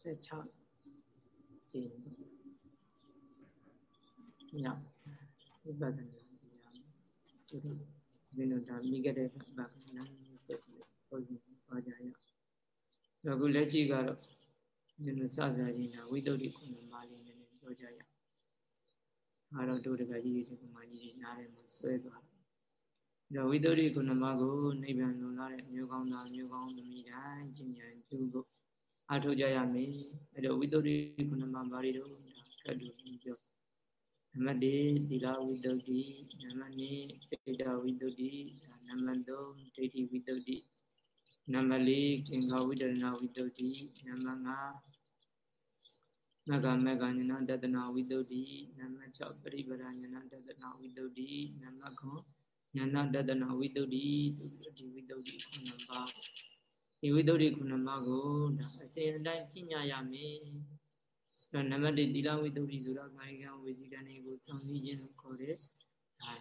16ဒီညဝိပဿနာတရားဒီဒီလိုဒါမိခဲ့တဲ့ဘက်ကနားဆက်ပြီးပုံစံပါကြရအောင်အခုလက်ရှိကတော့ဒီလိုစစချင်းဒါဝိတ္တုခုနပါလေးနည်းနည်းပြောကြရအောင်အားတော့တို့တကကြီးဒီကမာကြီးကြီးနားထဲမှာဆွဲသွားတယ်ဒါဝိတ္တုခုနပါကိုနိဗ္ဗာန်လုံလာတဲ့မျိုးကောင်းသားမျိုးကောင်းသမီးတိုင်းကျင့်ကြံကျူဖို့ အားထုတ်ကြရမယ်အဲ့တော့ဝိတ္တုခုနပါဘာတွေတော့ကတ်လို့ပြောနံပါတ်1သီလဝိတ္တုနံပါတ်2စေတဝိတ္တုနံပါတ်3ဒိဋ္ဌိဝိတ္တုနံပါတ်4ကင်္ဂဝိတ္တနာဝိတ္တုနံပါတ်5မဂ္ဂမဂ္ဂဉာဏတတနာဝိတ္တုနံပါတ်6ပရိပဒဉာဏတတနာဝိတ္တုနံပါတ်9ဉာဏတတနာဝိတ္တုဆိုပြီးဒီဝိတ္တုခုနှစ်ပါး ဒီဝိတ္တုခုနှစ်ပါးကိုဒါအစဉ်အတိုင်းကျင့်ကြရမယ်နံပါတ်1သီလဝိတ္တုဆိုတာကာယကံဝေစီကံတွေကိုဆောင်စည်းခြင်းလို့ခေါ်တယ်။ဒါ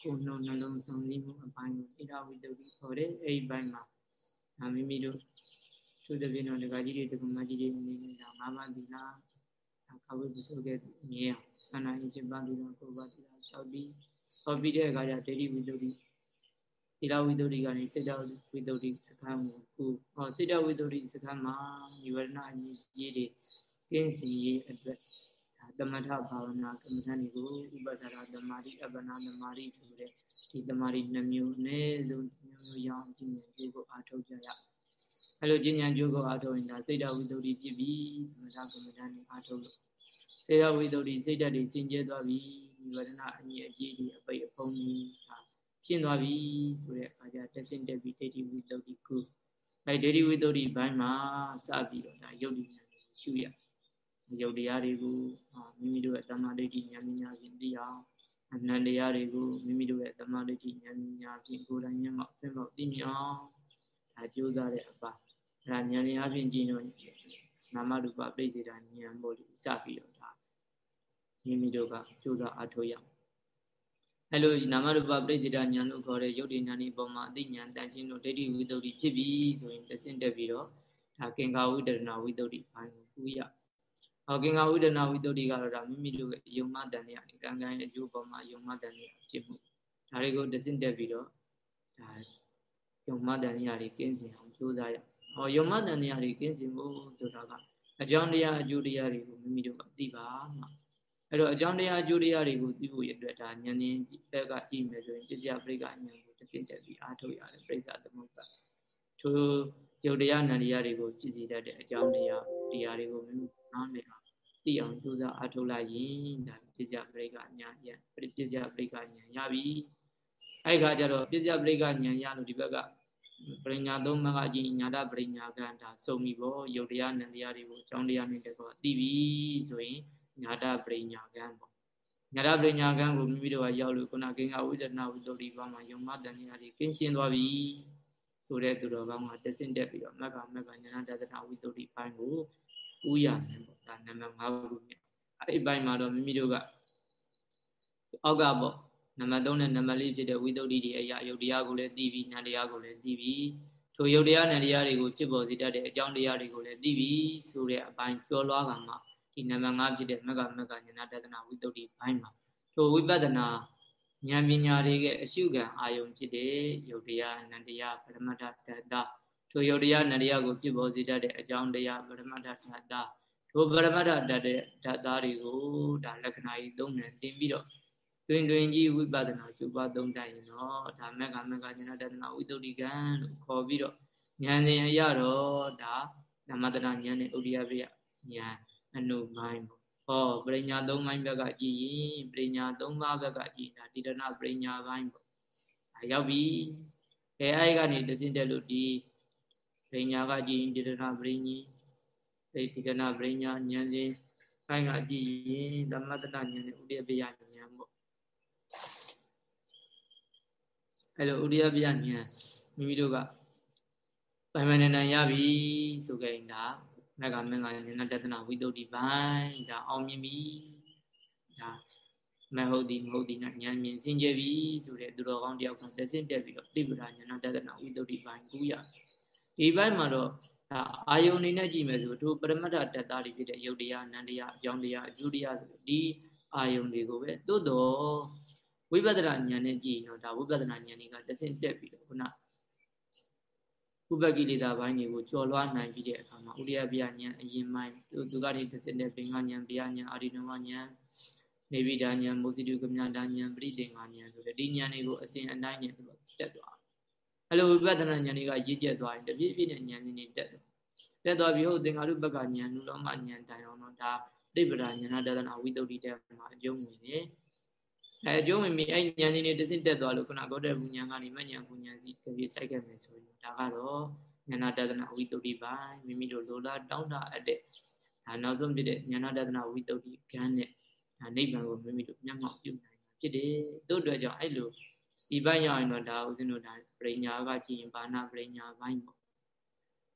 ကိုယ်နှလုံးနှလုံးဆောင်စည်းမှုအပိုင်းကိုသီလဝိတ္တုခေါ်တယ်။အဲဒီဘက်မှာဒါမိမိတို့သူတပြင်းတော့ဒကာကြီးတွေဒကာမကြီးတွေအနေနဲ့ဒါငါးပါးသီလဒါခဝိပုစုခဲ့မြင်အောင်သန္တာအချင်းပါသီလကိုပါသီလလျှောက်ပြီးဟောပြီးတဲ့အခါကျဒိဋ္ဌိဝိတ္တု သီလဝိတ္တုကနေစိတ်တဝိတ္တုစခန်းကိုခုဟောစိတ်တဝိတ္တုစခန်းမှာនិဝရဏအကြီးတွေကင်းစီရေးအတွက်ဒါသမထဘာဝနာကမ္မထန်တွေကိုဥပဒရာသမာဓိအပ္ပနာသမာဓိဆိုတဲ့ဒီသမာဓိနှမျိုးအနည်းဆုံးမျိုးမျိုးရအောင်ကျင့်ကြံကြိုးကိုအားထုတ်ကြရအဲ့လိုကျင့်ကြံကြိုးကိုအားထုတ်ရင်ဒါစိတ်တဝိတ္တုဖြစ်ပြီးသမထကမ္မထန်တွေအားထုတ်လို့စေတဝိတ္တုစိတ်ဓာတ်တွေစင်ကြဲသွားပြီဒီဝရဏအညီအကြီးတွေအပိတ်အဖုံးကြီးဒါ ရှင်းသွားပြီဆိုတဲ့အခါကျတက်စင်တက်ပြီးဒိဋ္ဌိဝိတ္တုခုအဲ့ဒိဋ္ဌိဝိတ္တုဘိုင်းမှာစပြီးတော့ဒါယုတ်ဒီဉာဏ်ရှုရယုတ်တရားတွေကိုမိမိတို့ရဲ့တမ္မာဒိဋ္ဌိဉာဏ်ဉာဏ်ဖြင့်သိအောင်အနန္တရားတွေကိုမိမိတို့ရဲ့တမ္မာဒိဋ္ဌိဉာဏ်ဉာဏ်ဖြင့်ကိုယ်တိုင်ဉာဏ်မှအသိမှသိမြင်အောင်ဒါကြိုးစားတဲ့အပါအဲဒါဉာဏ်ဉာဏ်ဖြင့်ကြည့်တော့နာမရူပပြိစေတာဉာဏ်ပေါ်လေးစပြီးတော့ဒါမိမိတို့ကကြိုးစားအထောက်ရအောင် အဲလိုနာမရူပပြိစေတာဉာဏ်လို့ခေါ်တဲ့ယုတ်တိဉာဏ်ဒီပုံမှာအသိဉာဏ်တန်ရှင်းလို့ဒိဋ္ဌိဝိတ္တုဖြစ်ပြီဆိုရင်တဆင့်တက်ပြီးတော့ဒါကင်္ကာဝိတ္တနာဝိတ္တုဘိုင်းကိုပူရဟောကင်္ဂဝိဒနာဝိတ္တုကတော့ဒါမိမိတို့ရဲ့ယုံမတန်ရကံကံရဲ့အကျိုးပေါ်မှာယုံမတန်ရဖြစ်မှုဒါတွေကိုတစင့်တက်ပြီးတော့ဒါယုံမတန်ရတွေကင်းစင်အောင်ကြိုးစားရဟောယုံမတန်ရတွေကင်းစင်ဖို့ဆိုတာကအကြောင်းတရားအကျိုးတရားတွေကိုမိမိတို့ကသိပါမှာ အဲ့တော့အကြောင်းတရားအကျိုးတရားတွေကိုသိဖို့ရတဲ့ဒါဉာဏ်ရင်းဘက်ကကြည့်မယ်ဆိုရင်ပစ္စယပရိက္ခဉာဏ်ကိုတစင့်တက်ပြီးအားထုတ်ရတယ်ပြိဿသမုပ္ပါထိုယုတ်တရားနန္တရားတွေကိုကြည့်စီတတ်တဲ့အကြောင်းတရားတရားတွေကိုမိမိနားလည်အောင်သိအောင်ကြိုးစားအထောက်လိုက်ရင်ဒါပြစ္ဆပရိက္ခညာရပြစ္ဆပရိက္ခညာရပြီအဲ့ခါကျတော့ပြစ္ဆပရိက္ခညာရလို့ဒီဘက်ကပရိညာသုံးမကကြီးညာတပရိညာကံဒါစုံပြီပေါ့ယုတ်တရားနန္တရားတွေကိုအကြောင်းတရားနဲ့တကောသိပြီဆိုရင် ညာတပရိညာကံပေါ့ညာတပရိညာကံကိုမိမိတို့ကရောက်လို့ခုနကင်္ဂဝိဒနာဝိတ္တုဒီဘာမှာယုံမတန်တရားတွေကင်းရှင်းသွားပြီဆိုတဲ့သူတော်ကောင်းကတဆင့်တက်ပြီးတော့မက္ကမက္ကညာတသနာဝိတ္တုဒီဘိုင်းကိုဥရမယ်ပေါ့ဒါနံပါတ်5ခုမြတ်အဲ့ဒီဘိုင်းမှာတော့မိမိတို့ကအောက်ကပေါ့နံပါတ်3နဲ့နံပါတ်4ဖြစ်တဲ့ဝိတ္တုဒီတွေအရာယုတ်တရားကိုလည်းသိပြီးဉာဏ်တရားကိုလည်းသိပြီးထိုယုတ်တရားနဲ့တရားတွေကိုဖြစ်ပေါ်စေတတ်တဲ့အကြောင်းတရားတွေကိုလည်းသိပြီးဆိုတဲ့အပိုင်းကျော်လွားကမှ ဒီနံပါတ်5ဖြစ်တဲ့မက္ကမက္ကဉာဏတဒနာဝိတ္တုဒီဘိုင်းမှာထိုဝိပဿနာဉာဏ်ပညာတွေရဲ့အရှုခံအာယုံဖြစ်တဲ့ယုတ်တရားနန္တရားပရမတ္ထတတထိုယုတ်တရားနန္တရားကိုဖြစ်ပေါ်စေတတ်တဲ့အကြောင်းတရားပရမတ္ထတတထိုပရမတ္ထတတဲ့ဓာတ်သားတွေကိုဒါလက္ခဏာကြီးသုံးနဲ့သင်ပြီးတော့တွင်တွင်ကြီးဝိပဿနာရှုပါသုံးတိုင်းတော့ဒါမက္ကမက္ကဉာဏတဒနာဝိတ္တုကံလို့ခေါ်ပြီးတော့ဉာဏ်ဉာဏ်ရတော့ဒါဓမ္မတနာဉာဏ်နဲ့ဥဒိယပိယဉာဏ် အနုပိုင်းပေါ့ဟောပရိညာ၃ပိုင်းဘက်ကကြည်ရင်ပရိညာ၃ပါးဘက်ကကြည်တာတိတနာပရိညာပိုင်းပေါ့ဒါရောက်ပြီအဲအဲ့ကနေတစင်းတက်လို့ဒီပရိညာကကြည်ရင်တိတနာပရိညိသိတိတနာပရိညာဉာဏ်စဉ်ပိုင်းကကြည်ရင်သမတနာဉာဏ်နဲ့ဥဒိယပိယဉာဏ်ပေါ့အဲ့လိုဥဒိယပိယဉာဏ်မိမိတို့ကပိုင်ပိုင်နိုင်နိုင်ရပြီဆိုကြရင်ဒါ မကမင်္ဂဉာဏတဒနာဝိတုဒ္ဓိပိုင်းဒါအောင်မြင်ပြီဒါမဟုတ်ဒီမဟုတ်ဒီနဲ့ဉာဏ်မြင်စင်ကြပြီဆိုတဲ့သူတော်ကောင်းတယောက်ကတဆင့်တက်ပြီးတော့တိပ္ပရာဉာဏတဒနာဝိတုဒ္ဓိပိုင်းကူးရဒီဘက်မှာတော့ဒါအာယုန်နေနဲ့ကြည့်မယ်ဆိုသူပရမတ္ထတတ္တာတွေဖြစ်တဲ့ယုတ်တရားနန္တရားအကြောင်းတရားအကျိုးတရားဆိုဒီအာယုန်တွေကိုပဲသို့တော့ဝိပဿနာဉာဏ်နဲ့ကြည့်ရင်တော့ဒါဝိပဿနာဉာဏ်တွေကတဆင့်တက်ပြီးတော့ခုန ဥပကိလေသာပိုင်းတွေကိုကျော်လွှားနိုင်ပြီးတဲ့အခါမှာဥရိယပြဉာဏ်အရင်ပိုင်းသူသူကနေတဆင့်တဲ့ပင်ကဉာဏ်ဗျာဉာဏ်အာရိနဝဉာဏ်နေဗိဒာဉာဏ်မုသိတုကမြတာဉာဏ်ပရိတေငါဉာဏ်ဆိုတဲ့ဒီဉာဏ်တွေကိုအစဉ်အတိုင်းနဲ့သူတက်သွားအဲ့လိုဝိပဿနာဉာဏ်တွေကရည်ကျက်သွားရင်တပြည့်ပြည့်နဲ့ဉာဏ်စဉ်တွေတက်သွားတက်သွားပြီးဟုတ်သင်္ဃာရုပ္ပကဉာဏ်နုလောမဉာဏ်တိုင်အောင်တော့ဒါတိပ္ပရာဉာဏတဒနာဝိတ္တုတိတဲ့မှာအကျုံးဝင်နေ အဲအကျုံးဝင်ပြီးအဲ့ဉာဏ်စဉ်တွေတစ်စင်းတက်သွားလို့ခုနဂေါတဘူဉာဏ်ကနေမဉဏ်ဘူဉာဏ်စီတပြည့်စိုက်ခဲ့မယ်ဆိုရင်ဒါကတော့ဉာဏတဒနာဝိတ္တုတိပိုင်းမိမိတို့လိုလားတောင်းတအပ်တဲ့ဒါနောက်ဆုံးဖြစ်တဲ့ဉာဏတဒနာဝိတ္တုတိကံနဲ့ဒါနိဗ္ဗာန်ကိုမိမိတို့မျက်မှောက်ပြုနိုင်တာဖြစ်တယ်တို့အတွက်ကြောင့်အဲ့လိုဒီဘက်ရောက်ရင်တော့ဒါဥစဉ်တို့ဒါပရိညာကကြည့်ရင်ဘာနာပရိညာဘိုင်းပေါ့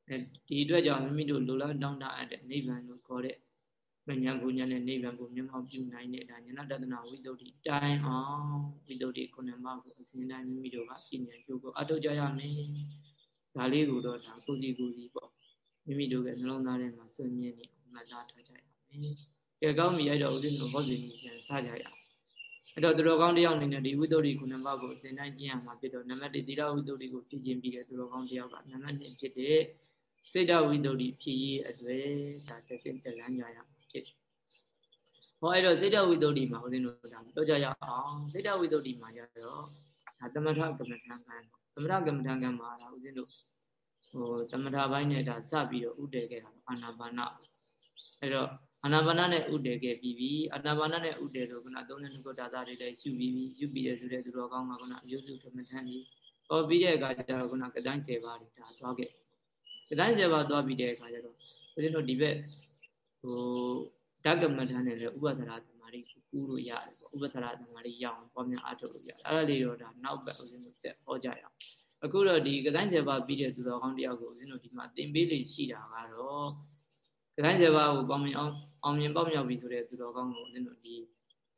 အဲဒီအတွက်ကြောင့်မိမိတို့လိုလားတောင်းတအပ်တဲ့နိဗ္ဗာန်ကိုခေါ်တဲ့ ပညာကိုညာနဲ့နိဗ္ဗာန်ကိုမျက်မှောက်ပြုနိုင်တဲ့ဒါဉာဏတဒနာဝိတ္တုတိတိုင်အောင်ဝိတ္တုတိခုနှစ်ပါးကိုအစဉ်တိုင်းမိမိတို့ကပြညာကျိုးကိုအထောက်ကြရမယ်ဒါလေးကိုတော့ဒါကိုစီကိုစီပေါ့မိမိတို့ရဲ့နှလုံးသားထဲမှာဆွေးမြဲနေအောင်မှတ်သားထားကြရမယ်ကဲကောင်းပြီအဲ့တော့ဦးဇင်းတို့ဟောစီပြန်စကြရအောင်အဲ့တော့သူတော်ကောင်းတယောက်အနေနဲ့ဒီဝိတ္တုရိခုနှစ်ပါးကိုအစဉ်တိုင်းကျင့်ရမှာဖြစ်တော့နံပါတ်1သီလဝိတ္တုရိကိုဖြည့်ခြင်းပြီးတဲ့သူတော်ကောင်းတယောက်ကနံပါတ်2ဖြစ်တဲ့စိတ်တဝိတ္တုရိဖြည့်ရေးအတွေ့ဒါတစ်စင်တစ်လမ်းကြရမှာ ဖြစ်ဟောအဲ့တော့စိတ်တဝိတ္တုရိမှာဦးဇင်းတို့ဒါပြောကြရအောင်စိတ်တဝိတ္တုရိမှာကြတော့ဒါသမထကမ္မထံကံသမထကမ္မထံကံမှာဒါဦးဇင်းတို့ဟိုသမထဘိုင်းနဲ့ဒါစပြီးတော့ဥတည်ခဲ့တာအာနာပါနအဲ့တော့အာနာပါနနဲ့ဥတည်ခဲ့ပြီးပြီအာနာပါနနဲ့ဥတည်လို့ခုန32ခုဒါသာတွေလည်းရှုပြီးပြီရှုပြီးရဆိုတဲ့သူတော်ကောင်းကခုနအယုစုသမထန်ကြီးဟောပြီးတဲ့အခါကျတော့ခုနကတိုင်း7ပါးတွေဒါသွားခဲ့ကတိုင်း7ပါးသွားပြီးတဲ့အခါကျတော့ဦးဇင်းတို့ဒီဘက် ဟိုဓကမထန်နဲ့လည်းဥပဒရာသမารိကူလို့ရတယ်ပေါ့ဥပဒရာသမารိရအောင်ပေါ်များအထုတ်လို့ရတယ်အဲ့ဒါလေးတော့ဒါနောက်ဘက်ဦးဇင်းတို့ဆက်ဟောကြရအောင်အခုတော့ဒီကတိုင်း7ပါးပြီးတဲ့သူတော်ကောင်းတယောက်ကိုဦးဇင်းတို့ဒီမှာသင်ပေးလေးရှိတာကတော့ကတိုင်း7ပါးကိုပေါင်းမြင်အောင်အောင်မြင်ပေါက်မြောက်ပြီဆိုတဲ့သူတော်ကောင်းကိုဦးဇင်းတို့ဒီ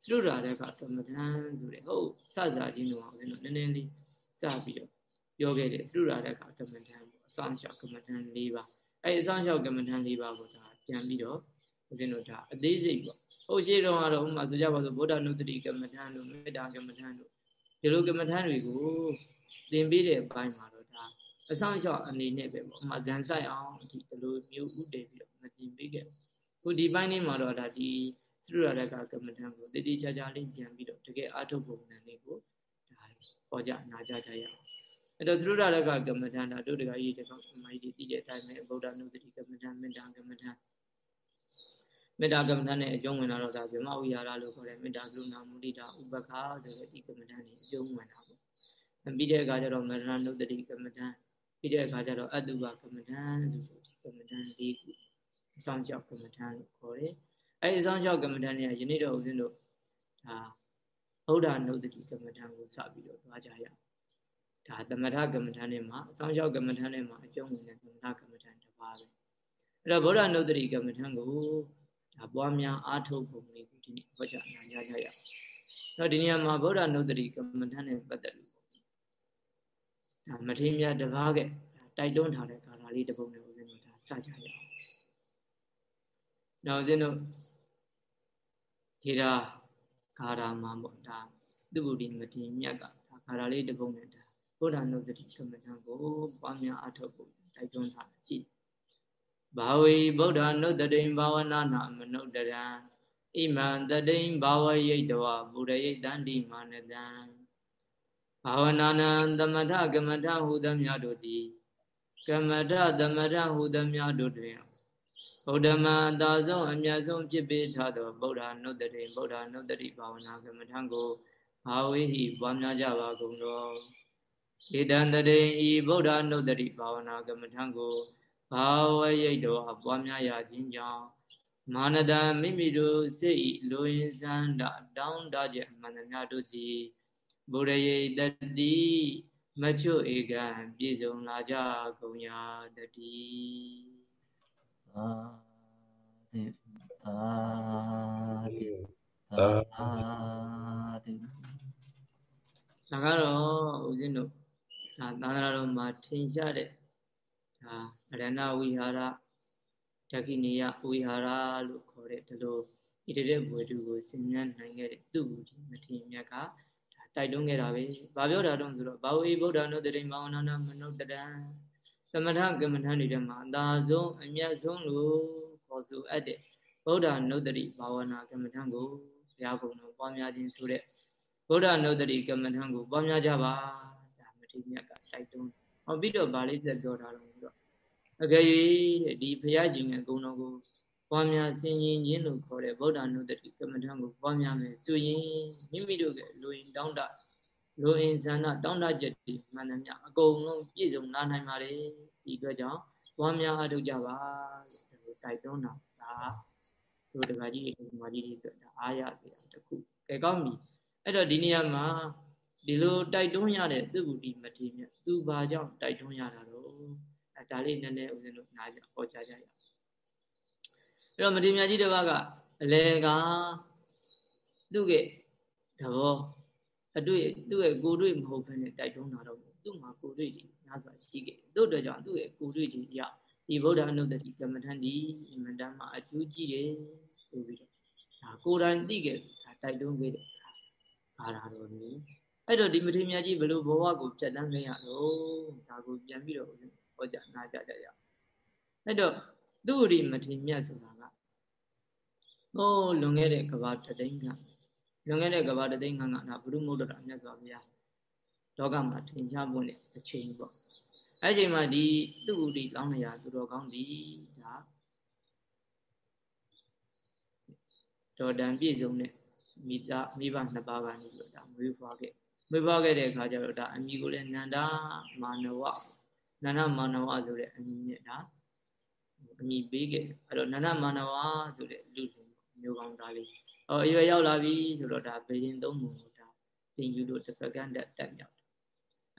စရုရာတဲ့ကသမထန်ဆိုတဲ့ဟုတ်စစချင်းတော့ဦးဇင်းတို့နည်းနည်းလေးစပြီးတော့ပြောခဲ့တယ်စရုရာတဲ့ကသမထန်ပေါ့အဆောင်လျှောက်ကမ္မထန်၄ပါးအဲ့အဆောင်လျှောက်ကမ္မထန်၄ပါးကိုဒါပြန်ပြီးတော့ ဦးဇင်းတို့ဒါအသေးစိတ်ပေါ့ဟုတ်ရှိတော့ကတော့ဥမာဆိုကြပါစို့ဗုဒ္ဓနုတ္တိကမ္မထန်တို့မေတ္တာကမ္မထန်တို့ဒီလိုကမ္မထန်တွေကိုသင်ပေးတဲ့အပိုင်းမှာတော့ဒါအဆောင်လျှောက်အနေနဲ့ပဲပေါ့ဥမာဇန်ဆိုင်အောင်ဒီဒီလိုမျိုးဥတည်ပြီးတော့မတင်ပေးခဲ့ခုဒီပိုင်းလေးမှာတော့ဒါဒီသုရရကကမ္မထံကိုတတိချာချာလေးပြန်ပြီးတော့တကယ်အာထုပ်ပုံစံလေးကိုဒါဟောကြနာကြကြရအောင်အဲ့တော့သုရရကကမ္မထံဒါတို့တကကြီးတကောင်အမိုင်းဒီသိတဲ့အတိုင်းပဲဗုဒ္ဓနုတ္တိကမ္မထံမေတ္တာကမ္မထံ မေတ္တာကမ္မထံနဲ့အကျုံးဝင်လာတော့ဒါဗြဟ္မဝိဟာရလို့ခေါ်တဲ့မေတ္တာကရုဏာမုဒိတာဥပက္ခဆိုတဲ့ဒီကမ္မထံနဲ့အကျုံးဝင်တာပေါ့ပြီးတဲ့အခါကျတော့မရဏနုတ္တိကမ္မထံပြီးတဲ့အခါကျတော့အတုပကမ္မထံဆိုဒီကမ္မထံ၄ခုအဆောင်ကြောက်ကမ္မထံလို့ခေါ်တယ်အဲဒီအဆောင်ကြောက်ကမ္မထံတွေကယနေ့တော့ဦးဇင်းတို့ဒါဗုဒ္ဓနုတ္တိကမ္မထံကိုစပြီးတော့သွားကြရအောင်ဒါသမထကမ္မထံတွေမှာအဆောင်ကြောက်ကမ္မထံတွေမှာအကျုံးဝင်တဲ့သမထကမ္မထံတစ်ပါးပဲအဲ့တော့ဗုဒ္ဓနုတ္တိကမ္မထံကို ဒါပွားများအားထုတ်ပုံလေးကိုဒီနေ့ဟောကြားနာကြရအောင်။တော့ဒီနေရာမှာဗုဒ္ဓနုတ္တိကမ္မထံနဲ့ပတ်သက်လို့ဒါမထေရမြတ်တကားကတိုက်တွန်းထားတဲ့ကာလလေးတစ်ပုံနဲ့ဦးဇင်းတို့ဒါစကြရအောင်။နောက်ဦးဇင်းတို့ဒီရာဂါရာမှာပေါ့ဒါသူဗုဒ္ဓမထေရမြတ်ကဒါဂါရာလေးတစ်ပုံနဲ့ဒါဘုရားနုတ္တိကမ္မထံကိုပွားများအထောက်ဖို့တိုက်တွန်းထားတာရှိ ဘာဝေဗုဒ္ဓနုတ္တိဘာဝနာနာမနုတရံဣမံတတိဘာဝယိတဝဗုဒ္ဓယိတန္တိမာနတံဘာဝနာနံသမထကမ္မထဟူသမျှတို့သည်ကမ္မထသမထဟူသမျှတို့တွင်ဗုဒ္ဓမံအသာဆုံးအမြတ်ဆုံးဖြစ်ပေထသောဗုဒ္ဓနုတ္တိဗုဒ္ဓနုတ္တိဘာဝနာကမ္မထကိုဘာဝေဟိပွားများကြပါကုန်သောဧတံတရေဤဗုဒ္ဓနုတ္တိဘာဝနာကမ္မထကို ဘာဝရိတ်တော်အပွားများရခြင်းကြောင့်မာနတံမိမိတို့စိတ်လူရင်းစန္ဒတောင်းတကြအမှန်များတို့သည်ဗုဒ္ဓယေတတိမချွဧကံပြည့်စုံလာကြကုန်ရာတတိသာတိသာတိသာတိဒါကတော့ဦးဇင်းတို့ဒါသာသနာတော်မှာထင်ရှားတဲ့ဒါ အရဏဝိဟာရဓကိနေယဝိဟာရလို့ခေါ်တဲ့ဒီလိုဣတိတဲ့ဘွေတူကိုဆင်ញံနိုင်ခဲ့တဲ့သူ့ဘူးဒီမထေရမြတ်ကတိုက်တွန်းခဲ့တာပဲ။ဘာပြောတာတုံးဆိုတော့ဘာဝိဗုဒ္ဓနုတ္တိမောနနာမနုတ္တံသမထကမ္မထန်တွေထဲမှာအသာဆုံးအမြတ်ဆုံးလို့ခေါ်ဆိုအပ်တဲ့ဗုဒ္ဓနုတ္တိဘာဝနာကမ္မထန်ကိုဘုရားကုံတော်ပွားများခြင်းဆိုတဲ့ဗုဒ္ဓနုတ္တိကမ္မထန်ကိုပွားများကြပါဒါမထေရမြတ်ကတိုက်တွန်း။ဟောပြီးတော့ဗာလေးဆက်ပြောတာတော့ဆိုတော့ အကယ်၍ဒီဘုရားရှင်ရဲ့ဂုဏ်တော်ကိုပွားများဆင်ញင်ခြင်းလို့ခေါ်တဲ့ဗုဒ္ဓနုတ္တိကမ္မထံကိုပွားများမယ်ဆိုရင်မိမိတို့ကလူရင်တောင်းတလူအင်ဇန္နတောင်းတချက်ဒီမှန်သမျှအကုန်လုံးပြည့်စုံလာနိုင်ပါတယ်ဒီအတွက်ကြောင့်ပွားများအထုတ်ကြပါလို့တိုက်တွန်းတာဒါတို့တကကြီးဒီမာကြီးတွေအတွက်ဒါအားရစရာတခုကဲကောင်းပြီအဲ့တော့ဒီနေရာမှာဒီလိုတိုက်တွန်းရတဲ့သုဘူတိမထေမြတ်သူဘာကြောင့်တိုက်တွန်းရတာတော့အဲ ဒါလေးနည်းနည်းဦးဇင်းတို့နားကြဟောကြားကြရအောင်အဲ့တော့မထေရကြီးတစ်ပါးကအလေကသူ့ရဲ့သဘောအတွေ့သူ့ရဲ့ကိုယ်တွေ့မဟုတ်ဘဲနဲ့တိုက်တွန်းတာတော့သူ့မှာကိုယ်တွေ့ကြီးများစွာရှိခဲ့တို့တော့ကြောင့်သူ့ရဲ့ကိုယ်တွေ့ကြီးရဒီဗုဒ္ဓအနုတ္တိကမ္မထန်ဒီအမှန်တမ်းမှာအကျိုးကြီးတယ်ဆိုပြီးတော့ဒါကိုယ်တိုင်သိခဲ့ဒါတိုက်တွန်းခဲ့တဲ့ဘာသာတော်မျိုးအဲ့တော့ဒီမထေရကြီးဘယ်လိုဘဝကိုဖြတ်တန်းခဲ့ရတော့ဒါကိုပြန်ပြီးတော့ ဟောကြားနာကြားကြရအောင်အဲ့တော့သူ့ရီမထေမြတ်ဆိုတာကဟိုးလွန်ခဲ့တဲ့ကဘာတသိန်းကလွန်ခဲ့တဲ့ကဘာတသိန်းကကဒါဘုရုမုဒ္ဒရာမြတ်စွာဘုရားလောကမှာထင်ရှားပွင့်တဲ့အချိန်ပေါ့အဲ့ချိန်မှာဒီသူ့ရီလောင်းနေရသူတော်ကောင်းဒီဒါတော်တန်ပြည့်စုံတဲ့မိသားမိဘနှစ်ပါးကနေပြီးတော့ဒါမွေးဖွားခဲ့မွေးဖွားခဲ့တဲ့အခါကျတော့ဒါအမိကိုလည်းနန္ဒာမာနဝ နန္ဒမာနဝဆိုတဲ့အမိနဲ့ဒါအမိပေးခဲ့အဲ့တော့နန္ဒမာနဝဆိုတဲ့လူလူမျိုးကောင်းသားလေးအော်အရွယ်ရောက်လာပြီဆိုတော့ဒါဘေရင်သုံးပုံကိုဒါသင်ယူလို့တစ်စက္ကန့်တက်တက်မြောက်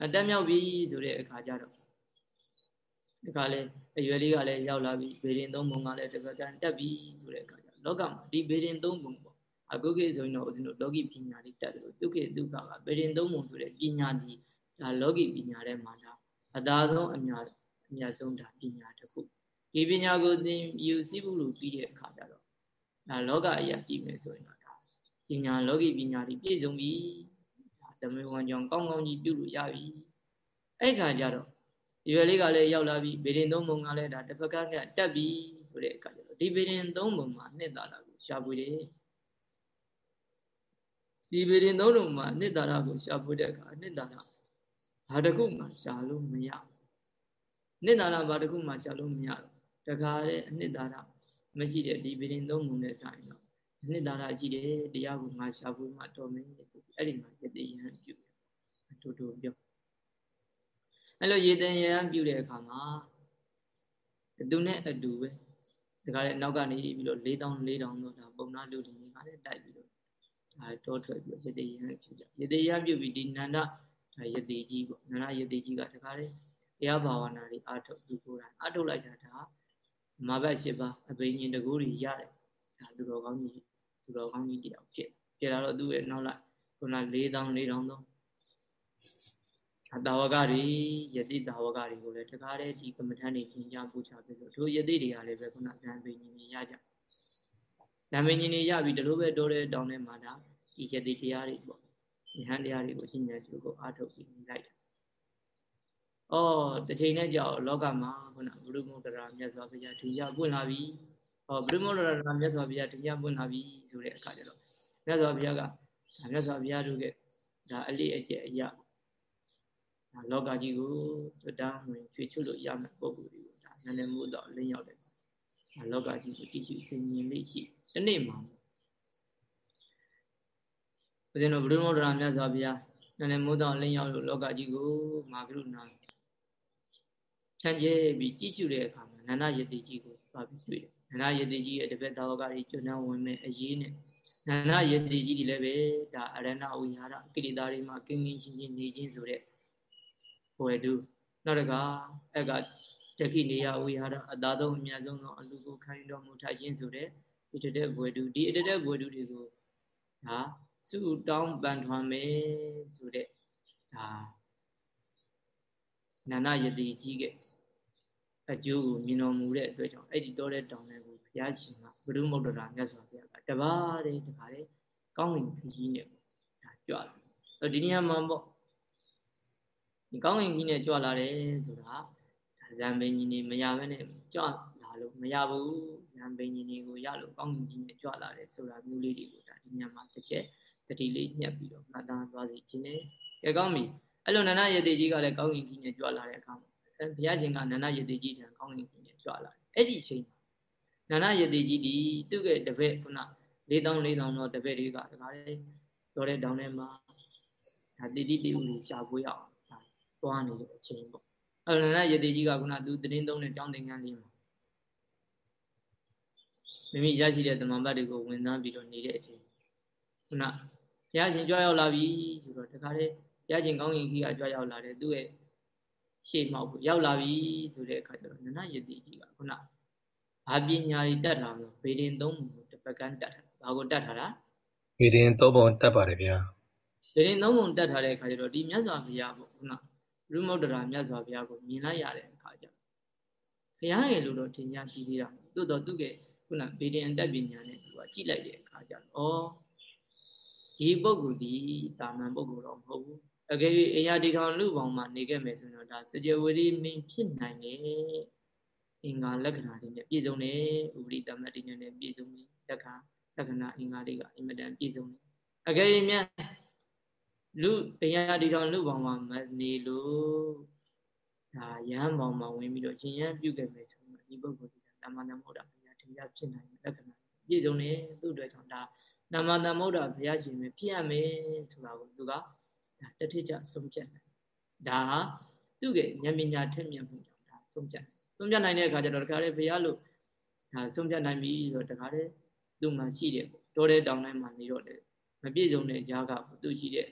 အတက်မြောက်ပြီဆိုတဲ့အခါကျတော့ဒီခါလေအရွယ်လေးကလည်းရောက်လာပြီဘေရင်သုံးပုံကလည်းတစ်စက္ကန့်တက်ပြီဆိုတဲ့အခါကျလောကမှာဒီဘေရင်သုံးပုံပေါ့အခုခေတ်ဆိုရင်တော့ဦးဇင်းတို့လောကီပညာတွေတက်တယ်လို့ဒုက္ခေဒုက္ခကဘေရင်သုံးပုံဆိုတဲ့ပညာဒီဒါလောကီပညာထဲမှာဒါ အသာဆုံးအများအများဆုံးဒါပညာတစ်ခုဒီပညာကိုသင်ယူစည်းဖို့လို့ပြီးတဲ့အခါကျတော့ဒါလောကအရာကြည့်မယ်ဆိုရင်တော့ဒါပညာလောကီပညာတွေပြည့်စုံပြီဒါဓမ္မဝန်ကြောင့်ကောင်းကောင်းကြီးပြုလို့ရပြီအဲ့ခါကျတော့ရွယ်လေးကလည်းရောက်လာပြီဗေဒင်သုံးပုံကလည်းဒါတစ်ဖက်ကကတက်ပြီဆိုတဲ့အခါကျတော့ဒီဗေဒင်သုံးပုံမှာနှစ်သာရကိုရှာဖွေတယ်ဒီဗေဒင်သုံးပုံမှာနှစ်သာရကိုရှာဖွေတဲ့အခါနှစ်သာရ ဘာတစ်ခုမှရှာလို့မရနှစ်သာရဘာတစ်ခုမှရှာလို့မရတော့တခါလေအနှစ်သာရမရှိတဲ့ဒီဗေဒင်သုံးပုံနဲ့ဆိုင်တော့အနှစ်သာရရှိတယ်တရားကိုငါရှာဖွေမှတော်မယ်အဲ့ဒီမှာယတိယဟန်ပြုတူတူပြောအဲ့လိုရေတန်ရဟန်းပြုတဲ့အခါမှာသူနဲ့အတူပဲဒါကလည်းနောက်ကနေပြီးတော့၄တောင်း၄တောင်းတော့ဒါပုံနာလူတွေကလည်းတိုက်ပြီးတော့ဒါတောထွက်ပြီးရတိရဟန်းဖြစ်ကြရတိရဟန်းပြုပြီးဒီနန္ဒဒါ ရတိကြီးပေါ့နန္ဒရတိကြီးကဒါကလည်းတရားဘာဝနာတွေအာထုတ်သူကိုယ်တိုင်အာထုတ်လိုက်တာဒါမဘတ်၈ပါးအဘိညာဉ်တကူတွေရတယ်ဒါသူတော်ကောင်းကြီးသူတော်ကောင်းကြီးတယောက်ဖြစ်ဖြစ်လာတော့သူ့ရဲ့နောက်လိုက်ခုန၄တောင်း၄တောင်းတော့အတာဝကတွေယတိတာဝကတွေကိုလည်းတကားတဲ့ဒီကမ္မထန်တွေသင်ကြားပူချပြီးလို့တို့ယတိတွေကလည်းပဲခုနဇံပင်ကြီးတွေရကြဇံပင်ကြီးတွေရပြီးဒီလိုပဲတိုးတဲ့တောင်းထဲမှာဒါဒီယတိတရားတွေပေါ့ ဉာဏ်တရားတွေကိုရှင်းညာသူကိုအားထုတ်ပြီးလိုက်တာ။အော်တစ်ချိန်နဲ့ကြောက်လောကမှာခုနဘုရုမုဒ္ဒရာမြတ်စွာဘုရားထင်ရှားပွင့်လာပြီ။ဟောဘုရုမုဒ္ဒရာမြတ်စွာဘုရားထင်ရှားပွင့်လာပြီဆိုတဲ့အခါကျတော့မြတ်စွာဘုရားကမြတ်စွာဘုရားတို့ကဒါအလေးအကျက်အရာလောကကြီးကိုကျွတ်တန်းဝင်ချွေချွတ်လို့ရမယ့်ပုံကိုယ်တွေကိုဒါနည်းနည်းမို့တော့လင်းရောက်တယ်ဒါလောကကြီးကိုကြည့်ရှိစင်ញင်လေးရှိဒီနေ့မှာ ဘုရင်တော်ဘုရင်မောဒရာမြတ်စွာဘုရားနည်းနည်းမို့တော့လင်းရောက်လို့လောကကြီးကိုမာကရုဏာဖြန့်ကျဲပြီးကြည့်ရှုတဲ့အခါမှာနန္ဒယတိကြီးကိုသွားပြီးတွေ့တယ်နန္ဒယတိကြီးရဲ့တပည့်တော်ကကြီးကျွတ်တန်းဝင်မဲ့အရေးနဲ့နန္ဒယတိကြီးလည်းပဲဒါအရဏဝိဟာရကိရိတာတွေမှာကင်းကင်းရှင်းရှင်းနေခြင်းဆိုတဲ့ဘွယ်တုနောက်တကအဲ့ကတခိနေယဝိဟာရအသာဆုံးအမြတ်ဆုံးသောအလူကိုခိုင်းတော်မူထိုက်ခြင်းဆိုတဲ့ဒီတတဲ့ဘွယ်တုဒီအတတဲ့ဘွယ်တုတွေကိုဒါ စုတောင်းပန်ထွန်မယ်ဆိုတဲ့ဒါနန္ဒယတိကြီးကအကျိုးကိုမြင်တော်မူတဲ့အတွက်ကြောင့်အဲ့ဒီတောတဲ့တောင်တွေကိုဘုရားရှင်ကဘုရုမုဒ္ဒရာမြတ်စွာဘုရားကတပါးတည်းတခါလေကောင်းကင်ခကြီးနဲ့ပေါ့ဒါကြွလာအဲ့ဒီနေရာမှာပေါ့ဒီကောင်းကင်ကြီးနဲ့ကြွလာတယ်ဆိုတာဇံပင်ကြီးနေမရဘဲနဲ့ကြွလာလို့မရဘူးဇံပင်ကြီးတွေကိုရလို့ကောင်းကင်ကြီးနဲ့ကြွလာတယ်ဆိုတာမျိုးလေးတွေကိုဒါဒီနေရာမှာတစ်ချက် တတိလေးညှက်ပြီးတော့မှတ်သားသွားစီခြင်းနဲ့ကဲကောင်းပြီအဲ့လိုနန္ဒရတေကြီးကလည်းကောင်းကင်ကြီးနဲ့ကြွလာတဲ့အခါမှာဘုရားရှင်ကနန္ဒရတေကြီးတံကောင်းကင်ကြီးနဲ့ကြွလာတယ်အဲ့ဒီအချိန်နန္ဒရတေကြီးဒီသူ့ရဲ့တပည့်ခုန၄တောင်း၄တောင်းတော့တပည့်တွေကဒါကလည်းတော်တဲ့တောင်းထဲမှာဒါတိတိတိဥကိုရှာဖွေအောင်ဒါသွားနေတဲ့အချိန်ပေါ့အဲ့နန္ဒရတေကြီးကခုနသူတရင်သုံးတဲ့တောင်းတင်ကန်းလေးမှာမိမိရရှိတဲ့တမန်ဘတ်တွေကိုဝင်စားပြီးတော့နေတဲ့အချိန်ခုနဘု ရားရှင်ကြွရောက်လာပြီဆိုတော့တခါလေဘုရားရှင်ကောင်းကင်ကြီးကကြွရောက်လာတယ်သူ့ရဲ့ရှေ့မောက်ကိုရောက်လာပြီဆိုတဲ့အခါကျတော့နနယတိကြီးကခုနဘာပညာတွေတတ်တာမလို့ဗေဒင်သုံးပုံတစ်ပတ်ကန်တတ်တာဘာကိုတတ်ထားတာဗေဒင်သုံးပုံတတ်ပါတယ်ဗျာဗေဒင်သုံးပုံတတ်ထားတဲ့အခါကျတော့ဒီမြတ်စွာဘုရားပေါ့ခုနရုမုဒ္ဒရာမြတ်စွာဘုရားကိုမြင်လိုက်ရတဲ့အခါကျဘုရားရဲ့လို့တော့ထင်ရှားပြီးသေးတာသို့တော့သူ့ရဲ့ခုနဗေဒင်တတ်ပညာနဲ့သူကကြည့်လိုက်တဲ့အခါကျတော့ဩ ဒီပုဂ္ဂိုလ်ဒီတာမန်ပုဂ္ဂိုလ်တော့မဟုတ်ဘူးအကယ်၍အရာဒီထောင်လူပေါင်းမှာနေခဲ့မယ်ဆိုတော့ဒါစကြဝဠာမင်းဖြစ်နိုင်တယ်အင်္ဂါလက္ခဏာတွေနဲ့ပြည့်စုံတယ်ဥပရိတမတ္တိညာနဲ့ပြည့်စုံတယ်လက္ခဏာလက္ခဏာအင်္ဂါတွေကအင်မတန်ပြည့်စုံတယ်အကယ်၍မြတ်လူအရာဒီထောင်လူပေါင်းမှာမနေလို့ဒါရဟန်းပေါင်းမှာဝင်ပြီးတော့ရှင်ရန်ပြုခဲ့မယ်ဆိုတော့ဒီပုဂ္ဂိုလ်ဒီတမန်တော်မဟုတ်တာဘုရားတရားဖြစ်နိုင်တဲ့လက္ခဏာပြည့်စုံတယ်သူ့အတွက်ကြောင့်ဒါ နာမတမုဒ္ဒဘုရားရှင်ပဲဖြစ်ရမယ်ဆိုတာကိုသူကဒါတတိကျဆုံးဖြတ်တယ်ဒါဟာသူ့ရဲ့ဉာဏ်ပညာထက်မြက်မှုကြောင့်ဒါဆုံးဖြတ်ဆုံးဖြတ်နိုင်တဲ့အခါကျတော့တခါလေဘုရားလို့ဒါဆုံးဖြတ်နိုင်ပြီဆိုတော့တခါလေသူ့မှာရှိတယ်တောတဲ့တောင်တိုင်းမှာနေတော့တယ်မပြည့်စုံတဲ့ကြားကသူ့ရှိတဲ့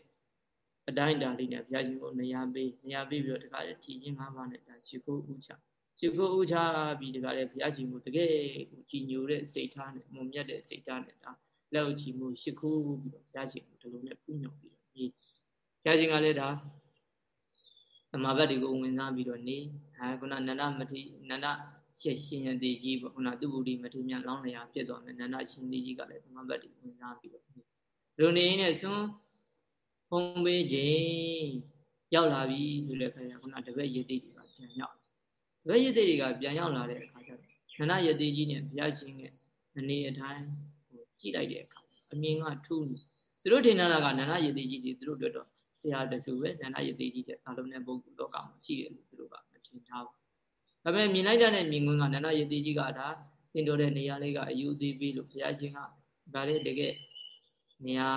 အတိုင်းတာလေးနဲ့ဘုရားရှင်ကိုနေရာပေးနေရာပေးပြီးတော့တခါလေဖြည့်ချင်း၅ပါးနဲ့ဒါရှိခိုးဥချရှိခိုးဥချပြီးတခါလေဘုရားရှင်ကိုတကယ်ကိုကြည်ညိုတဲ့စိတ်ထားနဲ့မုံမြတ်တဲ့စိတ်ထားနဲ့ဒါ လက်ဥချီမှုရှိခိုးပြီးတော့ဘုရားရှင်ကိုဒီလိုနဲ့ပူညော်ပြီးတော့ညီဘုရားရှင်ကလည်းဒါသမာဘတ်တွေကိုဝင်စားပြီးတော့နေဟာခုနနန္ဒမတိနန္ဒရှင်းရှင်ရတိကြီးပေါ့ခုနသူဗုဒ္ဓမတိမြလောင်းလျာဖြစ်သွားမယ်နန္ဒရှင်တိကြီးကလည်းသမာဘတ်တွေဝင်စားပြီးတော့နေလူနေနဲ့ဆွန်းဖုံးပေးခြင်းရောက်လာပြီဆိုတဲ့ခါကျခုနတပည့်ရတိတွေကပြန်ရောက်တပည့်ရတိတွေကပြန်ရောက်လာတဲ့အခါကျတော့နန္ဒရတိကြီးနဲ့ဘုရားရှင်ရဲ့အနေအထိုင် ကြည့်လိုက်တဲ့အခါအမြင်ကထူးနေသူတို့ထင်တာကနန္ဒရတိကြီးတွေသူတို့တို့တော့ဆရာတဆူပဲနန္ဒရတိကြီးတဲ့အလုံးနဲ့ပုဂ္ဂိုလ်လောကမှာရှိတယ်လို့သူတို့ကမထင်ထားဘူးဒါပေမဲ့မြင်လိုက်တဲ့မြင်ကွင်းကနန္ဒရတိကြီးကဒါသင်တော်တဲ့နေရာလေးကအယူသေးပြီးလို့ဘုရားရှင်ကဒါလေးတကယ်နေရာ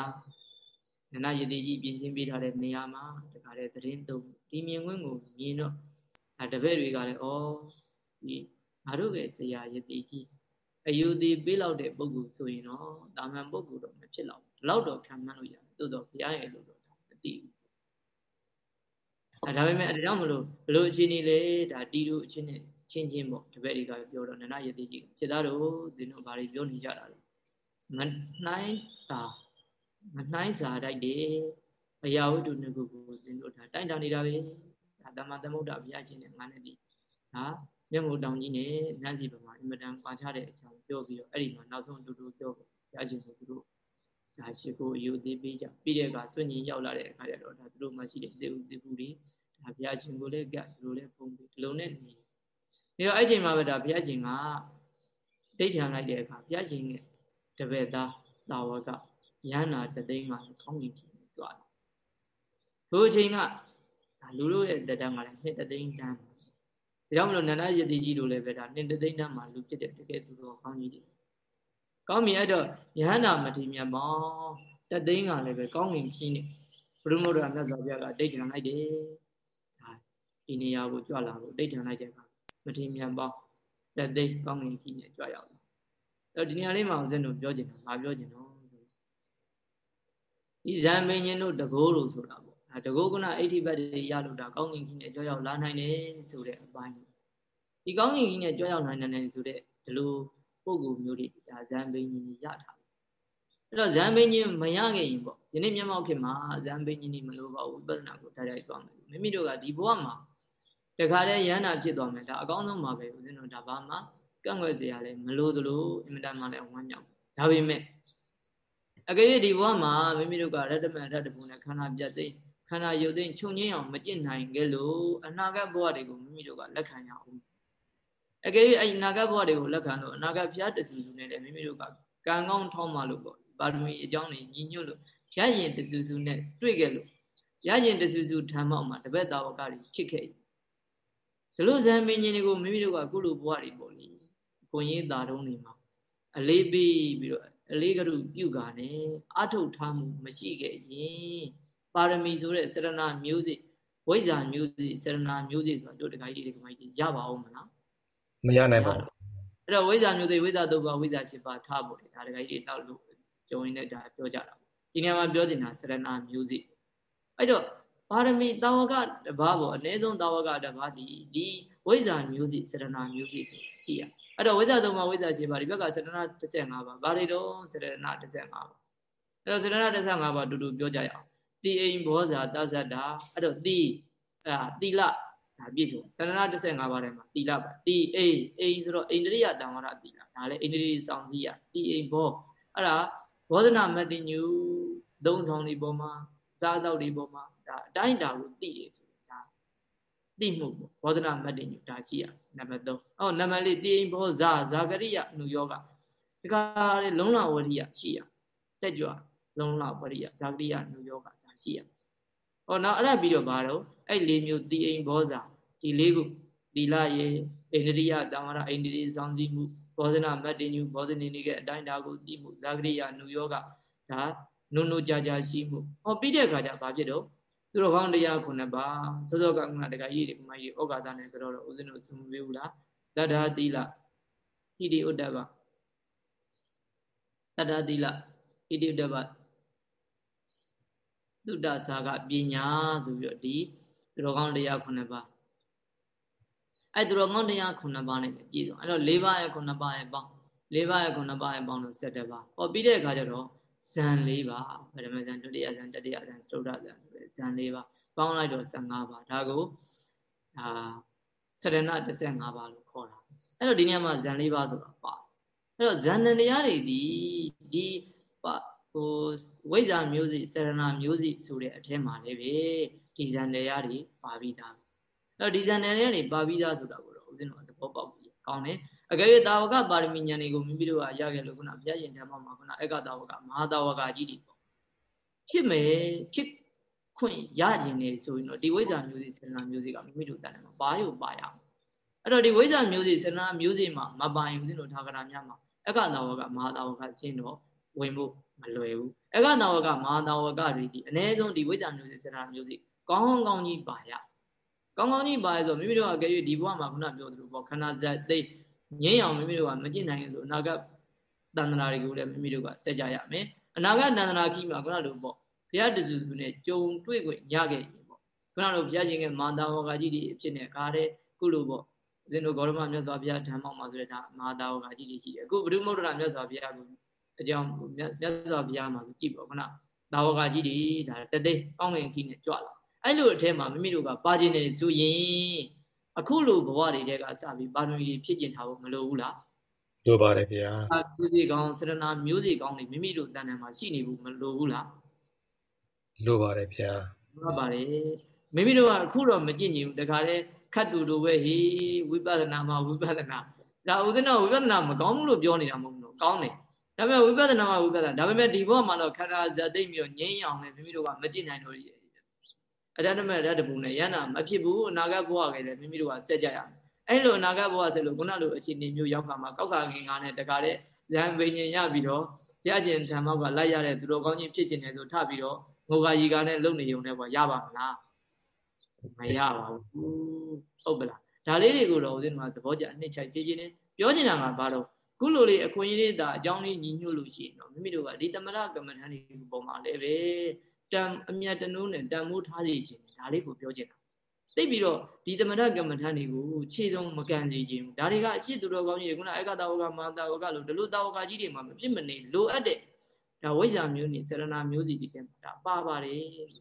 နန္ဒရတိကြီးပြင်ဆင်ပေးထားတဲ့နေရာမှာတခါတည်းသတင်းသုံးဒီမြင်ကွင်းကိုမြင်တော့အဲတပည့်တွေကလည်းဩဒီငါတို့ရဲ့ဆရာရတိကြီး အယူသေးပေးလောက်တဲ့ပုဂ္ဂိုလ်ဆိုရင်တော့တာမန်ပုဂ္ဂိုလ်တော့မဖြစ်တော့ဘူးလောက်တော့ခံမှန်းလို့ရတယ်သို့တော့ဘုရားရဲ့လို့တော့မသိဘူးအဲဒါပေမဲ့အဲဒါကြောင့်မလို့ဘလို့အခြေအနေလဲဒါတီးတို့အချင်းနဲ့ချင်းချင်းပေါ့တပည့်တွေကပြောတော့နန္ဒယတိကြီးခြေသားတို့သင်တို့ဘာတွေပြောနေကြတာလဲငနှိုင်းတာငနှိုင်းစာတိုက်တယ်အရာဝတ္ထုနှစ်ခုကိုသင်တို့ဒါတိုက်တာနေတာပဲဒါတမန်သမုဒ္ဒဘုရားရှင်နဲ့ငါနဲ့ဒီဒါ မျက်မှောက်တောင်ကြီးနဲ့နန်းစီပမာအင်မတန်ကွာခြားတဲ့အကြောင်းပြောပြီးတော့အဲ့ဒီမှာနောက်ဆုံးတူတူပြောဖို့ရခြင်းကိုသူတို့ဒါရှိကိုအယူသေးပေးကြပြီးတဲ့အခါဆွညင်ရောက်လာတဲ့အခါကျတော့ဒါသူတို့မှရှိတဲ့သေဥသေပုတွေဒါဘုရားရှင်ကိုလည်းကသူတို့လည်းပုံပြီးဒီလိုနဲ့နေပြီးတော့အဲ့ချိန်မှာပဲဒါဘုရားရှင်ကဒိဋ္ဌံလိုက်တဲ့အခါဘုရားရှင်ရဲ့တပည့်သားတာဝကရဟနာတသိန်းကကောင်းကြီးဖြစ်ကြွားတယ်။ဘုအချိန်ကဒါလူတို့ရဲ့တတန်းကလည်းနှစ်တသိန်းတန်းဒါ ကြောင့်မလို့နန္ဒယတိကြီးတို့လည်းပဲဒါနှစ်သိန်းတန်းမှာလူဖြစ်တဲ့တကယ်သူတော်ကောင်းကြီးတွေကောင်းပြီအဲ့တော့ယဟန္တာမထေမြတ်မောင်တသိန်းကလည်းပဲကောင်းငင်ရှိနေဘုရမုဒ္ဒရာမြတ်စွာဘုရားကဒိဋ္ဌံလိုက်တယ်ဒါဒီနေရာကိုကြွလာဖို့ဒိဋ္ဌံလိုက်တဲ့အခါမထေမြတ်ပေါင်းတသိန်းကောင်းငင်ရှိနေကြွရောက်တယ်အဲ့တော့ဒီနေရာလေးမှာဦးဇင်းတို့ပြောချင်တာငါပြောချင်တော့ဒီဇံမင်းရှင်တို့တကိုးလို့ဆိုတာပေါ့ဒါတကိုးကနာအဋ္ဌိပတ်တွေရလို့ဒါကောင်းငင်ကြီးနဲ့ကြွရောက်လာနိုင်တယ်ဆိုတဲ့အပိုင်း ဒီကောင်းငင်ကြီးနဲ့ကြွရောက်နိုင်တယ်ဆိုတဲ့ဒီလိုပုံကူမျိုးတွေဒါဇံဘိန်းကြီးရထားအဲ့တော့ဇံဘိန်းကြီးမရခဲ့ရင်ပေါ့ယနေ့မျက်မှောက်ခေတ်မှာဇံဘိန်းကြီးမလိုပါဘူးဝိပဿနာကိုတိုက်ရိုက်သွားမယ်မိမိတို့ကဒီဘဝမှာတခါတည်းရဟန္တာဖြစ်သွားမယ်ဒါအကောင်းဆုံးပါပဲဦးဇင်းတို့ဒါဘာမှကန့်ကွက်စရာလည်းမလိုသလိုအင်မတန်မှလည်းဝမ်းမြောက်ဒါပေမဲ့အကယ်၍ဒီဘဝမှာမိမိတို့ကရတ္တမရတ္တဘုံနဲ့ခန္ဓာပြတ်သိခန္ဓာယုတ်သိခြုံငင်းအောင်မကျင့်နိုင်ခဲ့လို့အနာဂတ်ဘဝတွေကိုမိမိတို့ကလက်ခံရအောင် အကယ်၍အဲ့အနာဂတ်ဘဝတွေကိုလက်ခံလို့အနာဂတ်ဖျားတဆူဆူနဲ့လည်းမိမိတို့ကကံကောင်းထောင်းမှလို့ပေါ့ပါရမီအကြောင်းတွေညီညွတ်လို့ရရင်တဆူဆူနဲ့တွေ့ခဲ့လို့ရရင်တဆူဆူထမ်းမောက်မှာတပည့်တော်ကတွေဖြစ်ခဲ့ဒီလိုဇံမင်းကြီးတွေကိုမိမိတို့ကကုလိုဘဝတွေပေါ့လေကိုရင်းသားတုံးတွေမှာအလေးပေးပြီးတော့အလေးကရုပြုကာနဲ့အထုတ်ထားမှုမရှိခဲ့ရင်ပါရမီဆိုတဲ့စရဏမျိုးစိဝိဇ္ဇာမျိုးစိစရဏမျိုးစိဆိုတော့တို့တခါကြီးဒီကမိုင်းကြီးရပါအောင်မလား မရနိုင်ပါဘူးအဲ့တော့ဝိဇ္ဇာမျိုးစိဝိဇ္ဇာတုပ္ပဝိဇ္ဇာ၈ပါးထားဖို့လေဒါတခါကြီးတောက်လို့ကြုံရင်းနဲ့ဒါပြောကြတာဒီနေရာမှာပြောချင်တာစရဏမျိုးစိအဲ့တော့ပါရမီတာဝကတပါးပေါ့အ ਨੇ ဆုံးတာဝကတပါးဒီဒီဝိဇ္ဇာမျိုးစိစရဏမျိုးစိဆိုရှိရအဲ့တော့ဝိဇ္ဇာသုံးပါဝိဇ္ဇာရှိပါဒီဘက်ကစရဏ15ပါဘာတွေတော့စရဏ15ပါအဲ့တော့စရဏ15ပါတူတူပြောကြရအောင်တိအိမ်ဘောဇာတဇ္တာအဲ့တော့တိအဲ့ဒါတိလ ဒါပြည့်စုံစရဏ15ပါးထဲမှာတိလပါတိအိမ်အိမ်ဆိုတော့အိန္ဒြိယတံဝရတိလဒါလည်းအိန္ဒြိယဆောင်ကြီးရတိအိမ်ဘောအဲ့ဒါဘောဓနာမတ္တညုသုံးဆောင်ဒီပေါ်မှာစားတော့ဒီပေါ်မှာဒါအတိုင်းတာကိုသိတယ်ဆိုဒါသိမှုပေါ့ဘောဓနာမတ္တညုဒါရှိရနံပါတ်3အော်နံပါတ်4တိအိမ်ဘောဇာဇာကရိယနုယောဂဒီကလေလုံးလဝရိယရှိရတက်ကြွလုံးလဝရိယဇာကရိယနုယောဂဒါရှိရ ဟောနောက်အဲ့ဒါပြီးတော့ဘာတော့အဲ့လေးမျိုးတိအိမ်ဘောဇာဒီလေးခုသီလရေအိန္ဒိယတံဝရအိန္ဒိယဆောင်စည်းမှုဘောဇနာမတ္တညုဘောဇနေနေကအတိုင်းတာကိုသိမှုဇာကရိယနုယောဂဒါနုနုကြကြရှိမှုဟောပြီးတဲ့အခါကျဘာဖြစ်တော့သူတော်ကောင်းတရားခုနှစ်ပါးစောစောကကတကကြီးဒီမကြီးဩဃာသနဲ့ကြောတော့ဦးဇင်းတို့သုံးပေးဘူးလားတတ္ထာသီလဟိတိဥဒ္ဒဘတတ္ထာသီလဟိတိဥဒ္ဒဘ သုတ္တဇာကပညာဆိုပြီးတော့ဒီသူတော်ကောင်းတရားခုနှစ်ပါးအဲ့သူတော်ကောင်းတရားခုနှစ်ပါးနဲ့ပြည့်စုံအဲ့တော့၄ပါးရဲ့ခုနှစ်ပါးရဲ့ပေါင်း၄ပါးရဲ့ခုနှစ်ပါးရဲ့ပေါင်းလို့၁၇ပါးဟောပြီးတဲ့အခါကျတော့ဇန်၄ပါးပထမဇန်ဒုတိယဇန်တတိယဇန်သုဒ္ဓဇန်ဆိုတဲ့ဇန်၄ပါးပေါင်းလိုက်တော့15ပါးဒါကိုအာစရဏ15ပါးလို့ခေါ်တာအဲ့တော့ဒီနေရာမှာဇန်၄ပါးဆိုတာပါအဲ့တော့ဇန်တန်တရားတွေဒီဒီ ဟိုဝိဇ္ဇာမျိုးစိစရဏမျိုးစိဆိုတဲ့အထက်မှာလည်းပဲဒီဇန်တရားတွေပါပြီးသားအဲ့တော့ဒီဇန်တရားတွေပါပြီးသားဆိုတာကိုတော့ဦးဇင်းတို့သဘောပေါက်ပြီကောင်းတယ်အကယ်၍တာဝကပါရမီဉာဏ်တွေကိုမိမိတို့ကရခဲ့လို့ခုနဘုရားရှင်ဓမ္မမှာခုနအက္ခတာဝကမဟာတာဝကကြီးတွေပေါ့ဖြစ်မယ်ဖြစ်ခွင့်ရခြင်းနေဆိုရင်တော့ဒီဝိဇ္ဇာမျိုးစိစေနာမျိုးစိကမိမိတို့တန်တယ်မှာဘာရုပ်ပါရအောင်အဲ့တော့ဒီဝိဇ္ဇာမျိုးစိစေနာမျိုးစိမှာမပိုင်ဦးဇင်းတို့ထာဂရများမှာအက္ခတာဝကမဟာတာဝကရှင်းတော့ ဝင်ဖို့မလွယ်ဘူးအက္ခတာဝကမဟာတာဝကတွေဒီအ ਨੇ ဆုံးဒီဝိဇ္ဇာမျိုးစိစေနာမျိုးစိကောင်းကောင်းကြီးပါရကောင်းကောင်းကြီးပါရဆိုမိမိတို့ကအကယ်၍ဒီဘဝမှာခုနပြောသလိုပေါ့ခန္ဓာဇတ်သိငြင်းအောင်မိမိတို့ကမကျင့်နိုင်လို့အနာဂတ်တန်တရာတွေကိုလည်းမိမိတို့ကဆက်ကြရမယ်အနာဂတ်တန်တရာခီးမှာခုနလိုပေါ့ဘုရားတဆူဆူနဲ့ကြုံတွေ့ခွင့်ရခဲ့ရင်ပေါ့ခုနလိုဘုရားရှင်ကမာတာဝကကြီးတွေအဖြစ်နဲ့ခါတဲ့ခုလိုပေါ့ဦးဇင်းတို့ဂေါရမမြတ်စွာဘုရားဓမ္မောက်မှာဆိုတဲ့ဒါမာတာဝကကြီးတွေရှိတယ်အခုဘုရုမုဒ္ဒရာမြတ်စွာဘုရားကို အကြောင်းမြတ်စွာဘုရားမှာကြည့်ပေါ့ခုနတာဝကကြီးတွေဒါတသိကောင်းငင်ခီးနဲ့ကြွလာအဲ့လိုအထက်မှာမိမိတို့ကပါခြင်းနေဆိုရင်အခုလိုဘဝတွေတဲကစပြီးပါရမီတွေဖြစ်ကျင်ထားဖို့မလိုဘူးလားလိုပါတယ်ဗျာမျိုးစီကောင်းစရဏမျိုးစီကောင်းတွေမိမိတို့တန်တန်မှာရှိနေဖို့မလိုဘူးလားလိုပါတယ်ဗျာလိုပါတယ်မိမိတို့ကအခုတော့မကြည့်ညင်ဘူးတခါတည်းခတ်တူတူပဲဟေးဝိပဿနာမှာဝိပဿနာဒါဥဒနာဝိပဿနာမကောင်းဘူးလို့ပြောနေတာမဟုတ်ဘူးကောင်းတယ် ဒါပေမဲ့ဝိပဿနာမှာဝိပဿနာဒါပေမဲ့ဒီဘောမှာတော့ခန္ဓာဇာတိမျိုးငြိမ်းအောင်လည်းမိမိတို့ကမကြည့်နိုင်တော့အတ္တမရတ္တဘုံနဲ့ယန္နာမဖြစ်ဘူးအနာဂတ်ဘဝကလည်းမိမိတို့ကဆက်ကြရမယ်အဲ့လိုအနာဂတ်ဘဝဆက်လို့ခုနလိုအခြေအနေမျိုးရောက်ခါမှာကောက်ခါငင်္ဂါနဲ့တခါတဲ့ဉာဏ်ပင်ဉ္ရပြီးတော့ရကျင်ဓမ္မောက်ကလိုက်ရတဲ့သူတော်ကောင်းချင်းဖြစ်ခြင်းတယ်ဆိုထပြီးတော့ငိုကရီကနဲ့လုံနေုံနဲ့ပေါ့ရပါမလားမရပါဘူးဟုတ်ပလားဒါလေးတွေကိုတော့ဦးဇင်းကသဘောကျအနှစ်ချိုက်စေခြင်းနဲ့ပြောချင်တာကဘာလို့ ခုလိုလေးအခွင့်အရေးဒါအကြောင်းလေးညီညွတ်လို့ရှိရင်တော့မိမိတို့ကဒီတမရကမ္မထန်ဒီပုံမှာလည်းပဲတံအမြတ်တနိုးနဲ့တံမိုးထားစီခြင်းဒါလေးကိုပြောချင်တာသိပြီးတော့ဒီသမထကမ္မထန်တွေကိုခြေစုံမကန်စီခြင်းဒါတွေကအရှိသူတော်ကောင်းကြီးတွေခုနအက္ခတာဝကမာတာဝကလို့ဒီလိုတာဝကကြီးတွေမှာမဖြစ်မနေလိုအပ်တဲ့ဒါဝိဇ္ဇာမျိုးနေစေရနာမျိုးစီဒီတဲ့ဒါပါပါတယ်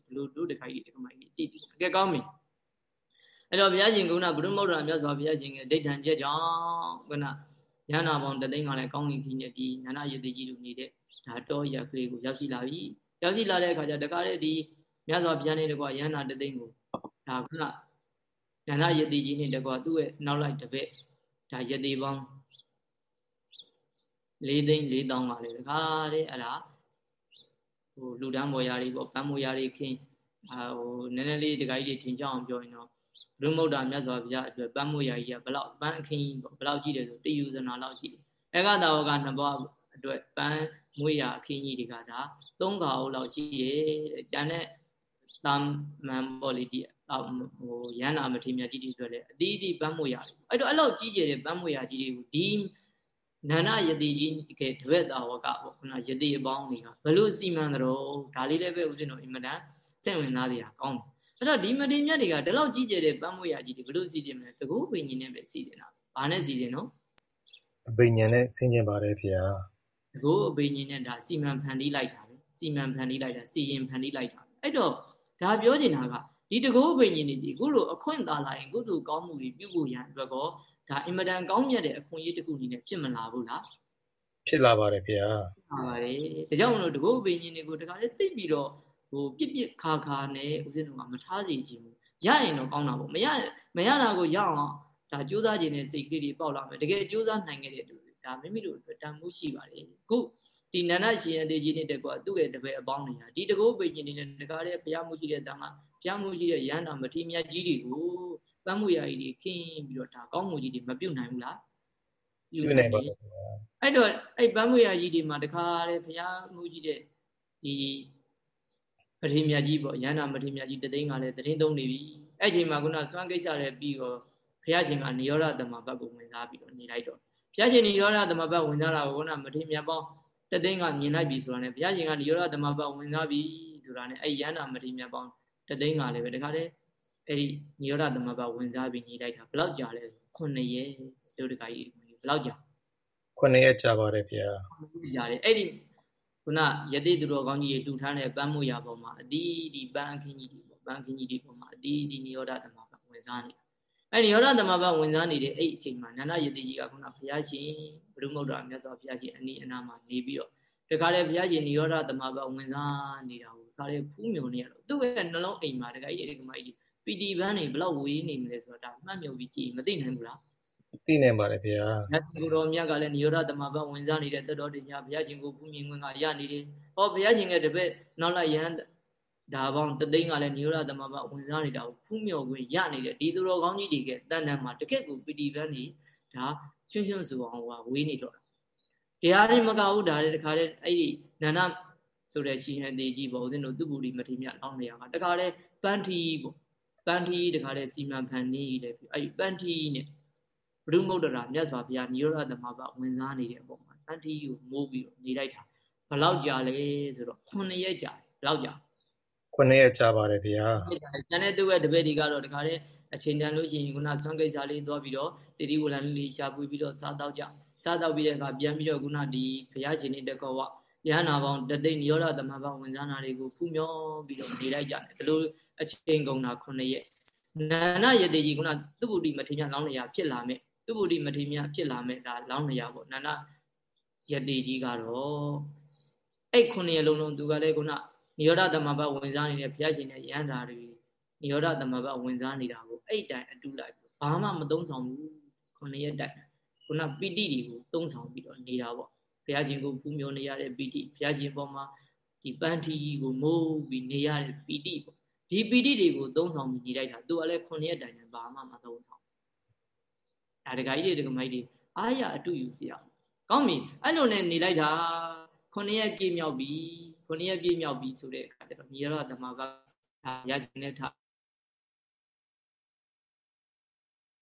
ဒီလိုတို့တခါကြီးဒီကမကြီးတည်တည်အကဲကောင်းပြီအဲ့တော့ဘုရားရှင်ကဘုရုမုဒ္ဒရာမြတ်စွာဘုရားရှင်ရဲ့ဒိဋ္ဌံချက်ကြောင့်ကန ရဟနာပေါင်းတသိန်းကလည်းကောင်းကင်ကြီးနဲ့ဒီနန္ဒရတိကြီးလူနေတဲ့ဒါတော့ရကလေးကိုရောက်ရှိလာပြီရောက်ရှိလာတဲ့အခါကျတကားတဲ့ဒီမြတ်စွာဘုရားနဲ့တကွာရဟနာတသိန်းကိုဒါကနန္ဒရတိကြီးနဲ့တကွာသူ့ရဲ့နောက်လိုက်တစ်ပည့်ဒါရတိပေါင်း၄သိန်း၄တောင်းပါလေတကားတဲ့အဲ့ဒါဟိုလူတန်းမော်ရာတွေပေါ့ပန်းမော်ရာတွေခင်းအာဟိုနည်းနည်းလေးတခါကြီးထင်ကြအောင်ပြောရင်တော့ ဘုရုမုဒ္ဒမြတ်စွာဘုရားအတွက်ပန်းမော်ရာကြီးကဘလောက်ပန်းအခင်းပေါ့ဘလောက်ကြီးတယ်ဆိုတယူဇနာလောက်ရှိတယ်အေကတာဝကနှစ်ဘောအတွက်ပန်းမွေးရာအခင်းကြီးတွေကဒါသုံးခါအုပ်လောက်ရှိတယ်ကျန်တဲ့တမ်မန်ပေါ့လေဒီဟိုရန်နာမထေမြတ်ကြီးတွေအတွက်လည်းအတီးတီးပန်းမွေးရာတွေအဲ့တော့အဲ့လောက်ကြီးကျယ်တဲ့ပန်းမွေးရာကြီးတွေကိုဒီနန္ဒယတိကြီးကဲတပည့်တော်ကပေါ့ခုနယတိအပေါင်းတွေကဘလို့စီမံတော်ဒါလေးလည်းပဲဦးဇင်းတော်အင်မတန်စိတ်ဝင်စားစရာကောင်းတယ် အဲ့တော့ဒီမတိမြတ်တွေကဒီလောက်ကြီးကျယ်တဲ့ပန်းမွေးရာကြီးတွေဘလို့စီတင်မလဲတကူပင်ကြီးနဲ့ပဲစီတင်တာဘာနဲ့စီတင်နော်အပိညာနဲ့ဆင်းကျင်ပါတယ်ဖေဟာတကူအပိညာနဲ့ဒါစီမံဖန်တီးလိုက်တာပဲစီမံဖန်တီးလိုက်တာစီရင်ဖန်တီးလိုက်တာအဲ့တော့ဒါပြောချင်တာကဒီတကူအပိညာနေဒီခုလိုအခွင့်သာလာရင်ကုသိုလ်ကောင်းမှုတွေပြုဖို့ရန်အတွက်ကောဒါအင်မတန်ကောင်းမြတ်တဲ့အခွင့်အရေးတစ်ခုအနေနဲ့ဖြစ်မလာဘူးလားဖြစ်လာပါတယ်ခင်ဗျာဟုတ်ပါတယ်ဒါကြောင့်မလို့တကုတ်ပင်ရှင်တွေကိုတခါလေးသိပြီးတော့ ဟိုပြစ်ပြစ်ခါခါနဲ့ဦးဇင်းတို့ကမထားစီခြင်းဘူးရရင်တော့ကောင်းတာပေါ့မရမရတာကိုရအောင်ဒါကြိုးစားခြင်းနဲ့စိတ်ကလေးတွေပေါက်လာမယ်တကယ်ကြိုးစားနိုင်ခဲ့တဲ့သူဒါမိမိတို့အတွက်တန်မှုရှိပါတယ်ခုဒီနန္ဒရှင်ရသေးကြီးနဲ့တကွာသူ့ရဲ့တပည့်အပေါင်းတွေဟာဒီတကုတ်ပင်ရှင်တွေနဲ့တကားတဲ့ဘုရားမှုရှိတဲ့တန်ခါဘုရားမှုရှိတဲ့ရဟန္တာမထေရမြတ်ကြီးတွေကိုပန်းမွေရာကြီးတွေခင်းပြီးတော့ဒါကောင်းမှုကြီးတွေမပြုတ်နိုင်ဘူးလားပြုတ်နိုင်ပါဘူးအဲ့တော့အဲ့ပန်းမွေရာကြီးတွေမှာတခါလေဘုရားမှုကြီးတဲ့ဒီ ပရိမြတ်ကြီးပေါ့ရဟန္တာမထေရမြတ်ကြီးတသိန်းကလည်းတသိန်းသုံးနေပြီအဲ့ချိန်မှာခုနစွမ်းကိစ္စလည်းပြီးတော့ဘုရားရှင်ကနိရောဓသမဘတ်ကိုဝင်စားပြီးတော့နေလိုက်တော့ဘုရားရှင်နိရောဓသမဘတ်ဝင်စားတာကိုခုနမထေရမြတ်ပေါင်းတသိန်းကမြင်လိုက်ပြီဆိုတာနဲ့ဘုရားရှင်ကနိရောဓသမဘတ်ဝင်စားပြီဆိုတာနဲ့အဲ့ရဟန္တာမထေရမြတ်ပေါင်းတသိန်းကလည်းပဲတခါတည်းအဲ့ဒီနိရောဓသမဘဝင်စားပြီးညီလိုက်တာဘယ်လောက်ကြာလဲ9ရက်တို့တခါကြီးဘယ်လောက်ကြာ9ရက်ကြာပါတယ်ဗျာကြာတယ်အဲ့ဒီ ခုနယတိသူတော်ကောင်းကြီးတွေတူထားတဲ့ပန်းမွေရပေါ်မှာအတီးဒီပန်းအခင်းကြီးတွေပေါ့ပန်းအခင်းကြီးတွေပေါ်မှာအတီးဒီနိရောဓသမဘဝင်စားနေအဲ့ဒီနိရောဓသမဘဝင်စားနေတဲ့အဲ့အချိန်မှာနန္ဒယတိကြီးကခုနဘုရားရှင်ဘုရုမုဒ္ဒရာမြတ်စွာဘုရားရှင်အနီးအနားမှာနေပြီးတော့တခါလေဘုရားရှင်နိရောဓသမဘဝင်စားနေတာကိုဒါလေဖူးမြုံနေရတော့သူ့ရဲ့နှလုံးအိမ်မှာတခါကြီးအဲ့ဒီကမကြီးပီတီပန်းနေဘလောက်ဝေးနေမလဲဆိုတာဒါမှတ်မြုပ်ပြီးကြည့်မသိနိုင်ဘူးလား သိနိုင်ပါတယ်ဗျာမြတ်ကိုတော်မြတ်ကလည်းနိရောဓသမဘဝင်စားနေတဲ့တတော်တညာဘုရားရှင်ကိုပူမြင်ခွင့်ကရနေတယ်ဟောဘုရားရှင်ကတပည့်နောက်လိုက်ရန်ဒါပေါင်းတသိန်းကလည်းနိရောဓသမဘဝင်စားနေတာကိုဖူးမြော်ခွင့်ရနေတယ်ဒီသူတော်ကောင်းကြီးတွေကတန်တန်မှာတကက်ကိုပီတီပန်းနေဒါရှင်းရှင်းဆိုအောင်ဟိုဝေးနေတော့တရားတွေမကဘူးဒါတွေတခါတည်းအဲ့ဒီနန္ဒဆိုတဲ့ရှင်ဟန်တေကြီးပေါ့ဦးဇင်းတို့သူပူရီမထေမြလောင်းနေရတာတခါတည်းပန်းထီပေါ့ပန်းထီတခါလေစီမံဖန်နေတယ်အဲ့ပန်းထီနဲ့ ဘုရုမုဒ္ဒရာမြတ်စွာဘုရားနိရောဓသမဘဝင်စားနေတဲ့အပေါ်မှာပန်းထီကိုမိုးပြီးတော့နေလိုက်တာဘယ်လောက်ကြာလဲဆိုတော့9ရက်ကြာဘယ်လောက်ကြာ9ရက်ကြာပါတယ်ဗျာကျန်တဲ့သူရဲ့တပည့်တွေကတော့တခါလေအချိန်တန်လို့ရှိရင်ခုနဆွမ်းကိစ္စလေးသွားပြီးတော့တတိဝလန်လေးရှာပွေးပြီးတော့စားတော့ကြစားတော့ပြီးတဲ့အခါပြန်ပြီးတော့ခုနဒီဘုရားရှင်နေတကောဝရဟနာပေါင်းတသိနိရောဓသမဘဝင်စားနာတွေကိုဖူးမြောပြီးတော့နေလိုက်ကြတယ်ဒီလိုအချိန်ကုန်တာ9ရက်နာနာယတိကြီးကသူဗုဒ္ဓမထေရလောင်းလျာဖြစ်လာမယ် သူဗုဒ္ဓမထေရဖြစ်လာမယ်ဒါလောင်းလျာပေါ့နာနာယတိကြီးကတော့အဲ့9ရက်လုံးလုံးသူကလည်းခုနနိရောဓသမဘဝင်စားနေတဲ့ဘုရားရှင်ရဲ့ရဟန္တာတွေနိရောဓသမဘဝင်စားနေတာကိုအဲ့တိုင်အတူလိုက်ဘာမှမသုံးဆောင်ဘူး9ရက်တိုင်ခုနပိဋိတွေကိုသုံးဆောင်ပြီးတော့နေတာပေါ့ဘုရားရှင်ကိုပူမျောနေရတဲ့ပိဋိဘုရားရှင်ပေါ်မှာဒီပန်းထီကိုမိုးပြီးနေရတဲ့ပိဋိပေါ့ဒီပီတိတွေကိုသုံးဆောင်ပြီးညီလိုက်တာသူကလည်း9ရက်တိုင်နဲ့ဘာမှမသုံးဆောင် ဒါတခါကြီးတွေတခါမကြီးတွေအားရအတူယူစီအောင်ကောင်းပြီအဲ့လိုနဲ့နေလိုက်တာ9ရက်ပြည့်မြောက်ပြီ9ရက်ပြည့်မြောက်ပြီဆိုတဲ့အခါကျတော့ညီရတော့ဓမ္မဘရခြင်းနဲ့ထ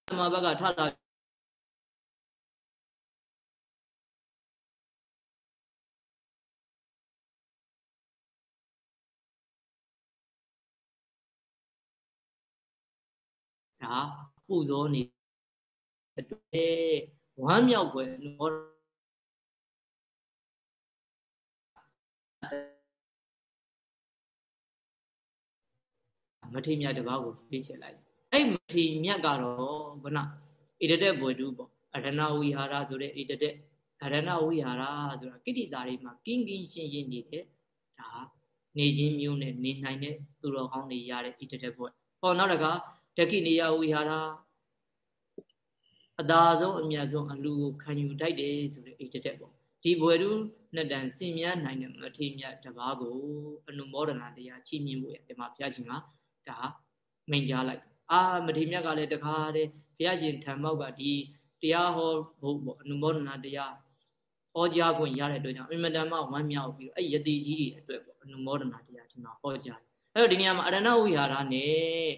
ဓမ္မဘကထလာဒါပူဇော်နေအတွက် ဝမ်းမြောက်ွယ်လောမထေမြတ်တပါးကိုပြေးချလိုက်အဲ့မထေမြတ်ကတော့ခုနဣတတက်ဘွယ်တူပေါ့အရဏဝိဟာရဆိုတဲ့ဣတတက်အရဏဝိဟာရဆိုတာကိတိတာတွေမှာကင်းကင်းရှင်းရှင်းနေတဲ့ဒါနေခြင်းမျိုးနဲ့နေနိုင်တဲ့သူတော်ကောင်းတွေရတဲ့ဣတတက်ဘွယ်ဟောနောက်တကဒကိနေယဝိဟာရ အသာဆုံးအမြတ်ဆုံးအလူကိုခံယူတိုက်တယ်ဆိုတဲ့ဣတတက်ပေါ့ဒီဘွယ်တူနှစ်တန်စင်မြန်းနိုင်တဲ့မထေမြတ်တပါးကိုအနုမောဒနာတရားချီးမြှင့်ဖို့ရဒီမှာဘုရားရှင်ကဒါမိန်ကြားလိုက်အာမထေမြတ်ကလည်းတခါတည်းဘုရားရှင်ထံမောက်ကဒီတရားဟောဖို့ပေါ့အနုမောဒနာတရားဟောကြားခွင့်ရတဲ့အတွက်ကြောင့်အင်မတန်မှဝမ်းမြောက်ပြီးတော့အဲ့ယတိကြီးတွေအတွက်ပေါ့အနုမောဒနာတရားဒီမှာဟောကြားတယ်အဲ့တော့ဒီနေရာမှာအရဏဝိဟာရနဲ့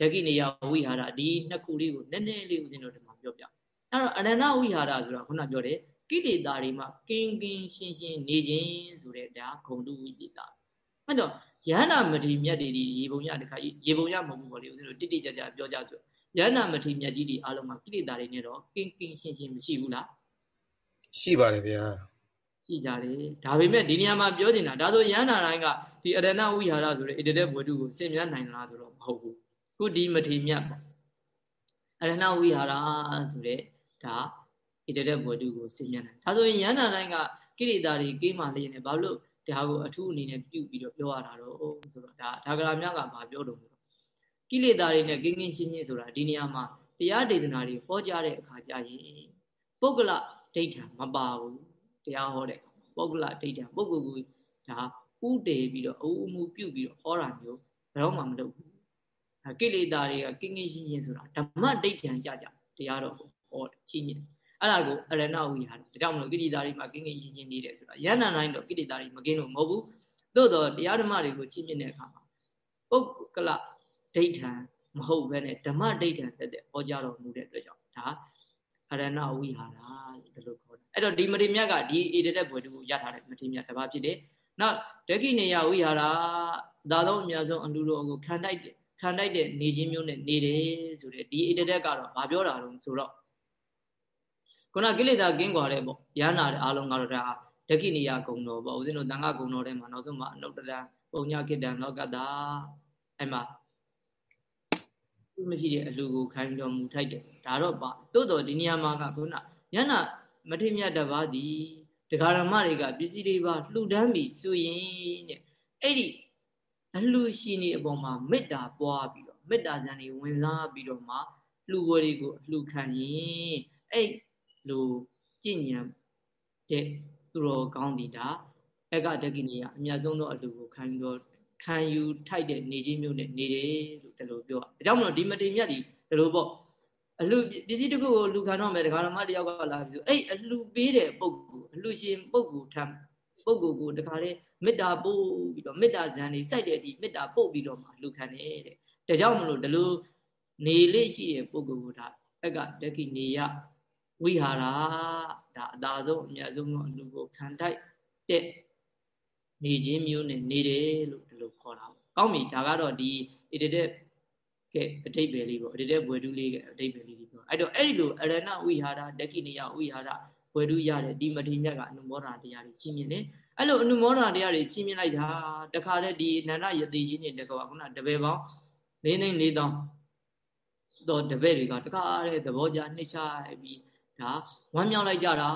ယကိနေယဝိဟာရဒီနှစ်ခုလေးကိုနည်းနည်းလေးဦးဇင်းတို့ဒီမှာပြောပြအဲ့တော့အရဏဝိဟာရဆိုတာခုနပြောတယ်ကိလေသာတွေမှာကင်းကင်းရှင်းရှင်းနေခြင်းဆိုတဲ့ဒါဂုံတုဝိသေတာအဲ့တော့ယန္နာမတိမြတ်တွေဒီရေပုံရတခါရေပုံရမဟုတ်ဘူးပေါ့လေဦးဇင်းတို့တိတိကျကျပြောကြဆိုယန္နာမတိမြတ်ကြီးတွေအားလုံးမှာကိလေသာတွေနဲ့တော့ကင်းကင်းရှင်းရှင်းမရှိဘူးလားရှိပါတယ်ဗျာရှိကြတယ်ဒါပေမဲ့ဒီနေရာမှာပြောနေတာဒါဆိုယန္နာတိုင်းကဒီအရဏဝိဟာရဆိုတဲ့ဣတတဲ့ဘဝတုကိုစင်မြတ်နိုင်လားဆိုတော့မဟုတ်ဘူး ခုဒီမတိမြတ်ပေါ့အရဏဝိဟာရဆိုတဲ့ဒါဣတတဲ့ဘဝတုကိုစင်မြတ်နိုင်ဒါဆိုရင်ယန္နာတိုင်းကကိလေသာတွေကိမှလေးနဲ့ဘာလို့ဒါကိုအထူးအနေနဲ့ပြုပြီးတော့ပြောရတာတော့ဆိုတော့ဒါဒါကရာမြတ်ကဘာပြောတော့ကိလေသာတွေနဲ့ကင်းကင်းရှင်းရှင်းဆိုတာဒီနေရာမှာတရားဒေသနာတွေဟောကြားတဲ့အခါကျရင်ပုဂ္ဂလဒိဋ္ဌံမပါဘူးတရားဟောတဲ့ပုဂ္ဂလဒိဋ္ဌံပုဂ္ဂိုလ်ကဒါဥတည်ပြီးတော့အူအမှုပြုပြီးတော့ဟောတာမျိုးဘယ်တော့မှမလုပ်ဘူး ကိလေသာတွေကကင်းကင်းရှင်းရှင်းဆိုတာဓမ္မဒိဋ္ဌံကြကြတရားတော်ဟောချင်းချင်းအဲ့ဒါကိုအရဏဝိဟာရဒါကြောင့်မလို့ကိလေသာတွေမှာကင်းကင်းရှင်းရှင်းနေတယ်ဆိုတာယန္နာတိုင်းတော့ကိလေသာတွေမကင်းလို့မဟုတ်ဘူးသို့တော့တရားဓမ္မတွေကိုချင်းမြင့်တဲ့အခါမှာပုဂ္ဂလဒိဋ္ဌံမဟုတ်ဘဲနဲ့ဓမ္မဒိဋ္ဌံတက်တဲ့ဟောကြားတော်မူတဲ့အတွက်ကြောင့်ဒါအရဏဝိဟာရလို့ခေါ်တယ်အဲ့တော့ဒီမတိမြတ်ကဒီဧတတဲ့ဘွယ်တူကိုရထားတဲ့မတိမြတ်တစ်ပါးဖြစ်တယ်နောက်ဒက္ခိနေယဝိဟာရဒါလုံးအများဆုံးအလူတော်ကိုခံတိုက် ခံတိုက်တဲ့နေခြင်းမျိုးနဲ့နေတယ်ဆိုတဲ့ဒီဧတတဲ့ကတော့ဗာပြောတာတော့ဆိုတော့ခုနကိလေသာကင်းကွာတဲ့ပေါ့ရဟနာတဲ့အားလုံးကတော့ဒါဒက္ခိနိယဂုံတော်ပေါ့ဦးဇင်းတို့တန်ခါဂုံတော်ထဲမှာနောက်ဆုံးမှာအနုတ္တရပုံညကိတံလောကတာအဲ့မှာမရှိတဲ့အလူကိုခိုင်းတော်မူထိုက်တယ်ဒါတော့ပါတိုးတော်ဒီနေရာမှာကခုနညနာမထေမြတ်တပါးဒီဒကာရမတွေကပစ္စည်းတွေပါလှူဒန်းပြီးဆိုရင်တဲ့အဲ့ဒီ အလှရှင်နေအပေါ်မှာမေတ္တာပွားပြီးတော့မေတ္တာဇံတွေဝင်စားပြီးတော့မှလှူဝဲတွေကိုအလှခံရင်အဲ့လိုကြည်ညံတဲ့သူတော်ကောင်းဒီဒါအကတကိနီကအမြတ်ဆုံးသောအလူကိုခံယူတော့ခံယူထိုက်တဲ့နေခြင်းမျိုးနဲ့နေတယ်လို့တလို့ပြောအကြောင်းမလို့ဒီမတိမြတ်ဒီတလို့ပေါ့အလူပစ္စည်းတစ်ခုကိုလူခံတော့မယ်ဒကာရမတယောက်ကလာပြီးအဲ့အလူပေးတဲ့ပုံကူအလူရှင်ပုံကူထမ်း ပုံကူကိုတခါလေမေတ္တာပို့ပြီးတော့မေတ္တာဇန်နေစိုက်တဲ့အထိမေတ္တာပို့ပြီးတော့မှလူခံတယ်တဲ့ဒါကြောင့်မလို့ဒီလိုနေလေးရှိတဲ့ပုံကူကိုဒါအကတကိနေယဝိဟာရဒါအသာဆုံးအမြတ်ဆုံးသောအလူကိုခံထိုက်တဲ့နေခြင်းမျိုးနဲ့နေတယ်လို့ဒီလိုခေါ်တာပေါ့ကောင်းပြီဒါကတော့ဒီ edited ကဲအတိတ်ပဲလေးပေါ့ edited ဘွယ်တူးလေးကအတိတ်ပဲလေးပြောအဲ့တော့အဲ့ဒီလိုအရဏဝိဟာရဒက္ခိနိယဝိဟာရ ဘွယ်တူးရတဲ့ဒီမထေမြတ်ကအနုမောဒနာတရားတွေချင်းမြင်တယ်အဲ့လိုအနုမောဒနာတရားတွေချင်းမြင်လိုက်တာတခါတည်းဒီနန္ဒယတိကြီးနဲ့တကောခုနတပည့်ပေါင်း၄သိန်း၄တောင်းတော့တပည့်တွေကတခါတည်းသဘောကြနှိမ့်ချပြီးဒါဝမ်းမြောက်လိုက်ကြတာ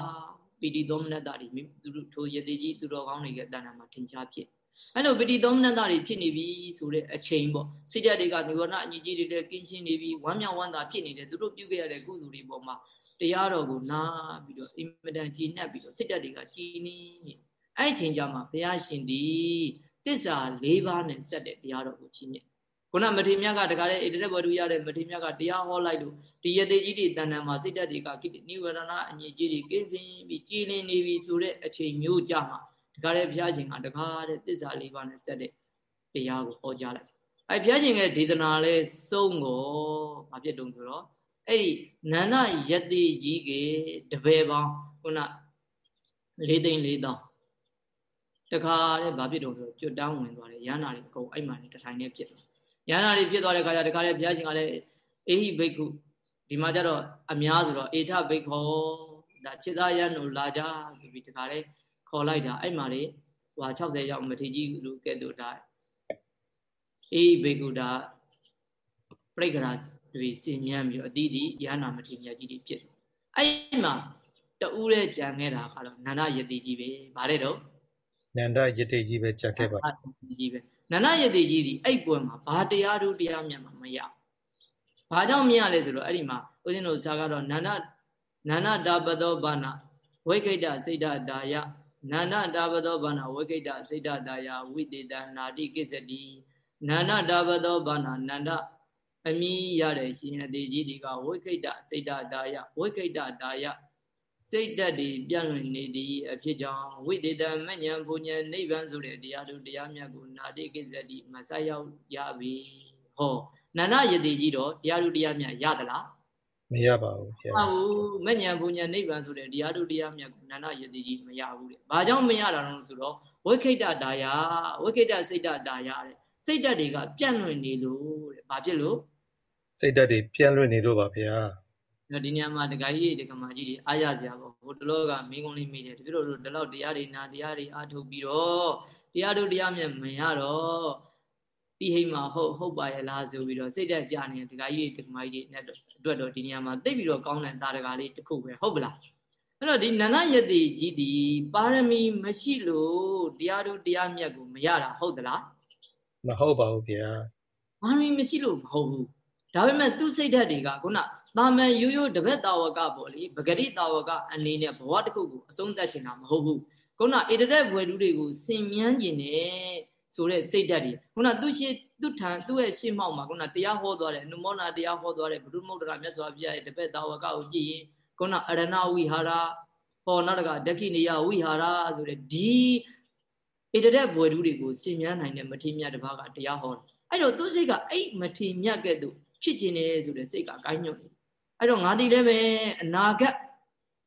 ပီတိသောမနတ္တတွေသူတို့ထိုယတိကြီးသူတော်ကောင်းတွေကတဏ္ဍာမှာထင်ရှားဖြစ်အဲ့လိုပီတိသောမနတ္တတွေဖြစ်နေပြီဆိုတဲ့အချိန်ပေါ့စိတ်ဓာတ်တွေကနိဝရဏအညီကြီးတွေလည်းကင်းရှင်းနေပြီဝမ်းမြောက်ဝမ်းသာဖြစ်နေတယ်သူတို့ပြုခဲ့ရတဲ့ကုသိုလ်တွေပေါ်မှာ တရားတော်ကိုနားပြီးတော့အင်မတန်ကြည်နပ်ပြီးတော့စိတ်ဓာတ်တွေကကြည်နေနေအဲ့အချိန်ကြမှာဘုရားရှင်ဒီတစ္ဆာ၄ပါးနဲ့စက်တဲ့တရားတော်ကိုချီးမြှင့်ခုနမထေမြတ်ကတခါလေဣတရဘဝတုရတဲ့မထေမြတ်ကတရားဟောလိုက်လို့ဒီယတိကြီးတွေတဏ္ဍာမှာစိတ်ဓာတ်တွေကကိနိဝရဏအညစ်အကြေးတွေကင်းစင်ပြီးကြည်လင်နေပြီဆိုတဲ့အချိန်မျိုးကြမှာတခါလေဘုရားရှင်ကတခါတဲ့သစ္စာလေးပါးနဲ့ဆက်တဲ့တရားကိုဟောကြားလိုက်အဲဘုရားရှင်ရဲ့ဒေသနာလဲစုံကိုမဖြစ်တုံဆိုတော့ အဲ့ဒီနန္ဒယတိကြီးကတပည့်ပေါင်းခုန၄သိန်း၄တောင်းတခါတဲ့ဘာဖြစ်တုံဆိုကျွတ်တောင်းဝင်သွားတယ်ရဟနာတွေအကုန်အဲ့မှနေတထိုင်နေဖြစ်တယ်ရဟန္တာတွေဖြစ်သွားတဲ့ခါကျတခါလေဘုရားရှင်ကလည်းအေဟိဘိက္ခုဒီမှာကျတော့အများဆိုတော့အေထဘိက္ခောဒါခြေသားရန်တို့လာကြဆိုပြီးတခါလေခေါ်လိုက်တာအဲ့မှာလေဟို60ရောက်မထေကြီးလူကဲ့သို့ဒါအေဟိဘိက္ခုဒါပြိက္ခရာ တွေစင်မြန်းပြီးတော့အတိအဒီရဟနာမထေရကြီးတွေဖြစ်တယ်အဲ့မှာတူးတဲ့ကြံခဲ့တာကတော့နန္ဒယတိကြီးပဲဗါတဲ့တော့နန္ဒယတိကြီးပဲကြံခဲ့ပါကြီးပဲနန္ဒယတိကြီးဒီအဲ့ပွဲမှာဘာတရားတို့တရားမြတ်မှာမရဘာကြောင့်မရလဲဆိုတော့အဲ့ဒီမှာဦးဇင်းတို့ဇာကတော့နန္ဒနန္ဒတာပသောဘာနာဝိကိတစိတ်တဒါယနန္ဒတာပသောဘာနာဝိကိတစိတ်တဒါယဝိတေတနာတိကိစ္စတိနန္ဒတာပသောဘာနာနန္ဒ အမိရတဲ့ရှင်အသေးကြီးတွေကဝိခိတစိတ်တဒါယဝိခိတဒါယစိတ်တက်တွေပြန့်လွင်နေသည်အဖြစ်ကြောင့်ဝိတေတမဉ္ဇဉ်ဘုံဉ္ဇဉ်နိဗ္ဗာန်ဆိုတဲ့တရားတို့တရားမြတ်ကိုနာတိကိစ္စတိမဆက်ရောက်ရပြီဟောနန္ဒယတိကြီးတော့တရားတို့တရားမြတ်ရသလားမရပါဘူးဗျာဟုတ်မဉ္ဇဉ်ဘုံဉ္ဇဉ်နိဗ္ဗာန်ဆိုတဲ့တရားတို့တရားမြတ်ကိုနန္ဒယတိကြီးမရဘူးတဲ့ဘာကြောင့်မရတာလဲဆိုတော့ဝိခိတဒါယဝိခိတစိတ်တဒါယတဲ့စိတ်တက်တွေကပြန့်လွင်နေလို့တဲ့ဘာဖြစ်လို့ စိတ်ဓာတ်တွေပြန့်လွင့်နေလို့ပါဗျာဒီနေရာမှာဒကာကြီးတွေဒကာမကြီးတွေအားရစရာပေါ့ဟိုတလောကမင်းကုန်းလေးမိတယ်တပြည့်တို့ဒီလောက်တရားတွေနာတရားတွေအားထုတ်ပြီးတော့တရားတို့တရားမြတ်မရတော့ဒီဟိမှာဟုတ်ဟုတ်ပါရဲ့လားဆိုပြီးတော့စိတ်သက်ကြနေတဲ့ဒကာကြီးတွေဒကာမကြီးတွေနဲ့အတွက်တော့ဒီနေရာမှာသိပြီးတော့ကောင်းတဲ့တာဒကာလေးတစ်ခုပဲဟုတ်ပလားအဲ့တော့ဒီနန္ဒယတိကြီးဒီပါရမီမရှိလို့တရားတို့တရားမြတ်ကိုမရတာဟုတ်သလားမဟုတ်ပါဘူးဗျာပါရမီမရှိလို့မဟုတ်ဘူး ဒါပေမဲ့သူ့စိတ်ဓာတ်တွေကခုနတာမန်ရိုးရိုးတပည့်တာဝကပေါ့လေပဂရိတာဝကအနေနဲ့ဘဝတစ်ခုကိုအဆုံးသတ်ချင်တာမဟုတ်ဘူးခုနဣတရက်ဘွယ်လူတွေကိုစင်မြန်းကျင်တယ်ဆိုတဲ့စိတ်ဓာတ်တွေခုနသူ့ရှိသူ့ထံသူ့ရဲ့ရှေ့မှောက်မှာခုနတရားဟောသွားတယ်နုမောနာတရားဟောသွားတယ်ဘုရုမုဒ္ဒရာမြတ်စွာဘုရားရဲ့တပည့်တာဝကကိုကြည့်ရင်ခုနအရဏဝိဟာရဟောနောက်တကဒက္ခိနိယဝိဟာရဆိုတဲ့ဒီဣတရက်ဘွယ်လူတွေကိုစင်မြန်းနိုင်တဲ့မထေမြတ်တစ်ပါးကတရားဟောတယ်အဲ့တော့သူ့စိတ်ကအဲ့မထေမြတ်ကဲ့သို့ ဖြစ်ခြင်းနဲ့ဆိုတဲ့စိတ်ကကိုင်းညွတ်နေအဲ့တော့ငါဒီလည်းပဲအနာဂတ်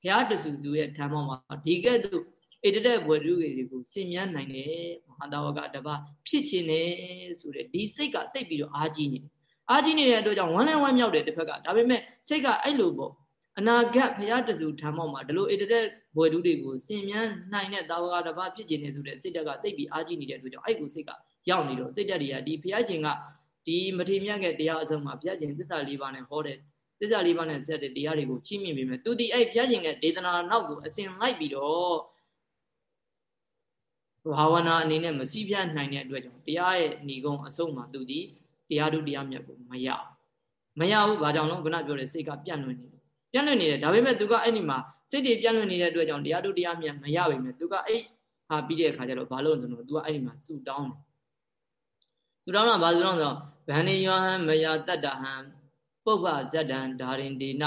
ဘုရားတဆူစုရဲ့ဓမ္မမှာဒီကဲ့သို့ဣတတဲ့ဘွယ်လူတွေကိုစင်မြန်းနိုင်တယ်မဟာတဝကတပါဖြစ်ခြင်းနဲ့ဆိုတဲ့ဒီစိတ်ကတိတ်ပြီးတော့အာကြီးနေတယ်အာကြီးနေတဲ့အတွက်ကြောင့်ဝမ်းလဲဝမ်းမြောက်တဲ့တစ်ဖက်ကဒါပေမဲ့စိတ်ကအဲ့လိုပေါ့အနာဂတ်ဘုရားတဆူဓမ္မမှာဒီလိုဣတတဲ့ဘွယ်လူတွေကိုစင်မြန်းနိုင်တဲ့တာဝကတပါဖြစ်ခြင်းနဲ့ဆိုတဲ့စိတ်တက်ကတိတ်ပြီးအာကြီးနေတဲ့အတွက်ကြောင့်အဲ့ကိုစိတ်ကရောက်နေတော့စိတ်တက်တွေကဒီဘုရားရှင်က ဒီမထေမြတ်ရဲ့တရားအစုံမှာဘုရားရှင်သစ္စာလေးပါးနဲ့ဟောတဲ့သစ္စာလေးပါးနဲ့ဆက်တဲ့တရားတွေကိုချီးမြှင့်ပေးမယ်သူဒီအဲ့ဘုရားရှင်ရဲ့ဒေသနာနောက်ကိုအစဉ်လိုက်ပြီးတော့ဘာဝနာအနေနဲ့မစီးပြတ်နိုင်တဲ့အတွက်ကြောင့်တရားရဲ့ဏီကုံအစုံမှာသူဒီတရားတို့တရားမြတ်ကိုမရမရဘူးဘာကြောင့်လဲခုနပြောတဲ့စိတ်ကပြန့်လွင့်နေတယ်ပြန့်လွင့်နေတယ်ဒါပေမဲ့သူကအဲ့ဒီမှာစိတ်တွေပြန့်လွင့်နေတဲ့အတွက်ကြောင့်တရားတို့တရားမြတ်မရပါဘူးသူကအဲ့ဟာပြီးတဲ့အခါကျတော့ဘာလို့လဲဆိုတော့သူကအဲ့ဒီမှာဆူတောင်းတယ်ဆူတောင်းတာဘာလို့လဲဆိုတော့ ဗန္နေယောဟံမယတတ္တဟံပုပ္ပဇတ္တံဓာရင်တေန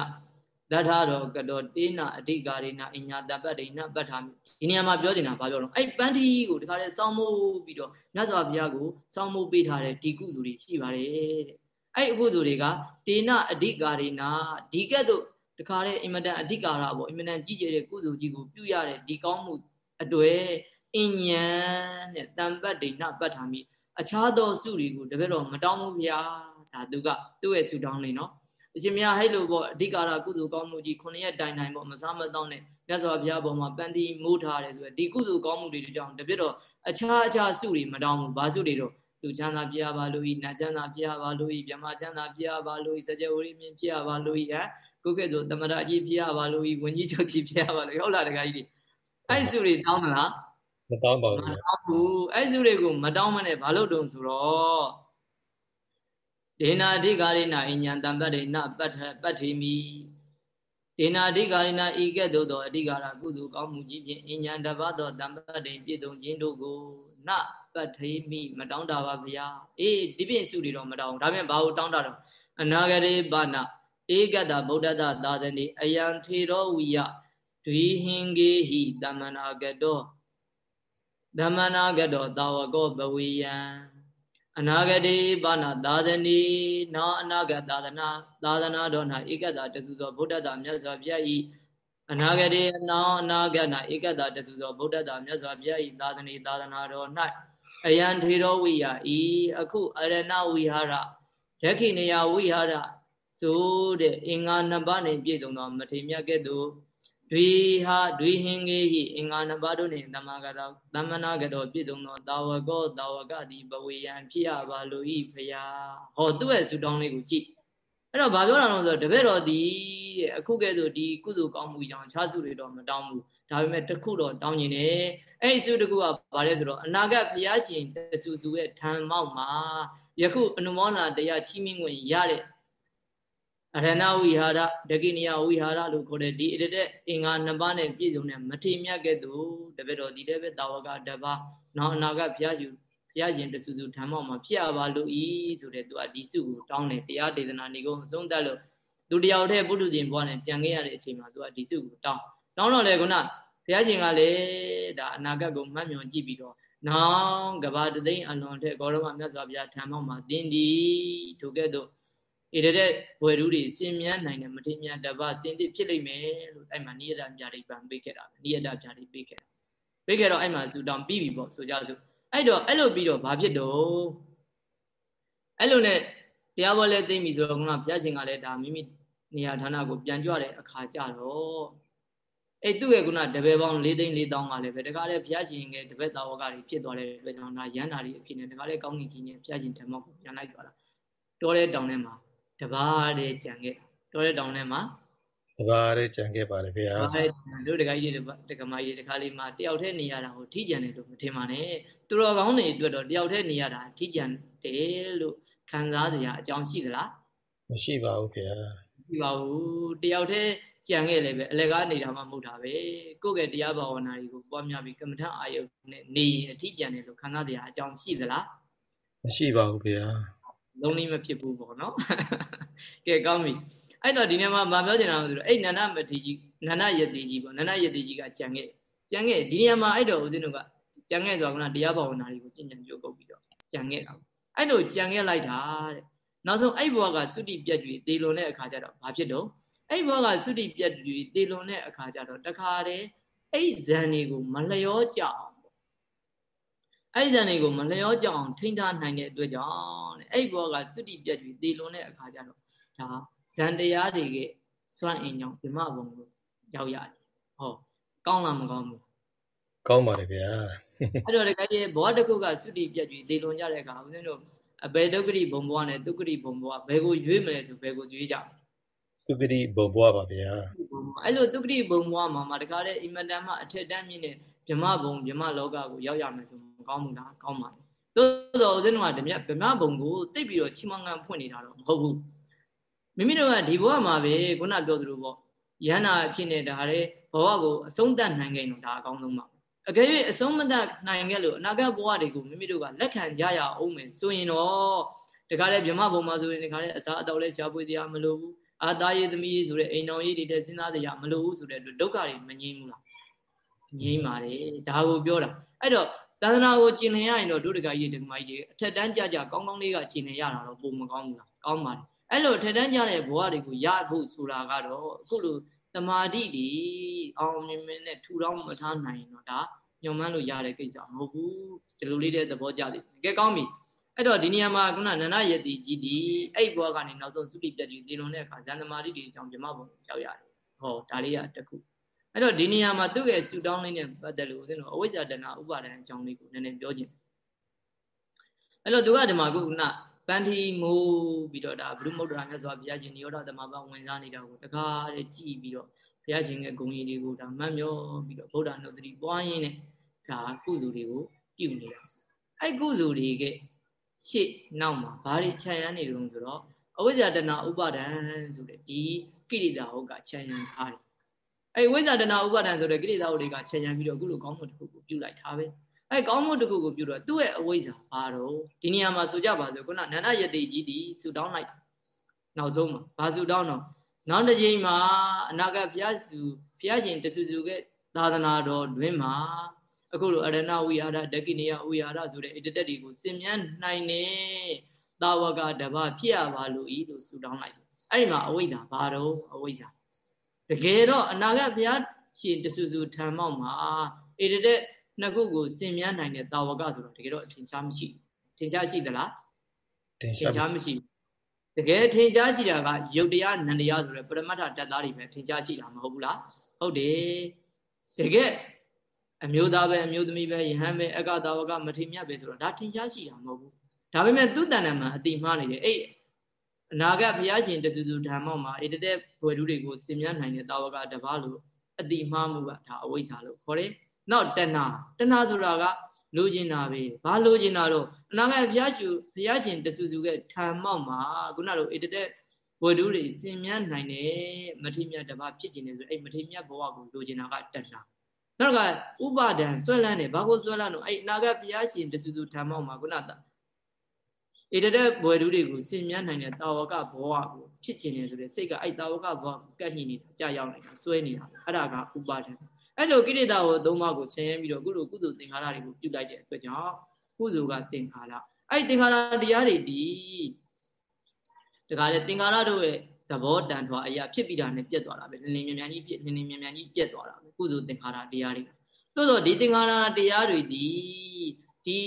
လထရောကတောတေနအဓိကာရိနအညာတပတ္တိနပဋ္ဌာမိဒီနေရာမှာပြောနေတာဘာပြောတော့အဲ့ပန်းတီကိုတခါလဲစောင်းမိုးပြီးတော့မြတ်စွာဘုရားကိုစောင်းမိုးပေးထားတဲ့ဒီကုသိုလ်တွေရှိပါတယ်တဲ့အဲ့အကုသိုလ်တွေကတေနအဓိကာရိနဒီကဲ့သို့တခါလဲအင်မတန်အဓိကာရပေါ့အင်မတန်ကြီးကျယ်တဲ့ကုသိုလ်ကြီးကိုပြုရတဲ့ဒီကောင်းမှုအတွေ့အဉ္ဉံနဲ့တံပတ်ဒိဏပဋ္ဌာမိ အခြားသောစုတွေကိုတပည့်တော်မတောင်းဘူးဗျာဒါသူကသူ့ရဲ့ဆုတောင်းလေးနော်အရှင်မြတ်ဟဲ့လို့ပေါ့အဓိကာရကုသိုလ်ကောင်းမှုကြီးခုနှစ်ရက်တိုင်တိုင်ပေါ့မစားမတောင်းနဲ့မြတ်စွာဘုရားပေါ်မှာပန်းတီးမိုးထားတယ်ဆိုရယ်ဒီကုသိုလ်ကောင်းမှုတွေကြောင့်တပည့်တော်အခြားအခြားစုတွေမတောင်းဘူးဘာစုတွေတော့လူချမ်းသာပြရပါလို့ဤနတ်ချမ်းသာပြရပါလို့ဤမြမချမ်းသာပြရပါလို့ဤစကြဝဠာမြင့်ပြရပါလို့ဤဟမ်ကိုကဲ့ဆိုသမရကြီးပြရပါလို့ဤဝင်းကြီးချုပ်ကြီးပြရပါလို့ဟုတ်လားတခါကြီးအဲ့စုတွေတောင်းသလား မတောင်းပါဘူးမတောင်းဘူးအဲ့စုတွေကိုမတောင်းမနဲ့ဘာလို့တုံဆိုတော့ဒေနာအဓိကာရိနာအညာတံပတ္တိနပတ္ထပတ္ထိမိဒေနာအဓိကာရိနာဤကဲ့သို့သောအဓိကာရကုသိုလ်ကောင်းမှုကြီးဖြင့်အညာတပတ်သောတံပတ္တိပြည့်စုံခြင်းတို့ကိုနပတ္ထိမိမတောင်းတာပါဗျာအေးဒီပြင်စုတွေတော့မတောင်းဒါပြန်ဘာလို့တောင်းတာတော့အနာဂရေပါဏဧကတဗုဒ္ဓတသာသနေအယံထေရောဝိယဒွိဟင်္ဂေဟိတမနာကတော ဓမ္မနာကတောတာဝကောဘဝေယံအနာဂတိပါဏသာသနီနောအနာဂတ်သာသနာသာသနာတော်၌ဧကတာတသုသောဗုဒ္ဓတာမြတ်စွာဘုရား၏အနာဂတိနောအနာဂတ်၌ဧကတာတသုသောဗုဒ္ဓတာမြတ်စွာဘုရား၏သာသနီသာသနာတော်၌အယံထေရောဝိယဤအခုအရဏဝိဟာရယခိနေယဝိဟာရဆိုတဲ့အင်္ဂါနှစ်ပါးနှင့်ပြည့်စုံသောမထေမြတ်ကဲ့သို့ ဒွေဟာဒွေဟင်ငေဟိအင်္ဂါနှစ်ပါးတို့နှင့်တမဂရောတမနာကတော်ပြည့်စုံသောတာဝကောတာဝကတိဘဝေယံဖြစ်ရပါလိုဤဖရာဟောသူ့ရဲ့ဆူတောင်းလေးကိုကြည့်အဲ့တော့ဘာပြောတာလဲဆိုတော့တပည့်တော်ဒီအခုကဲ့သို့ဒီကုသိုလ်ကောင်းမှုကြောင့်ခြားစုတွေတော့မတောင်းဘူးဒါပေမဲ့တခုတော့တောင်းနေတယ်အဲ့ဒီစုတခုကဘာလဲဆိုတော့အနာဂတ်ဘုရားရှင်တဆူဆူရဲ့ဓမ္မောက်မှာယခုအနုမောနာတရားချီးမြှင့်ခွင့်ရတဲ့ အရဏဝိဟာရဒကိနိယဝိဟာရလို့ခေါ်တဲ့ဒီအတတဲ့အင်္ဂါနှစ်ပါးနဲ့ပြည့်စုံတဲ့မထေမြတ်ကဲ့သို့တပည့်တော်ဒီလည်းပဲတာဝကတပါနောက်အနာဂတ်ဘုရားရှင်ဘုရားရှင်တဆူဆူဓမ္မောက်မှာဖြစ်ရပါလို့ဤဆိုတဲ့သူကဒီစုကိုတောင်းတယ်တရားဒေသနာနေကုန်အဆုံးသတ်လို့သူတယောက်တည်းပုထုဇဉ်ဘွားနဲ့ကြံခဲ့ရတဲ့အချိန်မှာသူကဒီစုကိုတောင်းတောင်းတော့လေခုနဘုရားရှင်ကလည်းဒါအနာဂတ်ကိုမှတ်မြောင်ကြည့်ပြီးတော့နောင်ကဘာတသိန်းအလွန်ထက်ဂေါရမမြတ်စွာဘုရားထံမောက်မှာတင်းဒီထိုကဲ့သို့ ဣရတဲ့ဘွယ်ရူးတွေစင်မြန်းနိုင်တဲ့မထေမြတ်တပတ်စင်တိဖြစ်လိမ့်မယ်လို့အဲ့မှာနိယတပြာရိပံပေးခဲ့တာနိယတပြာရိပေးခဲ့တာပေးခဲ့တော့အဲ့မှာဇူတောင်ပြီးပြီပေါ့ဆိုကြစို့အဲ့တော့အဲ့လိုပြီးတော့ဘာဖြစ်တော့အဲ့လိုနဲ့တရားဘောလဲသိမ့်ပြီဆိုတော့ကဘုရားရှင်ကလည်းဒါမိမိနေရာဌာနကိုပြန်ကြွတဲ့အခါကြတော့အဲ့သူ့ရဲ့ခုနတပည့်ပေါင်း၄သိန်း၄တောင်းကလည်းပဲတကားလည်းဘုရားရှင်ရဲ့တပည့်သားဝကတွေဖြစ်သွားတဲ့အတွက်ကြောင့်ဒါရန်တာတွေအဖြစ်နဲ့တကားလည်းကောင်းကင်ကြီးနဲ့ဘုရားရှင်ဓမ္မကိုပြန်လိုက်သွားတာတောတဲ့တောင်ထဲမှာ တပါးတည်းကြံခဲ့တောတဲ့တောင်ထဲမှာတပါးတည်းကြံခဲ့ပါတယ်ဗျာတို့တကားကြီးတကမာကြီးတကားလေးမှာတယောက်တည်းနေရတာကိုထိကြံတယ်လို့မထင်ပါနဲ့သူတော်ကောင်းတွေအတွက်တော့တယောက်တည်းနေရတာထိကြံတယ်လို့ခံစားစရာအကြောင်းရှိသလားမရှိပါဘူးဗျာမရှိပါဘူးတယောက်တည်းကြံခဲ့လေပဲအလကားနေတာမှမဟုတ်တာပဲကိုယ့်ရဲ့တရားဘာဝနာတွေကိုပွားများပြီးကမ္မထအာယုနဲ့နေရင်အထိကြံတယ်လို့ခံစားတရားအကြောင်းရှိသလားမရှိပါဘူးဗျာ လုံးလေးမဖြစ်ဘူးပေါ့နော်ကဲကောင်းပြီအဲ့တော့ဒီနေ့မှာမပြောချင်တာဆိုတော့အဲ့နန္ဒမထေကြီးနန္ဒယတိကြီးပေါ့နန္ဒယတိကြီးကကြံခဲ့ကြံခဲ့ဒီနေရာမှာအဲ့တော့ဦးဇင်းတို့ကကြံခဲ့ဆိုတာကတရားဘာဝနာတွေကိုကျင့်ကြံကြိုးကုပ်ပြီးတော့ကြံခဲ့တာအဲ့လိုကြံခဲ့လိုက်တာတဲ့နောက်ဆုံးအဲ့ဘဝကသုတိပြတ်ကြီးတေလွန်တဲ့အခါကျတော့ဘာဖြစ်တော့အဲ့ဘဝကသုတိပြတ်ပြီးတေလွန်တဲ့အခါကျတော့တခါတည်းအဲ့ဇန်တွေကိုမလျောကြအောင် ပေါ့အဲ့ဇန်တွေကိုမလျောကြအောင်ထိန်းထားနိုင်တဲ့အတွက်ကြောင့်တဲ့အဲ့ဘဝကသုတိပြတ်ပြီးတေလွန်တဲ့အခါကျတော့ဒါဇန်တရားတွေကစွန့်အင်ကြောင့်ဓမ္မဘုံကိုရောက်ရတယ်ဟောကောင်းလားမကောင်းဘူးကောင်းပါတယ်ဗျာအဲ့တော့တကယ်ကြီးဘောတကုကသုတိပြတ်ပြီးတေလွန်ကြတဲ့အခါဦးဇင်းတို့အဘေဒုက္ခရိဘုံဘဝနဲ့ဒုက္ခရိဘုံဘဝဘယ်ကိုရွေးမလဲဆိုဘယ်ကိုရွေးကြမလဲဒုက္ခတိဘုံဘွားပါဗျာအဲ့လိုဒုက္ခတိဘုံဘွားမှာမှာတခါတည်းအင်မတန်မှအထက်တန်းမြင့်တဲ့ဗြမဘုံဗြမလောကကိုရောက်ရမယ်ဆို မကောင်းဘူးလားကောင်းပါလေသို့တော်ဦးဇင်းတို့ကဓမြဗြမဘုံကိုတိတ်ပြီးတော့ချီးမွမ်းငန်းဖွင့်နေတာတော့မဟုတ်ဘူးမိမိတို့ကဒီဘဝမှာပဲခုနပြောသလိုပေါ့ယန္နာအဖြစ်နဲ့ဒါလည်းဘဝကိုအဆုံးသတ်နိုင်ခဲ့တော့ဒါအကောင်းဆုံးပါအကယ်၍အဆုံးမသတ်နိုင်ခဲ့လို့အနာဂတ်ဘဝတွေကိုမိမိတို့ကလက်ခံကြရအောင်မယ်ဆိုရင်တော့တခါလေဗြမဘုံမှာဆိုရင်တခါလေအစာအတော့လဲရှားပွေတရားမလိုဘူးအာသားရေးသမီးရေးဆိုတဲ့အိမ်တော်ရေးတွေတဲ့စဉ်းစားကြရမလို့ဆိုတဲ့ဒုက္ခတွေမငြိမ်းဘူးလားငြိမ်းပါတယ်ဒါကိုပြောတာအဲ့တော့ သာသနာကိုကျင့်နေရရင်တော့ဒုဒကကြီးဒကမကြီးအထက်တန်းကြကြကောင်းကောင်းလေးကကျင့်နေရတာတော့ပုံမကောင်းဘူးလားကောင်းပါတယ်အဲ့လိုထက်တန်းကြတဲ့ဘဝတွေကိုရဖို့ဆိုတာကတော့အခုလိုတမာတိတွေအောင်မြင်မြင်နဲ့ထူထောင်မထားနိုင်တော့ဒါညွန်မှန်းလို့ရတဲ့ကိစ္စမဟုတ်ဘူးဒီလိုလေးတဲ့သဘောကျတယ်တကယ်ကောင်းပြီအဲ့တော့ဒီနေရာမှာခုနနန္ဒယတိကြီးဒီအဲ့ဘွားကနေနောက်ဆုံးသုတိပြတ်ကြီးတည်လွန်တဲ့အခါဇန်သမာဓိတွေအကြောင်းဗြမဘုံရောက်ရတယ်ဟောဒါလေးကတခု အဲ့တော့ဒီနေရာမှာသူ့ရဲ့ဆူတောင်းလေးနဲ့ပတ်သက်လို့ဦးဇင်းတို့အဝိဇ္ဇာတဏဥပါဒံအကြောင်းလေးကိုနည်းနည်းပြောခြင်းအဲ့တော့သူကဒီမှာခုနပန္တိမိုးပြီးတော့ဒါဘုရုမုဒ္ဒရာမြတ်စွာဘုရားရှင်နိရောဓသမဘာဝင်စားနေတာကိုတကားတဲ့ကြည်ပြီးတော့ဘုရားရှင်ရဲ့ဂုဏ်ကြီးတွေကိုဒါမှတ်မျောပြီးတော့ဗုဒ္ဓနုတ္တိပွားရင်းနဲ့ဒါကုသိုလ်တွေကိုပြုနေတာအဲ့ကုသိုလ်တွေကရှေ့နောက်မှာဘာတွေခြံရမ်းနေတုံးဆိုတော့အဝိဇ္ဇာတဏဥပါဒံဆိုတဲ့ဒီကိရိတာဟုတ်ကခြံရမ်းထားတယ် အဲဝိဇ္ဇာတဏဥပါဒံဆိုတဲ့ကိရိတာဟုတ်တွေကခြံရမ်းပြီးတော့အခုလိုကောင်းမှုတစ်ခုကိုပြုလိုက်ထားပဲအဲကောင်းမှုတစ်ခုကိုပြုတော့သူ့ရဲ့အဝိဇ္ဇာဘာတော့ဒီနေရာမှာဆိုကြပါစို့ခုနနန္ဒယတိကြီးဒီဆူတောင်းလိုက်နောက်ဆုံးမှာဘာဆူတောင်းတော့နောက်တစ်ချိန်မှာအနာဂတ်ဘုရားစုဘုရားရှင်တဆူဆူကသာသနာတော်တွင်မှာအခုလိုအရဏဝိဟာရဒကိနိယဝိဟာရဆိုတဲ့ဣတတက်တွေကိုစင်မြန်းနိုင်နေသာဝကတပါဖြစ်ရပါလို့ဤလို့ဆူတောင်းလိုက်တယ်အဲ့ဒီမှာအဝိဇ္ဇာဘာတော့အဝိဇ္ဇာ တကယ်တော့အနာဂတ်ဘုရားရှင်တဆူဆူထံမောက်မှာဣတတက်နှစ်ခုကိုစင်မြန်းနိုင်တဲ့သာဝကဆိုတော့တကယ်တော့အထင်ရှားမရှိထင်ရှားရှိသလားထင်ရှားမရှိတကယ်ထင်ရှားရှိတာကယုတ်တရားနန္တရားဆိုတဲ့ပရမတ္ထတတ်သားတွေပဲထင်ရှားရှိတာမဟုတ်ဘူးလားဟုတ်တယ်တကယ်အမျိုးသားပဲအမျိုးသမီးပဲယဟန်ပဲအကတာဝကမထေမြတ်ပဲဆိုတော့ဒါထင်ရှားရှိတာမဟုတ်ဘူးဒါပေမဲ့သူတဏ္ဍာမှာအတိမှားနေတယ်အဲ့ အနာဂတ်ဘုရားရှင်တဆူဆူဓမ္မောမှာဣတတဲ့ဘွယ်တူတွေကိုစင်မြနိုင်တဲ့တာဝကတပါးလို့အတိမှားမှုကဒါအဝိဇ္ဇာလို့ခေါ်တယ်နောက်တဏှာတဏှာဆိုတာကလိုချင်တာပဲဘာလိုချင်တာတော့အနာဂတ်ဘုရားရှင်ဘုရားရှင်တဆူဆူကဓမ္မောမှာခုနလိုဣတတဲ့ဘွယ်တူတွေစင်မြနိုင်တဲ့မထေမြတ်တပါးဖြစ်ခြင်းလေဆိုအဲ့မထေမြတ်ဘဝကိုလိုချင်တာကတဏှာနောက်ကဥပါဒံဆွဲလန်းတယ်ဘာကိုဆွဲလန်းတော့အဲ့အနာဂတ်ဘုရားရှင်တဆူဆူဓမ္မောမှာခုနက ဣတတဲ့ဘွယ်တူတွေကိုစင်မြန်းနိုင်တဲ့တာဝကဘဝကိုဖြစ်ခြင်းလေဆိုတဲ့စိတ်ကအဲ့တာဝကဘဝကိုကတ်ညှိနေတာကြာရောက်နေတာစွဲနေတာအဲ့ဒါကဥပါဒံအဲ့လိုကိရိတာကိုသုံးပါးကိုဆင်ရင်ပြီးတော့ကုလိုကုသိုလ်သင်္ခါရတွေကိုပြုလိုက်တဲ့အတွက်ကြောင့်ကုသိုလ်ကသင်္ခါရအဲ့သင်္ခါရတရားတွေဒီတခါလေသင်္ခါရတို့ရဲ့သဘောတန်ထွာအရာဖြစ်ပြီးတာနဲ့ပြတ်သွားတာပဲလင်းလင်းမြန်မြန်ကြီးဖြစ်လင်းလင်းမြန်မြန်ကြီးပြတ်သွားတာပဲကုသိုလ်သင်္ခါရတရားတွေသို့တော့ဒီသင်္ခါရတရားတွေဒီဒီ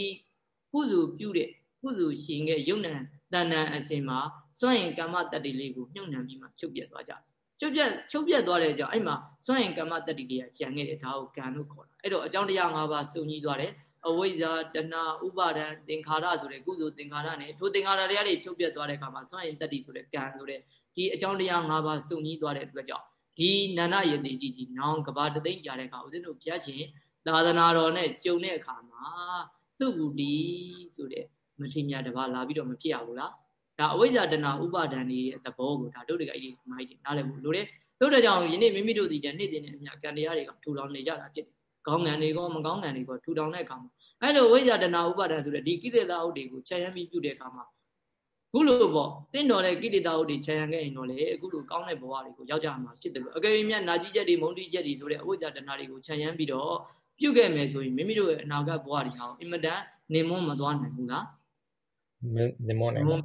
ကုသိုလ်ပြုတဲ့ ကုသိုလ်ရှင်ရဲ့ယုံနံတဏ္ဍအစဉ်မှာစွန့်ရင်ကမ္မတတ္တိလေးကိုညှုံနှံပြီးမှချုပ်ပြတ်သွားကြတယ်ချုပ်ပြတ်ချုပ်ပြတ်သွားတဲ့ကြောင့်အဲ့မှာစွန့်ရင်ကမ္မတတ္တိလေးကကျန်ခဲ့တယ်ဒါကိုကံလို့ခေါ်တာအဲ့တော့အကြောင်းတရား၅ပါးစုံကြီးသွားတယ်အဝိဇ္ဇာတဏှာဥပါဒံသင်္ခါရဆိုတဲ့ကုသိုလ်သင်္ခါရနဲ့ထိုသင်္ခါရတရားတွေချုပ်ပြတ်သွားတဲ့အခါမှာစွန့်ရင်တတ္တိဆိုတဲ့ကံဆိုတဲ့ဒီအကြောင်းတရား၅ပါးစုံကြီးသွားတဲ့အတွက်ကြောင့်ဒီနန္ဒယတိကြီးကြီးနောင်ကဘာတသိမ့်ကြတဲ့အခါဦးဇင်းတို့ဘုရားရှင်သာသနာတော်နဲ့ကြုံတဲ့အခါမှာသူ့ဘူဒီဆိုတဲ့ မထေမြတ်တပါလာပြီးတော့မဖြစ်ရဘူးလားဒါအဝိဇ္ဇာတဏဥပါဒံတွေရဲ့သဘောကိုဒါတို့တွေကအဲ့ဒီမိုင်းတွေနားလည်ဖို့လိုတယ်တို့တဲ့ကြောင့်ယနေ့မိမိတို့ဒီကျနေ့တင်တဲ့အမြကံတရားတွေကထူထောင်နေကြတာဖြစ်တယ်ကောင်းငံတွေကောမကောင်းငံတွေကောထူထောင်တဲ့အခါမှာအဲ့လိုဝိဇ္ဇာတဏဥပါဒံဆိုတဲ့ဒီကိလေသာဥတွေကိုချက်ရမ်းပြီးပြုတဲ့အခါမှာခုလိုပေါ့တင့်တော်တဲ့ကိလေသာဥတွေချက်ရမ်းခဲ့ရင်တော့လေအခုလိုကောင်းတဲ့ဘဝတွေကိုရောက်ကြမှာဖြစ်တယ်လို့အကယ်၍မြတ်နာကြီးချက်တွေမုံတိချက်တွေဆိုတဲ့အဝိဇ္ဇာတဏတွေကိုချက်ရမ်းပြီးတော့ပြုတ်ခဲ့မယ်ဆိုရင်မိမိတို့ရဲ့အနာဂတ်ဘဝတွေဟာအင်မတန်နေမွန်းမသွားနိုင်ဘူးလား နေမွန်းနိုင်ပါ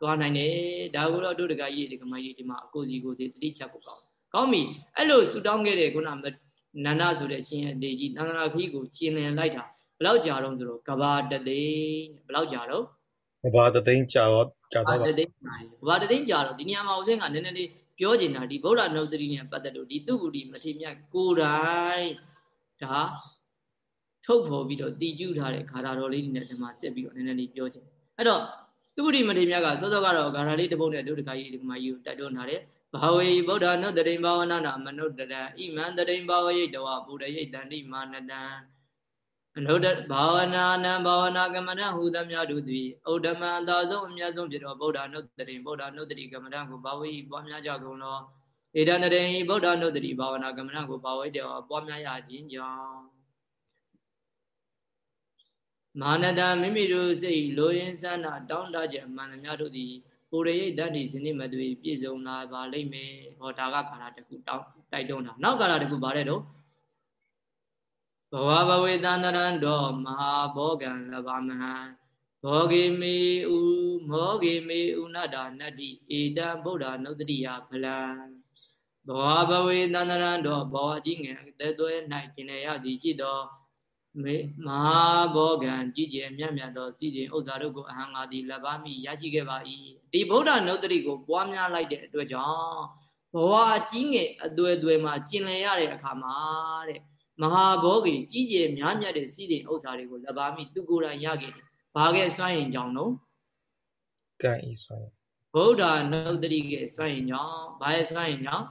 သွားနိုင်တယ်ဒါကိုတော့တို့တကကြီးဒီကမကြီးဒီမှာအကိုစီကိုဒီတတိချက်ဖို့ကောင်းကောင်းပြီအဲ့လိုဆူတောင်းခဲ့တဲ့ခုနနန္ဒဆိုတဲ့အရှင်အတေကြီးနန္ဒနာခီးကိုကျင်လည်လိုက်တာဘယ်လောက်ကြာတော့ဆိုတော့ကဘာတသိန်းဘယ်လောက်ကြာတော့ကဘာတသိန်းကြာတော့ကြာတော့ပါတသိန်းကဘာတသိန်းကြာတော့ဒီနေရာမှာဦးစင်းကနည်းနည်းလေးပြောချင်တာဒီဗုဒ္ဓနုတ်တိနဲ့ပတ်သက်လို့ဒီသူ့ဘူဒီမထေမြတ်ကိုယ်တိုင်ဒါထုတ်ဖော်ပြီးတော့တည်ကျူးထားတဲ့ခါတာတော်လေးတွေနဲ့ဒီမှာဆက်ပြီးတော့နည်းနည်းလေးပြောချင် အဲ့တော့သူရိမထေမြတ်ကစောစောကတော့ဂါထာလေးတစ်ပုဒ်နဲ့ဒုဒကကြီးဒီမှာကြီးကိုတိုက်တွန်းထားတယ်ဘာဝေဗုဒ္ဓနုတတိဘာဝနာနာမနုတတံဣမံတတိဘာဝယိတဝဗုဒ္ဓယိတန္တိမာနတံအနုဒဘာဝနာနံဘာဝနာကမ္မဋ္ဌဟူသမျှတို့သည်ဩဒမံအသာဆုံးအမြတ်ဆုံးဖြစ်သောဗုဒ္ဓနုတတိဗုဒ္ဓနုတတိကမ္မဋ္ဌကိုဘာဝေပွားများကြကုန်သောဧဒနတေဗုဒ္ဓနုတတိဘာဝနာကမ္မဋ္ဌကိုဘာဝေတောပွားများရခြင်းကြောင့် မာနတံမိမိတို့စိတ်လိုရင်းစန္ဒတောင်းတချက်အမှန်သမျှတို့သည်ပုရိယိတ္တိဇနိမသွေပြည့်စုံလာပါလိမ့်မယ်ဟောဒါကကာလတခုတောင်းတိုက်တွန်းတာနောက်ကာလတခုဗါတဲ့တော့ဘဝဘဝေတန္တရံတော်မဟာဘောဂံလဗမဟံဘောဂေမေဥမောဂေမေဥနတာနတ္တိဧတံဗုဒ္ဓနုတ္တိယဖလံဘဝဘဝေတန္တရံတော်ဘဝကြီးငယ်တဲသွဲ၌ကျင်ရသည်ရှိသော မေမဟာဘောဂံကြည်ကျယ်မြတ်မြတ်သောစီစဉ်ဥစ္စာတို့ကိုအဟံငါသည်လက်ပါမိရရှိခဲ့ပါ၏ဒီဗုဒ္ဓနုတ္တိကိုပွားများလိုက်တဲ့အတွက်ကြောင့်ဘဝကြီးငယ်အသွယ်သွယ်မှာကျင်လည်ရတဲ့အခါမှာတဲ့မဟာဘောဂီကြီးကျယ်များမြတ်တဲ့စီစဉ်ဥစ္စာတွေကိုလက်ပါမိသူကိုယ်တိုင်ရခဲ့တယ်ဘာကဲစွန့်ရင်ကြောင့်နော်ကံဤစွန့်ဗုဒ္ဓနုတ္တိကစွန့်ရင်ကြောင့်ဘာရဲ့စွန့်ရင်ကြောင့်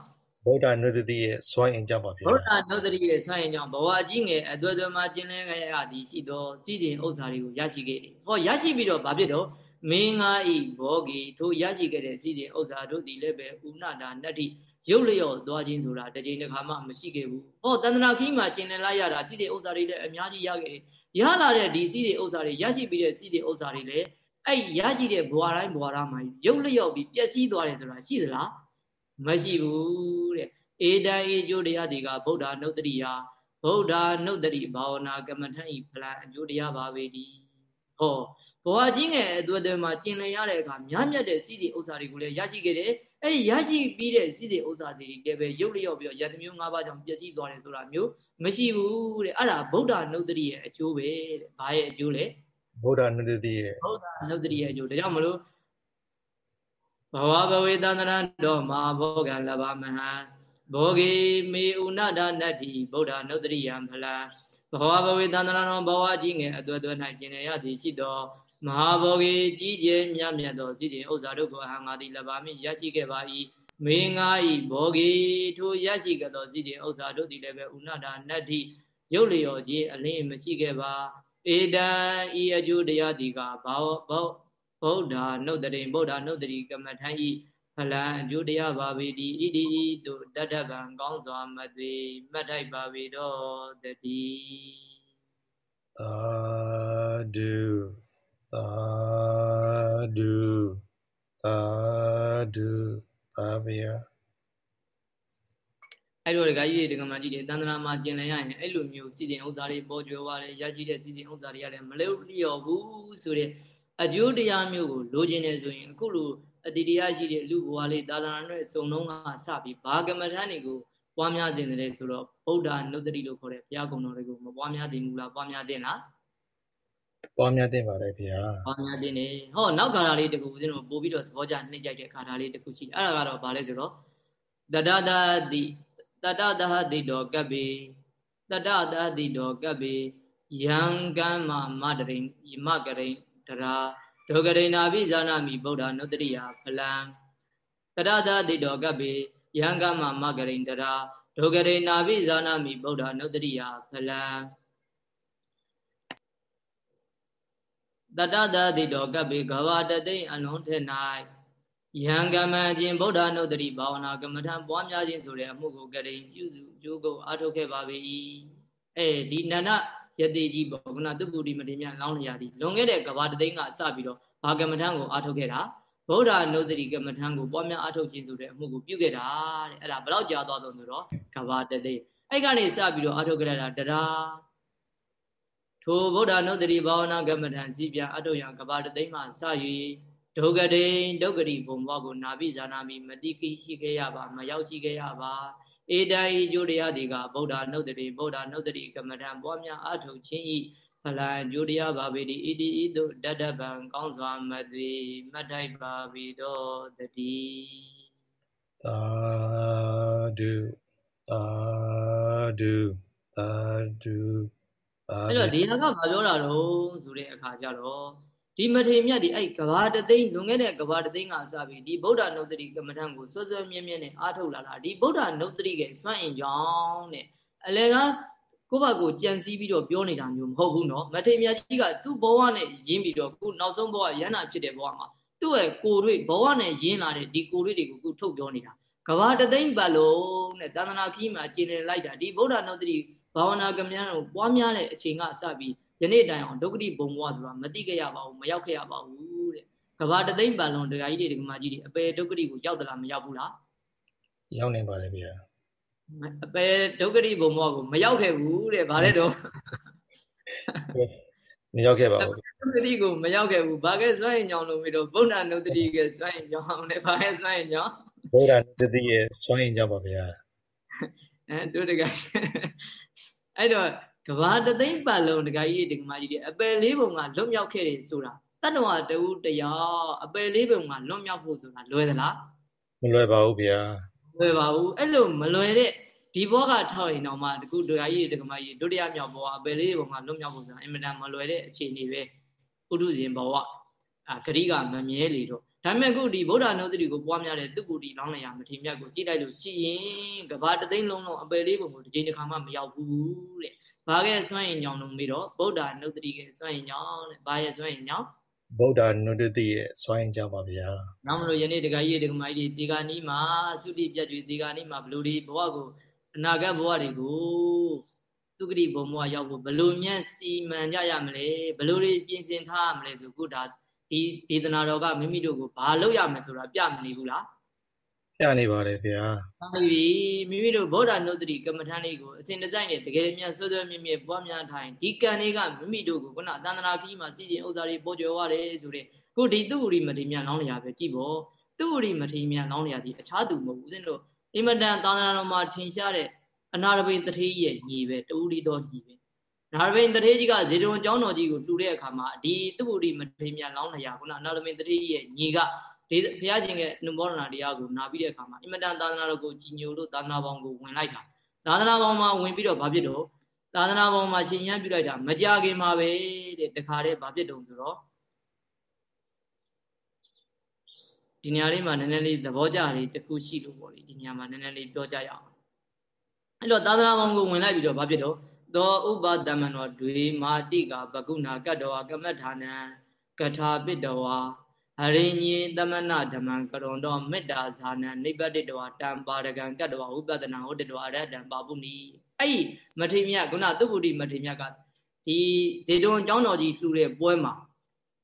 ဗုဒ္ဓနုတ္တိရဲ့စွန့်ရင်ကြောင့်ပါဗျာဗုဒ္ဓနုတ္တိရဲ့စွန့်ရင်ကြောင့်ဘဝကြီးငယ်အသွယ်သွယ်မှာကျင်လည်ခဲ့ရသည်ရှိသောစီစဉ်ဥစ္စာတွေကိုရရှိခဲ့တယ်ဟောရရှိပြီးတော့ဘာဖြစ်တော့မင်းငါဤဘောဂီထိုရရှိခဲ့တဲ့စီစဉ်ဥစ္စာတို့သည်လည်းပဲဥနတာနတ္တိရုပ်လျော့သွားခြင်းဆိုတာတစ်ချိန်တစ်ခါမှမရှိခဲ့ဘူး။ဟောတန္တနာခီးမှာကျင်လည်လိုက်ရတာစီးတဲ့ဥစ္စာတွေလည်းအများကြီးရခဲ့တယ်။ရလာတဲ့ဒီစီးတဲ့ဥစ္စာတွေရရှိပြီးတဲ့စီးတဲ့ဥစ္စာတွေလည်းအဲ့ရရှိတဲ့ဘဝတိုင်းဘဝတိုင်းမှာရုပ်လျော့ပြီးပျက်စီးသွားတယ်ဆိုတာရှိသလား။ မရှိဘူးတဲ့။ဧတံဧကျိုးတရားတွေကဗုဒ္ဓနုတ္တိယဗုဒ္ဓနုတ္တိဘာဝနာကမ္မထံဤဖလံအကျိုးတရားပါပဲဒီ။ဟောဘဝကြီးငယ်အသွေးတွေမှာကျင်လည်ရတဲ့အခါများမြတ်တဲ့စီးတဲ့ဥစ္စာတွေကိုလည်းရရှိခဲ့တယ်။အဲဒီရရှိပြီးတဲ့စီးတဲ့ဥစ္စာတွေလည်းပဲရုပ်လျော့ပြီးတော့ယတမျိုး၅ပါးကြောင့်ပျက်စီးသွားတယ်ဆိုတာမျိုးမရှိဘူးတဲ့။အဲ့ဒါဗုဒ္ဓနုတ္တိရဲ့အကျိုးပဲတဲ့။ဘာရဲ့အကျိုးလဲ။ဗုဒ္ဓနုတ္တိရဲ့ဗုဒ္ဓနုတ္တိရဲ့အကျိုးဒါကြောင့်မလို့ ဘဝဘဝေတန္တရံတော်မဟာဘောဂလဗမဟံဘဘောဂေမေဥနဒနတ္တိဗုဒ္ဓနုတ္တရိယံဖလံဘဝဘဝေတန္တရာနောဘဝကြီးငယ်အသွဲသွဲ၌ကျင်ရသည်ရှိသောမဟာဘောဂေကြီးကျယ်မြတ်မြတ်သောစီတင်ဥစ္စာတို့ကိုအဟံငါသည်လဘာမိရရှိခဲ့ပါ၏မေငါဤဘောဂေထိုရရှိခဲ့သောစီတင်ဥစ္စာတို့သည်လည်းပဲဥနဒနတ္တိရုပ်လျော်ခြင်းအလင်းမရှိခဲ့ပါဧတံဤအကျိုးတရားဒီကဘောဘော ဗုဒ္ဓနုတ္တရိဗုဒ္ဓနုတ္တရိကမ္မထံဤဖလံအကျိုးတရားပါပေတိဣတိဤသို့တတ္တဗံကောင်းစွာမသွေမှတ်ထိုက်ပါပေတော့တတိသာဓုသာဓုသာဓုပါဗျာအဲ့လိုဒကာကြီးတွေဒကာမကြီးတွေတန်တရာမှာကျင်လည်ရရင်အဲ့လိုမျိုးစီတင်ဥစ္စာတွေပေါ်ကျွယ်သွားတယ်ရရှိတဲ့စီတင်ဥစ္စာတွေကလည်းမလို့လျော်ဘူးဆိုတဲ့ အကျိုးတရားမျိုးကိုလိုချင်နေဆိုရင်အခုလိုအတ္တိတရားရှိတဲ့လူဘဝလေးသာသနာ့နဲ့စုံလုံးကစပြီးဘာကမ္မထန်တွေကိုပွားများတင်တယ်ဆိုတော့ဗုဒ္ဓနုတ္တိလို့ခေါ်တဲ့ဘုရားကုံတော်တွေကိုမပွားများတင်ဘူးလားပွားများတင်လားပွားများတင်ပါတယ်ဗျာပွားများတင်နေဟောနောက်ခါတာလေးတခုဦးဇင်းတို့ပို့ပြီးတော့သဘောကျနှိမ့်ကြိုက်တဲ့ခါတာလေးတခုရှိတယ်အဲ့ဒါကတော့ဘာလဲဆိုတော့တတတတိတတတဟတိတောကပ္ပေတတတဟတိတောကပ္ပေယံကမ္မမတရိမကရိ တရာဒုက္ကရိနာပိဇာနာမိဗုဒ္ဓနုတ္တရိယဖလံတရသတိတောကပိယံကမမဂရိန္တရာဒုက္ကရိနာပိဇာနာမိဗုဒ္ဓနုတ္တရိယဖလံတတသတိတောကပိကဘာတသိအလုံးထ၌ယံကမခြင်းဗုဒ္ဓနုတ္တရိဘာဝနာကမ္မထံပွားများခြင်းဆိုတဲ့အမှုကိုကရိပြုစုကြိုးကိုအားထုတ်ခဲ့ပါ၏အဲဒီနန္ဒ ယတိကြီးပေါ့ခုနသူပုရိမတိမြလောင်းလျာဒီလွန်ခဲ့တဲ့ကဘာတသိန်းကစပြီးတော့ဘာကမ္မထံကိုအားထုတ်ခဲ့တာဗုဒ္ဓနုဒတိကမ္မထံကိုပွားများအားထုတ်ခြင်းဆိုတဲ့အမှုကိုပြုခဲ့တာတဲ့အဲ့ဒါဘယ်တော့ကြာသွားဆုံးဆိုတော့ကဘာတသိန်းအဲ့ကနေစပြီးတော့အားထုတ်ခဲ့တာတရားထိုဗုဒ္ဓနုဒတိဘာဝနာကမ္မထံစီပြန်အထုတ်ရန်ကဘာတသိန်းမှစ၍ဒုက္ကတိဒုက္ကတိဘုံဘဝကိုနာပိဇာနာမိမတိကိရှိခဲ့ရပါမရောက်ရှိခဲ့ရပါ ဧတံဤကျိုးတရားဒီကဗုဒ္ဓနုဒတိဗုဒ္ဓနုဒတိကမ္မထံပွားများအထုတ်ခြင်းဤဖလံကျိုးတရားပါပေတိဣတိဤသို့တတ္တဗံကောင်းစွာမသွေမှတ်ထိုက်ပါပြီတော့တတိသာဓုသာဓုသာဓုအဲ့တော့ဒီကဘာပြောတာတော့ဆိုတဲ့အခါကျတော့ ဒီမထေမြတ်ဒီအဲ့ကဘာတသိန်းလွန်ခဲ့တဲ့ကဘာတသိန်းကစပြီးဒီဗုဒ္ဓနုတ္တိကမ္မထံကိုစွစွမြဲမြဲနဲ့အားထုတ်လာတာဒီဗုဒ္ဓနုတ္တိကစွန့်အင်ကြောင်းတဲ့အလယ်ကကိုယ့်ဘကိုကြံစည်ပြီးတော့ပြောနေတာမျိုးမဟုတ်ဘူးနော်မထေမြတ်ကြီးကသူ့ဘဝနဲ့ရင်းပြီးတော့ခုနောက်ဆုံးဘဝရဟန္တာဖြစ်တဲ့ဘဝမှာသူ့ရဲ့ကိုယ်တွေဘဝနဲ့ရင်းလာတဲ့ဒီကိုယ်တွေတွေကိုခုထုတ်ပြောနေတာကဘာတသိမ့်ပတ်လုံးနဲ့တန်တနာခီးမှာကျင်လည်လိုက်တာဒီဗုဒ္ဓနုတ္တိဘာဝနာကမ္မဉာဏ်ကိုပွားများတဲ့အချိန်ကစပြီး ယနေ့တိုင်အောင်ဒုက္ခတိဘုံဘဝဆိုတာမသိခဲ့ရပါဘူးမရောက်ခဲ့ရပါဘူးတဲ့ကဘာတသိန်းပတ်လုံးဒကာကြီးတွေဒကာမကြီးတွေအပေဒုက္ခတိကိုရောက်သလားမရောက်ဘူးလားရောက်နေပါလေဗျာအပေဒုက္ခတိဘုံဘဝကိုမရောက်ခဲ့ဘူးတဲ့ဗါလဲတော့မရောက်ခဲ့ပါဘူးဒုက္ခတိကိုမရောက်ခဲ့ဘူးဘာကဲစွန့်ရင်ကြောင့်လို့ပြီးတော့ဗုဒ္ဓနုတ္တိကစွန့်ရင်ကြောင့်နဲ့ဘာကဲစွန့်ရင်ကြောင့်ဗုဒ္ဓနုတ္တိရဲ့စွန့်ရင်ကြောင့်ပါဗျာအဲတို့တကအဲ့တော့ ကဘာတသိမ့်ပတ်လုံးဒကာကြီးဒကာမကြီးတွေအပယ်လေးပုံကလွတ်မြောက်ခဲ့တယ်ဆိုတာတတ္တဝါတူတရားအပယ်လေးပုံကလွတ်မြောက်ဖို့ဆိုတာလွယ်သလားမလွယ်ပါဘူးဗျာမလွယ်ပါဘူးအဲ့လိုမလွယ်တဲ့ဒီဘောကထောက်ရင်တော့မှတကူဒကာကြီးဒကာမကြီးဒုတိယမြောက်ဘောကအပယ်လေးပုံကလွတ်မြောက်ဖို့ဆိုတာအင်မတန်မလွယ်တဲ့အခြေအနေပဲပုထုဇဉ်ဘောကအာဂရိကမမြဲလေတော့ဒါပေမဲ့ခုဒီဗုဒ္ဓနုတ္တိကိုပွားများတဲ့သူကူတီလောင်းလျာမထေမြတ်ကိုကြည့်လိုက်လို့ရှိရင်ကဘာတသိန်းလုံးလုံးအပယ်လေးပုံကိုတစ်ချိန်တစ်ခါမှမရောက်ဘူးတဲ့ ဘာကဲစွန့်ရင်ကြောင့်လို့ပြီးတော့ဗုဒ္ဓနုတ္တိကစွန့်ရင်ကြောင့်တဲ့ဘာရဲ့စွန့်ရင်ကြောင့်ဗုဒ္ဓနုတ္တိရဲ့စွန့်ရင်ကြောင့်ပါဗျာ။နောက်မလို့ယနေ့တခါကြီးတခါမကြီးဒီကနီးမှာသုတိပြတ်တွေဒီကနီးမှာဘလူဒီဘဝကိုအနာဂတ်ဘဝတွေကိုသုကတိဘုံဘဝရောက်ဖို့ဘလို့မြတ်စီမံကြရမလဲဘလို့တွေပြင်ဆင်ထားရမလဲဆိုခုဒါဒီဒေသနာတော်ကမိမိတို့ကိုဘာလုပ်ရမလဲဆိုတာပြမနေဘူးလား။ ပြနေပါတယ်ဗျာဟုတ်ပြီမိမိတို့ဗုဒ္ဓနုတ္တိကမ္မထန်လေးကိုအစဉ်တစိုက်နဲ့တကယ်မြတ်ဆွဆွမြင့်မြင့်ပွားများထိုင်ဒီကံလေးကမိမိတို့ကိုခုနသန္တနာခီးမှာစီရင်ဥစ္စာတွေပေါ်ကျော်ရတယ်ဆိုတဲ့ခုဒီသူ့ဥရိမတိမြတ်လောင်းလျာပဲကြည့်ပေါ့သူ့ဥရိမတိမြတ်လောင်းလျာဒီအခြားသူမဟုတ်ဘူးသင်တို့အင်မတန်သန္တနာတော်မှာထင်ရှားတဲ့အနာရဘိတထေးရဲ့ညီပဲတူရီတော်ညီပဲနာရဘိတထေးကြီးကဇေဒုံကျောင်းတော်ကြီးကိုတူတဲ့အခါမှာဒီသူ့ဥရိမတိမြတ်လောင်းလျာခုနအနာရဘိတထေးရဲ့ညီက ဒီဘုရားရှင်ရဲ့နုမောဒနာတရားကိုနာပြီးတဲ့အခါမှာအင်မတန်သာသနာတော်ကိုကြီးညိုလို့သာသနာပေါင်းကိုဝင်လိုက်တာသာသနာပေါင်းမှာဝင်ပြီးတော့ဘာဖြစ်တော့သာသနာပေါင်းမှာရှင်ရန်ပြုလိုက်တာမကြခင်မှာပဲတဲ့တခါတည်းဘာဖြစ်တုံဆိုတော့ဒီနေရာလေးမှာနည်းနည်းလေးသဘောကျလေးတစ်ခုရှိလို့ပေါ့လေဒီနေရာမှာနည်းနည်းလေးပြောကြရအောင်အဲ့တော့သာသနာပေါင်းကိုဝင်လိုက်ပြီးတော့ဘာဖြစ်တော့သောဥပတမနောဒွေမာတိကဘကုဏကတ္တဝကမထာနံကထာပိတဝါ အရိညေသမဏဓမ္မံကရွန်တော်မေတ္တာဇာနံနိဗ္ဗတိတဝတံပါရကံကတ္တဝဝိပဒနာဟောတတဝရတံပါပုနိအဲ့ဒီမထေမြတ်ခုနသုဗုဒ္ဓမထေမြတ်ကဒီဇေတုံကျောင်းတော်ကြီးလှူတဲ့ပွဲမှာ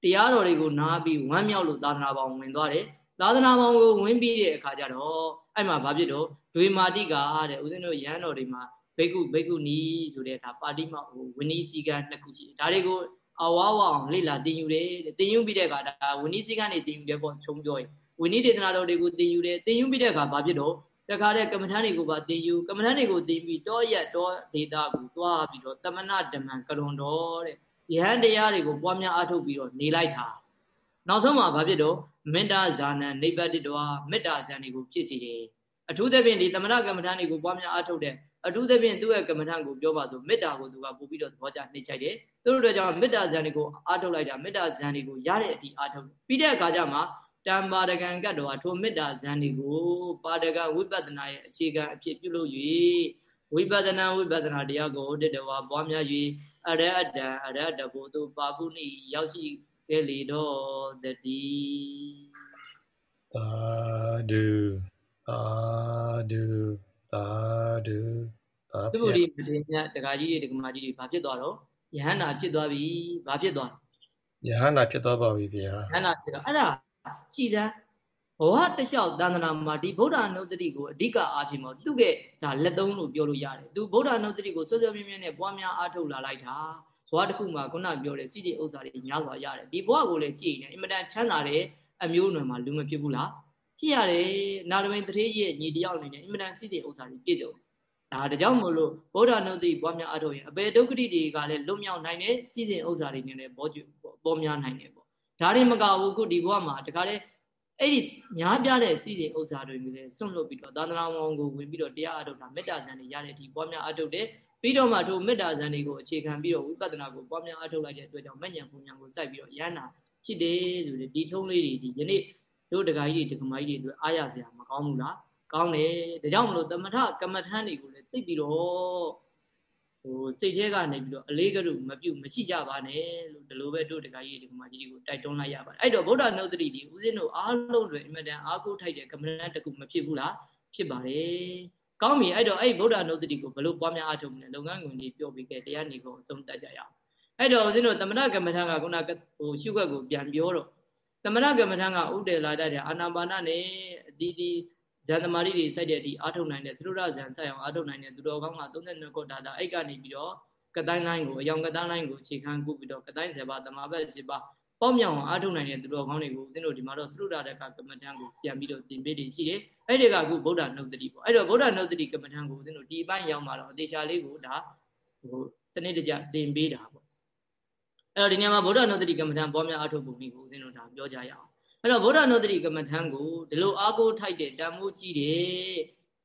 တရားတော်တွေကိုနားပြီးဝမ်းမြောက်လို့သာသနာပေါင်းဝင်သွားတယ်သာသနာပေါင်းကိုဝင်ပြီးတဲ့အခါကျတော့အဲ့မှာဘာဖြစ်တော့ဒွေမာတိကတဲ့ဦးဇင်းတို့ရဟန်းတော်တွေမှာဘိက္ခုဘိက္ခုနီဆိုတဲ့ဒါပါတိမဟိုဝဏီစီကံနှစ်ခုရှိတယ်ဒါတွေကို အဝါဝအောင်လေ့လာတင်ယူတယ်တင်ယူပြီးတဲ့အခါဒါဝဏီစီကံနေတင်ယူတယ်ပေါ့ချုံပြောရင်ဝဏီဒေသနာတော်တွေကိုတင်ယူတယ်တင်ယူပြီးတဲ့အခါဘာဖြစ်တော့တခါတဲ့ကမ္မထန်တွေကိုပါတင်ယူကမ္မထန်တွေကိုတင်ပြီးတောရက်တောဒေတာကိုသွားပြီးတော့တမနာဓမ္မံကရွန်တော်တဲ့ယဟန်တရားတွေကိုပွားများအားထုတ်ပြီးတော့နေလိုက်တာနောက်ဆုံးမှာဘာဖြစ်တော့မေတ္တာဇာနံနိဗ္ဗတိတောမေတ္တာဇာန်တွေကိုဖြစ်စီတယ်အထူးသဖြင့်ဒီတမနာကမ္မထန်တွေကိုပွားများအားထုတ်တဲ့ အထူးသဖြင့်သူ့ရဲ့ကမ္မထံကိုပြောပါဆိုမေတ္တာကိုသူကပို့ပြီးတော့သဘောကျနှိမ့်ချိုက်တယ်သူတို့တို့ကြောင့်မေတ္တာဇန်တွေကိုအားထုတ်လိုက်တာမေတ္တာဇန်တွေကိုရတဲ့အထိအားထုတ်ပြီးတဲ့အခါကျမှတံပါဒကံကတ်တော်ထိုမေတ္တာဇန်တွေကိုပါဒကဝိပဿနာရဲ့အခြေခံအဖြစ်ပြုလုပ်၍ဝိပဿနာဝိပဿနာတရားကိုတတဝါပွားများ၍အရအတံအရတဘောသူပါပုနိရောက်ရှိခဲ့လေတော့တတိသာဓုသာဓု သာဓုသာသူတို့ဒီမတင်မြတ်တက္ကကြီးတွေတက္ကမကြီးတွေဘာဖြစ်သွားတော့ယဟန္တာဖြစ်သွားပြီဘာဖြစ်သွားယဟန္တာဖြစ်သွားပါပြီဗျာယဟန္တာဖြစ်တော့အဲ့ဒါကြည်တန်းဘဝတလျှောက်သန္တနာမှာဒီဗုဒ္ဓနုတ္တိကိုအဓိကအားဖြင့်ပေါ့သူ့ရဲ့ဒါလက်သုံးလို့ပြောလို့ရတယ်သူဗုဒ္ဓနုတ္တိကိုစွစွမြဲမြဲနဲ့ပွားများအားထုတ်လာလိုက်တာဘဝတစ်ခုမှာခုနပြောတဲ့စိတ္တိဥစ္စာတွေများစွာရတယ်ဒီဘဝကိုလည်းကြည်နေအင်မတန်ချမ်းသာတဲ့အမျိုးအနွယ်မှာလူမဖြစ်ဘူးလား ဖြစ်ရတယ်နာရဝင်းတထေးရဲ့ညီတယောက်အနေနဲ့အင်မတန်စိတ္တိဥစ္စာတွေပြည့်စုံဒါဒါကြောင့်မို့လို့ဗုဒ္ဓနုတ္တိပွားများအထောက်ရင်အပေဒုက္ခတိတွေကလည်းလွတ်မြောက်နိုင်တဲ့စီစဉ်ဥစ္စာတွေနဲ့လည်းပေါ်ပေါ်များနိုင်တယ်ပေါ့ဒါတွေမကဘူးခုဒီဘဝမှာတခါလေအဲ့ဒီညားပြတဲ့စီစဉ်ဥစ္စာတွေမျိုးလည်းစွန့်လွတ်ပြီးတော့သာသနာမောင်ကိုဝင်ပြီးတော့တရားအထုတ်တာမေတ္တာဇန်တွေရတဲ့ဒီပွားများအထုတ်တယ်ပြီးတော့မှထိုမေတ္တာဇန်တွေကိုအခြေခံပြီးတော့ဝိပဿနာကိုပွားများအထုတ်လိုက်တဲ့အတွက်ကြောင့်မဉ္ဇဉ်ပုံညာကိုစိုက်ပြီးတော့ရဟန္တာဖြစ်တယ်ဆိုတဲ့ဒီထုံးလေးတွေဒီယနေ့ တို့တက္ကကြီးတွေတက္ကမကြီးတွေအတွက်အားရစရာမကောင်းဘူးလားကောင်းတယ်ဒါကြောင့်မလို့သမထကမ္မထမ်းတွေကိုလည်းသိပြီးတော့ဟိုစိတ်ထဲကနေပြီးတော့အလေးကရုမပြုတ်မရှိကြပါနဲ့လို့ဒီလိုပဲတို့တခါကြီးဒီကမာကြီးကိုတိုက်တွန်းလိုက်ရပါတယ်အဲ့တော့ဗုဒ္ဓနုဒ္ဓတိဒီဦးဇင်းတို့အားလုံးတွေအမြဲတမ်းအားကိုးထိုက်တဲ့ကမ္မထမ်းတကူမဖြစ်ဘူးလားဖြစ်ပါတယ်ကောင်းပြီအဲ့တော့အဲ့ဗုဒ္ဓနုဒ္ဓတိကိုဘယ်လိုပွားများအားထုတ်မလဲလုပ်ငန်းခွင်တွေပြောပြီးခဲ့တရားနေကိုအဆုံးတတ်ကြရအောင်အဲ့တော့ဦးဇင်းတို့သမဏကမ္မထမ်းကခုနဟိုရှုခွက်ကိုပြန်ပြောတော့ သမဏကမ္မထမ်းကဥဒေလာတတ်တဲ့အာနာပါနနဲ့အတီးတီးဇန်သမာဓိတွေစိုက်တဲ့အထိအာထုတ်နိုင်တဲ့သရုရဇန်စိုက်အောင်အာထုတ်နိုင်တဲ့သူတော်ကောင်းက32ခုဒါတာအဲ့ကနေပြီးတော့ကတိုင်းလိုင်းကိုအယောင်ကတိုင်းလိုင်းကိုခြေခံကုပြီးတော့ကတိုင်း7ပါးတမာဘက်7ပါးပေါ့မြောင်အောင်အာထုတ်နိုင်တဲ့သူတော်ကောင်းတွေကိုဦးဇင်းတို့ဒီမှာတော့သရုရတဲ့ကကမ္မထံကိုပြန်ပြီးတော့တင်ပေးနေရှိတယ်အဲ့ဒီကအခုဗုဒ္ဓနှုတ်တိပေါ့အဲ့တော့ဗုဒ္ဓနှုတ်တိကမ္မထံကိုဦးဇင်းတို့ဒီအပိုင်းရောက်มาတော့အသေးချာလေးကိုဒါဟိုစနစ်တကျတင်ပေးတာပေါ့ အဲ့တော့ဒီညမှာဗုဒ္ဓနှုတ်တိကမ္မထံပေါ်များအာထုတ်ပုံကိုဦးဇင်းတို့ဒါပြောကြရအောင်အဲ့တော့ဗုဒ္ဓနုတ္တိကမ္မထံကိုဒီလိုအားကိုးထိုက်တဲ့တန်မိုးကြီးတဲ့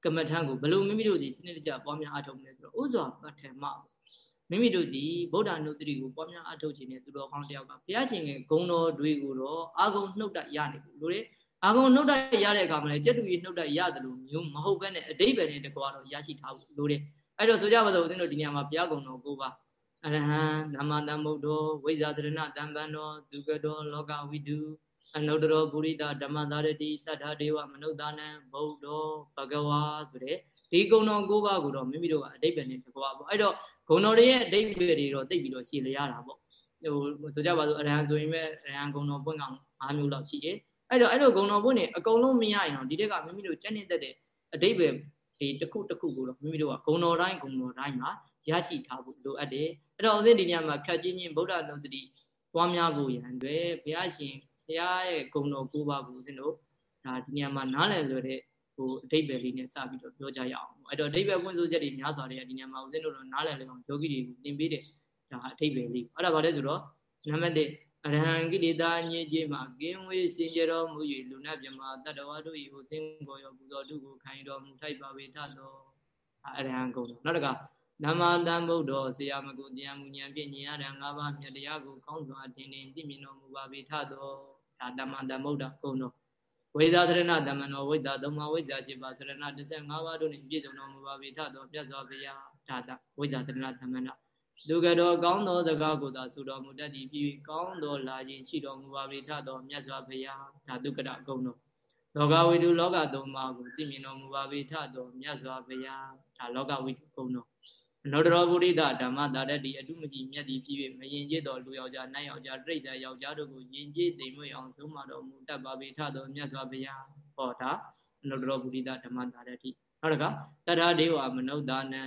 ကမ္မထံကိုဘယ်လိုမိမိတို့ဒီစနစ်တကျပွားများအားထုတ်မလဲဆိုတော့ဥစွာပဋ္ဌမမိမိတို့ဒီဗုဒ္ဓနုတ္တိကိုပွားများအားထုတ်ခြင်းနဲ့သူတော်ကောင်းတယောက်ကဘုရားရှင်ရဲ့ဂုဏ်တော်တွေကိုတော့အာဂုံနှုတ်တရနေဘူးလို့လေအာဂုံနှုတ်တရတဲ့အခါမှာလည်းကျက်တူကြီးနှုတ်တရတယ်လို့မျိုးမဟုတ်ဘဲနဲ့အတိတ်ပဲနဲ့တကွာတော့ရရှိထားဘူးလို့လေအဲ့တော့ဆိုကြပါစို့ဦးဇင်းတို့ဒီနေရာမှာဘုရားဂုဏ်တော်ကိုပါ အရဟံသမ္မာသမ္ဗုဒ္ဓောဝိဇာသရဏတံပံတော်ဒုက္ကတောလောကဝိတုအနုတ္တရောပုရိသဓမ္မသာရတိတတ္ထာဒေဝမနုဿာနံဗုဒ္ဓောဘဂဝါဆိုတဲ့ဒီဂုဏ်တော်၉ပါးကိုတော့မိမိတို့ကအတိတ်ပဲနဲ့တကွာပေါ့အဲ့တော့ဂုဏ်တော်တွေရဲ့အတိတ်ပဲတွေတော့သိပြီးတော့ရှင်းလရတာပေါ့ဟိုဆိုကြပါစို့အရဟံဆိုရင်ပဲအရဟံဂုဏ်တော်ပွင့်ကောင်၅မျိုးလောက်ရှိတယ်အဲ့တော့အဲ့လိုဂုဏ်တော်ပွင့်နေအကုန်လုံးမရရင်တော့ဒီတက်ကမိမိတို့ကျင့်နေတတ်တဲ့အတိတ်ပဲဒီတစ်ခုတစ်ခုကိုတော့မိမိတို့ကဂုဏ်တော်တိုင်းဂုဏ်တော်တိုင်းမှာရရှိထားဖို့လိုအပ်တယ် အဲ့တော့ဦးဇင်းဒီညမှာခက်ချင်းချင်းဗုဒ္ဓသုတ္တိပွားများဖို့ရန်တွေဘုရားရှင်ဘုရားရဲ့ဂုဏ်တော်၉ပါးကိုဦးဇင်းတို့ဒါဒီနေရာမှာနားလည်လွယ်တဲ့ဟိုအတိတ်ပဲလေးနဲ့စပြီးတော့ပြောကြရအောင်အဲ့တော့အတိတ်ပဲပွင့်ဆိုချက်တွေများစွာတွေကဒီနေရာမှာဦးဇင်းတို့တော့နားလည်လွယ်အောင်ယောဂီတွေကိုသင်ပေးတဲ့ဒါအတိတ်ပဲလေးအဲ့ဒါဘာလဲဆိုတော့နံပါတ်1အရဟံကိလေသာညစ်ကြေးမှကင်းဝေးစင်ကြတော်မူ၍လူနာမြမတတ္တဝါတို့၏ဟိုစင်ကိုရောပူဇော်တုကိုခံတော်မူထိုက်ပါဝေထသောအရဟံကုန်တော်နောက်တက နမတံဗုဒ္ဓောဆရာမကုတရားမူဉဏ်ဖြင့်ဉာဏ်ရံ၅ပါးမြတ်တရားကိုကောင်းစွာထင်ထင်သိမြင်တော်မူပါဝေထသောဒါတမန်တံဗုဒ္ဓကုန်တော်ဝိဇာသရဏတမန်တော်ဝိဇ္ဇာသုံးပါးဝိဇ္ဇာရှိပါသရဏ15ပါးတို့နှင့်ပြည့်စုံတော်မူပါဝေထသောမြတ်စွာဘုရားဒါတဝိဇ္ဇာသရဏတမန်တော်လူကတော်ကောင်းသောစကားကိုသာဆိုတော်မူတတ်သည်ပြီးကောင်းသောလာခြင်းရှိတော်မူပါပေထသောမြတ်စွာဘုရားဓာတုကရအကုန်တော်လောကဝိတုလောကသုံးပါးကိုသိမြင်တော်မူပါပေထသောမြတ်စွာဘုရားဒါလောကဝိတုကုန်တော် အနောတရောပုရိသဓမ္မတာတတိအတုမကြီးမြတ်သည်ဖြစ်၍မယင်ကျေသောလူယောက်ျားနတ်ယောက်ျားတိရစ္ဆာန်ယောက်ျားတို့ကိုယင်ကျေသိမ်မွေ့အောင်သုံးမတော်မူတတ်ပါပေထသောမြတ်စွာဘုရားဟောတာအနောတရောပုရိသဓမ္မတာတတိနောက်တကတတ္ထာဒေဝမနုဿာနံ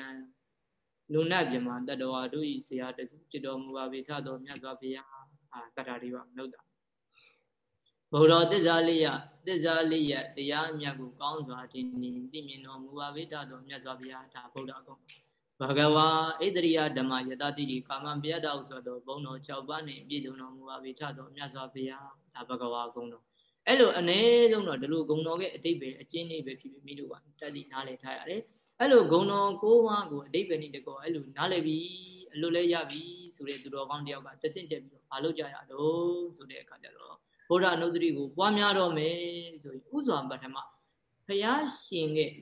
နုဏပြမတတ္တဝါတို့ဤဆရာတစုဖြစ်တော်မူပါပေထသောမြတ်စွာဘုရားအာတတ္ထာရိဝမနုဿဘုရောတစ္ဆာလေးယတစ္ဆာလေးယတရားအမြတ်ကိုကောင်းစွာထင်မြင်သိမြင်တော်မူပါပေထသောမြတ်စွာဘုရားဒါဗုဒ္ဓအကုန် ဘဂဝါဣတရိယဓမ္မယတတိတိကာမပြတ်တော်ဆိုသောဘုံတော်6ပါးနှင့်ပြည့်စုံတော်မူပါပေထသောမြတ်စွာဘုရားဒါဘဂဝါဂုံတော်အဲ့လိုအ ਨੇ ဆုံးတော့ဒီလိုဂုံတော်ရဲ့အတိတ်ပဲအကျဉ်းလေးပဲဖြစ်ပြီးမိတို့ကတက်တည်နားလည်ထားရတယ်အဲ့လိုဂုံတော်ကိုးပါးကိုအတိတ်ပဲနေတကောအဲ့လိုနားလည်ပြီအလွတ်လဲရပြီဆိုတဲ့သူတော်ကောင်းတယောက်ကတဆင့်တက်ပြီးတော့ဘာလို့ကြရတော့ဆိုတဲ့အခါကျတော့ဘုရားအနုတ္တိကိုပွားများတော့မယ်ဆိုရင်ဥစွာပထမဘုရားရှင်ရဲ့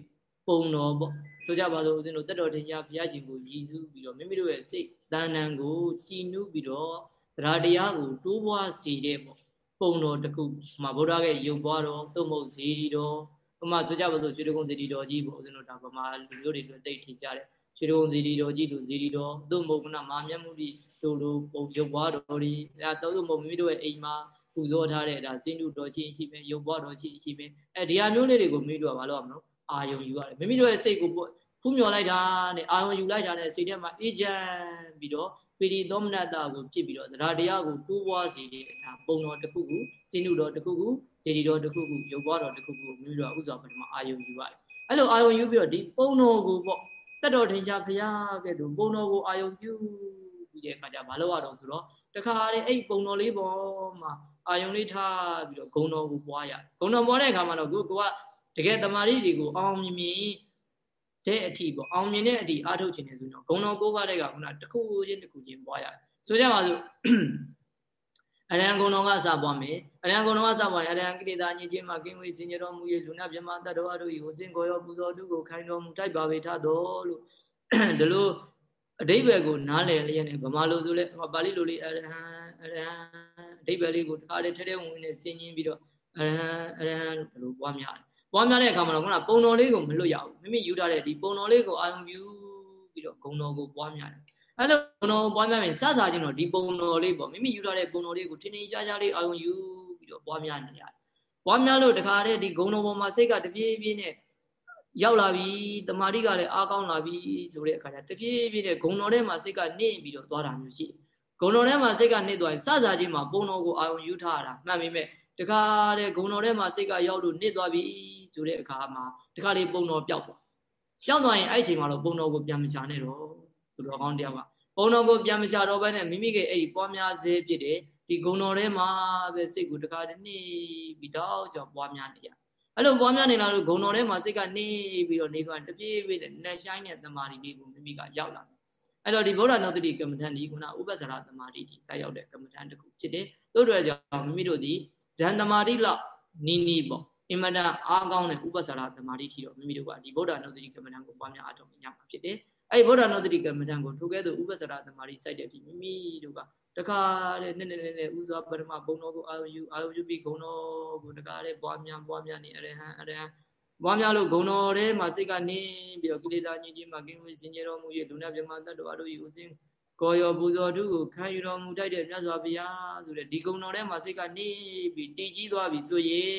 ပုံတော်ပေါ့ ဆိုကြပါစို့ဦးဇင်းတို့တက်တော်တင်ကြဘုရားရှင်ကိုရည်စူးပြီးတော့မိမိတို့ရဲ့စိတ်တဏ္ဍန်ကိုစီနူးပြီးတော့တရားတရားကိုတိုးပွားစေတဲ့ပေါ့ပုံတော်တစ်ခုမှာဗုဒ္ဓရဲ့ရုပ်ပွားတော်သို့မဟုတ်ဇီရီတော်ဥမာဆိုကြပါစို့ရွှေတကုံစီရီတော်ကြီးပေါ့ဦးဇင်းတို့ဒါဗမာလူမျိုးတွေတို့တိတ်ထင်ကြတယ်ရွှေတကုံစီရီတော်ကြီးတို့ဇီရီတော်သို့မဟုတ်ကနမာမျက်မှုတွေတို့တို့ပုံရုပ်ပွားတော်တွေအဲတော့သို့မဟုတ်မိမိတို့ရဲ့အိမ်မှာပူဇော်ထားတဲ့ဒါစင်တုတော်ရှိရှိပဲရုပ်ပွားတော်ရှိရှိပဲအဲဒီဟာမျိုးလေးတွေကိုမိမိတို့ကဘာလို့ရမလို့ အာယုံယူရတယ်မိမိတို့ရဲ့စိတ်ကိုဖူးမြော်လိုက်တာနဲ့အာယုံယူလိုက်တာနဲ့စိတ်ထဲမှာအေးချမ်းပြီးတော့ပိရိသောမနတကိုဖြစ်ပြီးတော့တရားတရားကိုတိုးပွားစေတဲ့ဒါပုံတော်တစ်ခုခုစိနုတော်တစ်ခုခုဇေဒီတော်တစ်ခုခုရုပ်ပွားတော်တစ်ခုခုမိမိတို့ကဥစ္စာပထမအာယုံယူရတယ်အဲ့လိုအာယုံယူပြီးတော့ဒီပုံတော်ကိုပေါ့တက်တော်ထင်ရှားဖရာကဲ့သို့ပုံတော်ကိုအာယုံပြုပြီးတဲ့အခါကျဘာလို့ရတော့ဆိုတော့တခါတည်းအဲ့ပုံတော်လေးပေါ်မှာအာယုံလေးထားပြီးတော့ဂုံတော်ကိုပွားရဂုံတော်ပွားတဲ့အခါမှာတော့ကိုက တကယ်တမာရီတွေကိုအောင်မြင်မြင်တဲ့အထိပေါ့အောင်မြင်တဲ့အထိအားထုတ်ခြင်းနဲ့ဆိုတော့ဂုံတော်ကိုးပါးတဲ့ကခုနတစ်ခုချင်းတစ်ခုချင်းပွားရတယ်ဆိုကြပါစို့အရဟံဂုံတော်ကအစပွားမယ်အရဟံဂုံတော်ကစပွားရင်အရဟံကိလေသာညစ်ခြင်းမှာကင်းဝေးစင်ကြတော်မူ၍လူနာမြမတတ်တော်အတို့၏ဟိုစင်ကိုရောပူဇော်တုကိုခိုင်းတော်မူတိုက်ပါပေထတော်လို့ဒီလိုအဓိပ္ပာယ်ကိုနားလည်လျက်နဲ့ဗမာလိုဆိုလဲပါဠိလိုလေးအရဟံအရဟံအဓိပ္ပာယ်လေးကိုတခါတည်းထဲထဲဝင်ဝင်နဲ့ဆင်ញင်းပြီးတော့အရဟံအရဟံလို့ပွားများတယ် ပွားများတဲ့အခါမှာတော့ခုနပုံတော်လေးကိုမလွတ်ရဘူးမိမိယူထားတဲ့ဒီပုံတော်လေးကိုအာရုံပြုပြီးတော့ဂုံတော်ကိုပွားများတယ်အဲ့လိုဂုံတော်ပွားများရင်စစချင်းတော့ဒီပုံတော်လေးပေါ့မိမိယူထားတဲ့ပုံတော်လေးကိုထင်ထင်ရှားရှားလေးအာရုံယူပြီးတော့ပွားများနေရတယ်ပွားများလို့တခါတည်းဒီဂုံတော်ပေါ်မှာစိတ်ကတပြေးပြေးနဲ့ရောက်လာပြီတမာတိကလည်းအားကောင်းလာပြီဆိုတဲ့အခါကျတပြေးပြေးနဲ့ဂုံတော်ထဲမှာစိတ်ကနေပြီးတော့သွားတာမျိုးရှိဂုံတော်ထဲမှာစိတ်ကနေသွားရင်စစချင်းမှာပုံတော်ကိုအာရုံယူထားတာမှတ်မိမဲ့တခါတည်းဂုံတော်ထဲမှာစိတ်ကရောက်လို့နစ်သွားပြီ ဆိုတဲ့အခါမှာတခါလေးပုံတော်ပျောက်သွားပျောက်သွားရင်အဲ့ဒီအချိန်မှာတော့ပုံတော်ကိုပြန်မချနဲ့တော့သူတော်ကောင်းတယောက်ကပုံတော်ကိုပြန်မချတော့ဘဲနဲ့မိမိကအဲ့ဒီပွားများစေဖြစ်တယ်ဒီဂုံတော်ထဲမှာပဲစိတ်ကိုတခါတည်းနှိပြီးတော့ကြောင့်ပွားများနေရအဲ့လိုပွားများနေလာလို့ဂုံတော်ထဲမှာစိတ်ကနေပြီးတော့နေသွားတပြေးပြေးနဲ့နှက်ဆိုင်တဲ့သမာဓိလေးကိုမိမိကရောက်လာတယ်အဲ့တော့ဒီဗုဒ္ဓနုတ္တိကမ္မထန်ဒီခုနဥပ္ပဇ္ဇရာသမာဓိကြီးတက်ရောက်တဲ့ကမ္မထန်တစ်ခုဖြစ်တယ်တို့တွေကြောင့်မိမိတို့ဒီဇန်သမာဓိလောက်နီးနီးပေါ့ အင်မတန်အားကောင်းတဲ့ဥပ္ပစာရသမာဓိထီတော့မိမိတို့ကဒီဗုဒ္ဓနုတ္တိကမ္မဋ္ဌာန်းကိုပွားများအားထုတ်နေကြမှာဖြစ်တယ်။အဲဒီဗုဒ္ဓနုတ္တိကမ္မဋ္ဌာန်းကိုထိုကဲ့သို့ဥပ္ပစာရသမာဓိစိုက်တဲ့ဒီမိမိတို့ကတခါတဲ့နည်းနည်းနည်းနည်းဥစွာပထမဘုံတော်ကိုအာယုအာယုပြီးဂုံတော်ကိုတခါတဲ့ပွားများပွားများနေအရဟံအရဟံပွားများလို့ဂုံတော်ထဲမှာစိတ်ကနေပြီးတော့ကိလေသာညစ်ကြေးမှာကင်းဝေးစင်ကြယ်တော်မူ၍လူနာမြမတတ်တော်တို့၏ဥစဉ်ကိုရောပူဇော်တုကိုခံယူတော်မူတတ်တဲ့မြတ်စွာဘုရားဆိုတဲ့ဒီဂုံတော်ထဲမှာစိတ်ကနေပြီးတည်ကြီးသွားပြီဆိုရင်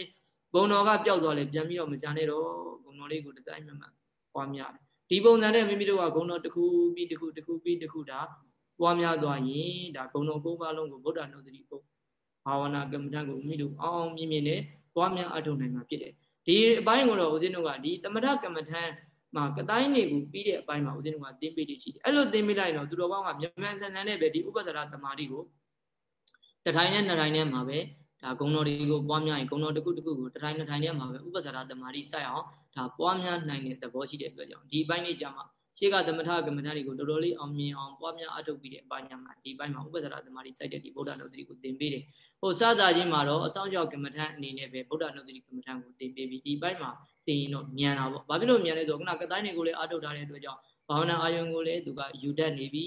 ဘုံတော်ကပျောက်သွားလေပြန်ပြီးတော့မကြမ်းနဲ့တော့ဘုံတော်လေးကိုဒီဇိုင်းမှန်မှန်ပွားများတယ်ဒီပုံစံနဲ့မိမိတို့ကဂုံတော်တစ်ခုပြီးတစ်ခုတစ်ခုပြီးတစ်ခုဒါပွားများသွားရင်ဒါဂုံတော်ကိုးပါးလုံးကိုဗုဒ္ဓနှုတ်တိကိုဘာဝနာကမ္မဋ္ဌာန်းကိုမိမိတို့အောင်အောင်မြင်မြင်နဲ့ပွားများအထောက်နိုင်မှာဖြစ်တယ်ဒီအပိုင်းကိုတော့ဦးဇင်းတို့ကဒီသမထကမ္မဋ္ဌာန်းမှာကတိုင်းနေကိုပြီးတဲ့အပိုင်းမှာဦးဇင်းတို့ကသင်ပေးလိရှိတယ်အဲ့လိုသင်ပေးလိုက်တော့သူတော်ကောင်းကမြန်မြန်ဆန်ဆန်နဲ့ပဲဒီဥပ္ပဇ္ဇရာသမာဓိကိုတထိုင်နဲ့နှစ်ထိုင်နဲ့မှာပဲ ဒါဂုံတော်တွေကိုပွားများရင်ဂုံတော်တစ်ခုတစ်ခုကိုတထိုင်နှစ်ထိုင်နဲ့မှာပဲဥပ္ပဇာရတမာတိစိုက်အောင်ဒါပွားများနိုင်တဲ့သဘောရှိတဲ့အတွက်ကြောင့်ဒီဘိုင်းလေးကြမှာရှေ့ကသမထကမ္မဋ္ဌာန်းတွေကိုတော်တော်လေးအောင်မြင်အောင်ပွားများအထုတ်ပြီးတဲ့အပိုင်းမှာဒီဘိုင်းမှာဥပ္ပဇာရတမာတိစိုက်တဲ့ဒီဗုဒ္ဓနုတ္တိကိုသင်ပေးတယ်ဟိုစစချင်းမှာတော့အဆောင်ကြောက်ကမ္မဋ္ဌာန်းအနေနဲ့ပဲဗုဒ္ဓနုတ္တိကမ္မဋ္ဌာန်းကိုသင်ပေးပြီးဒီဘိုင်းမှာသင်ရင်တော့မြန်တာပေါ့ဘာဖြစ်လို့မြန်လဲဆိုတော့ခုနကတိုင်းတွေကိုလည်းအထုတ်ထားတဲ့အတွက်ကြောင့်ဘာဝနာအာယုံကိုလည်းသူကယူတတ်နေပြီ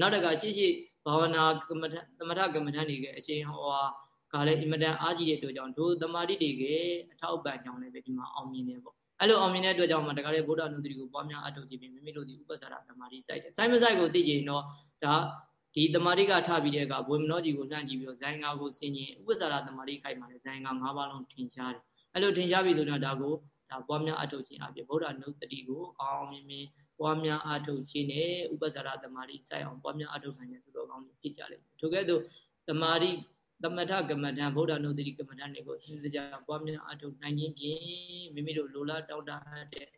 နောက်တကရှိရှိဘာဝနာကမ္မဋ္ဌာန်းသမထကမ္မဋ္ဌာန်းတွေကအရှင်ဟောဟာ ကလည်းအင်မတန်အားကြီးတဲ့အတွက်ကြောင့်ဒုသမာဓိတွေကအထောက်အပံ့ကြောင့်လည်းပဲဒီမှာအောင်မြင်တယ်ပေါ့အဲ့လိုအောင်မြင်တဲ့အတွက်ကြောင့်မှတခါလေဗုဒ္ဓနုတ္တိကိုပွားများအထောက်ကြည့်ပြီးမိမိတို့ဒီဥပ္ပစာရသမာဓိစိုက်တယ်စိုက်မစိုက်ကိုသိကြရင်တော့ဒါဒီသမာဓိကထပြီးတဲ့အခါဘွေမနောကြီးကိုလှမ်းကြည့်ပြီးတော့ဇိုင်းငါကိုဆင်ញင်ဥပ္ပစာရသမာဓိခိုက်မှလည်းဇိုင်းငါ၅ပါးလုံးထင်ရှားတယ်အဲ့လိုထင်ရှားပြီဆိုတော့ဒါကိုဒါပွားများအထောက်ခြင်းအပြင်ဗုဒ္ဓနုတ္တိကိုအောင်မြင်မြင်ပွားများအထုတ်ခြင်းနဲ့ဥပ္ပစာရသမာဓိစိုက်အောင်ပွားများအထုတ်နိုင်တဲ့သူတော်ကောင်းတွေဖြစ်ကြလိမ့်မယ်ထို့ကဲ့သို့သမာဓိ သမထကမ္မဋ္ဌာန်းဗုဒ္ဓနုတ္တိကမ္မဋ္ဌာန်းတွေကိုစဉ်းစားကြပွားများအထုတ်နိုင်ခြင်းဖြင့်မိမိတို့လိုလားတောင်းတတဲ့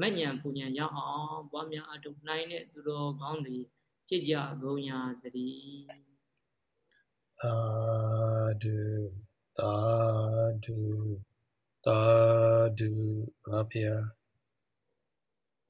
မညံပူညံရအောင်ပွားများအထုတ်နိုင်တဲ့သူတော်ကောင်းတွေဖြစ်ကြကုန်ရာတည်းသာဓုသာဓုသာဓုပါဗျာ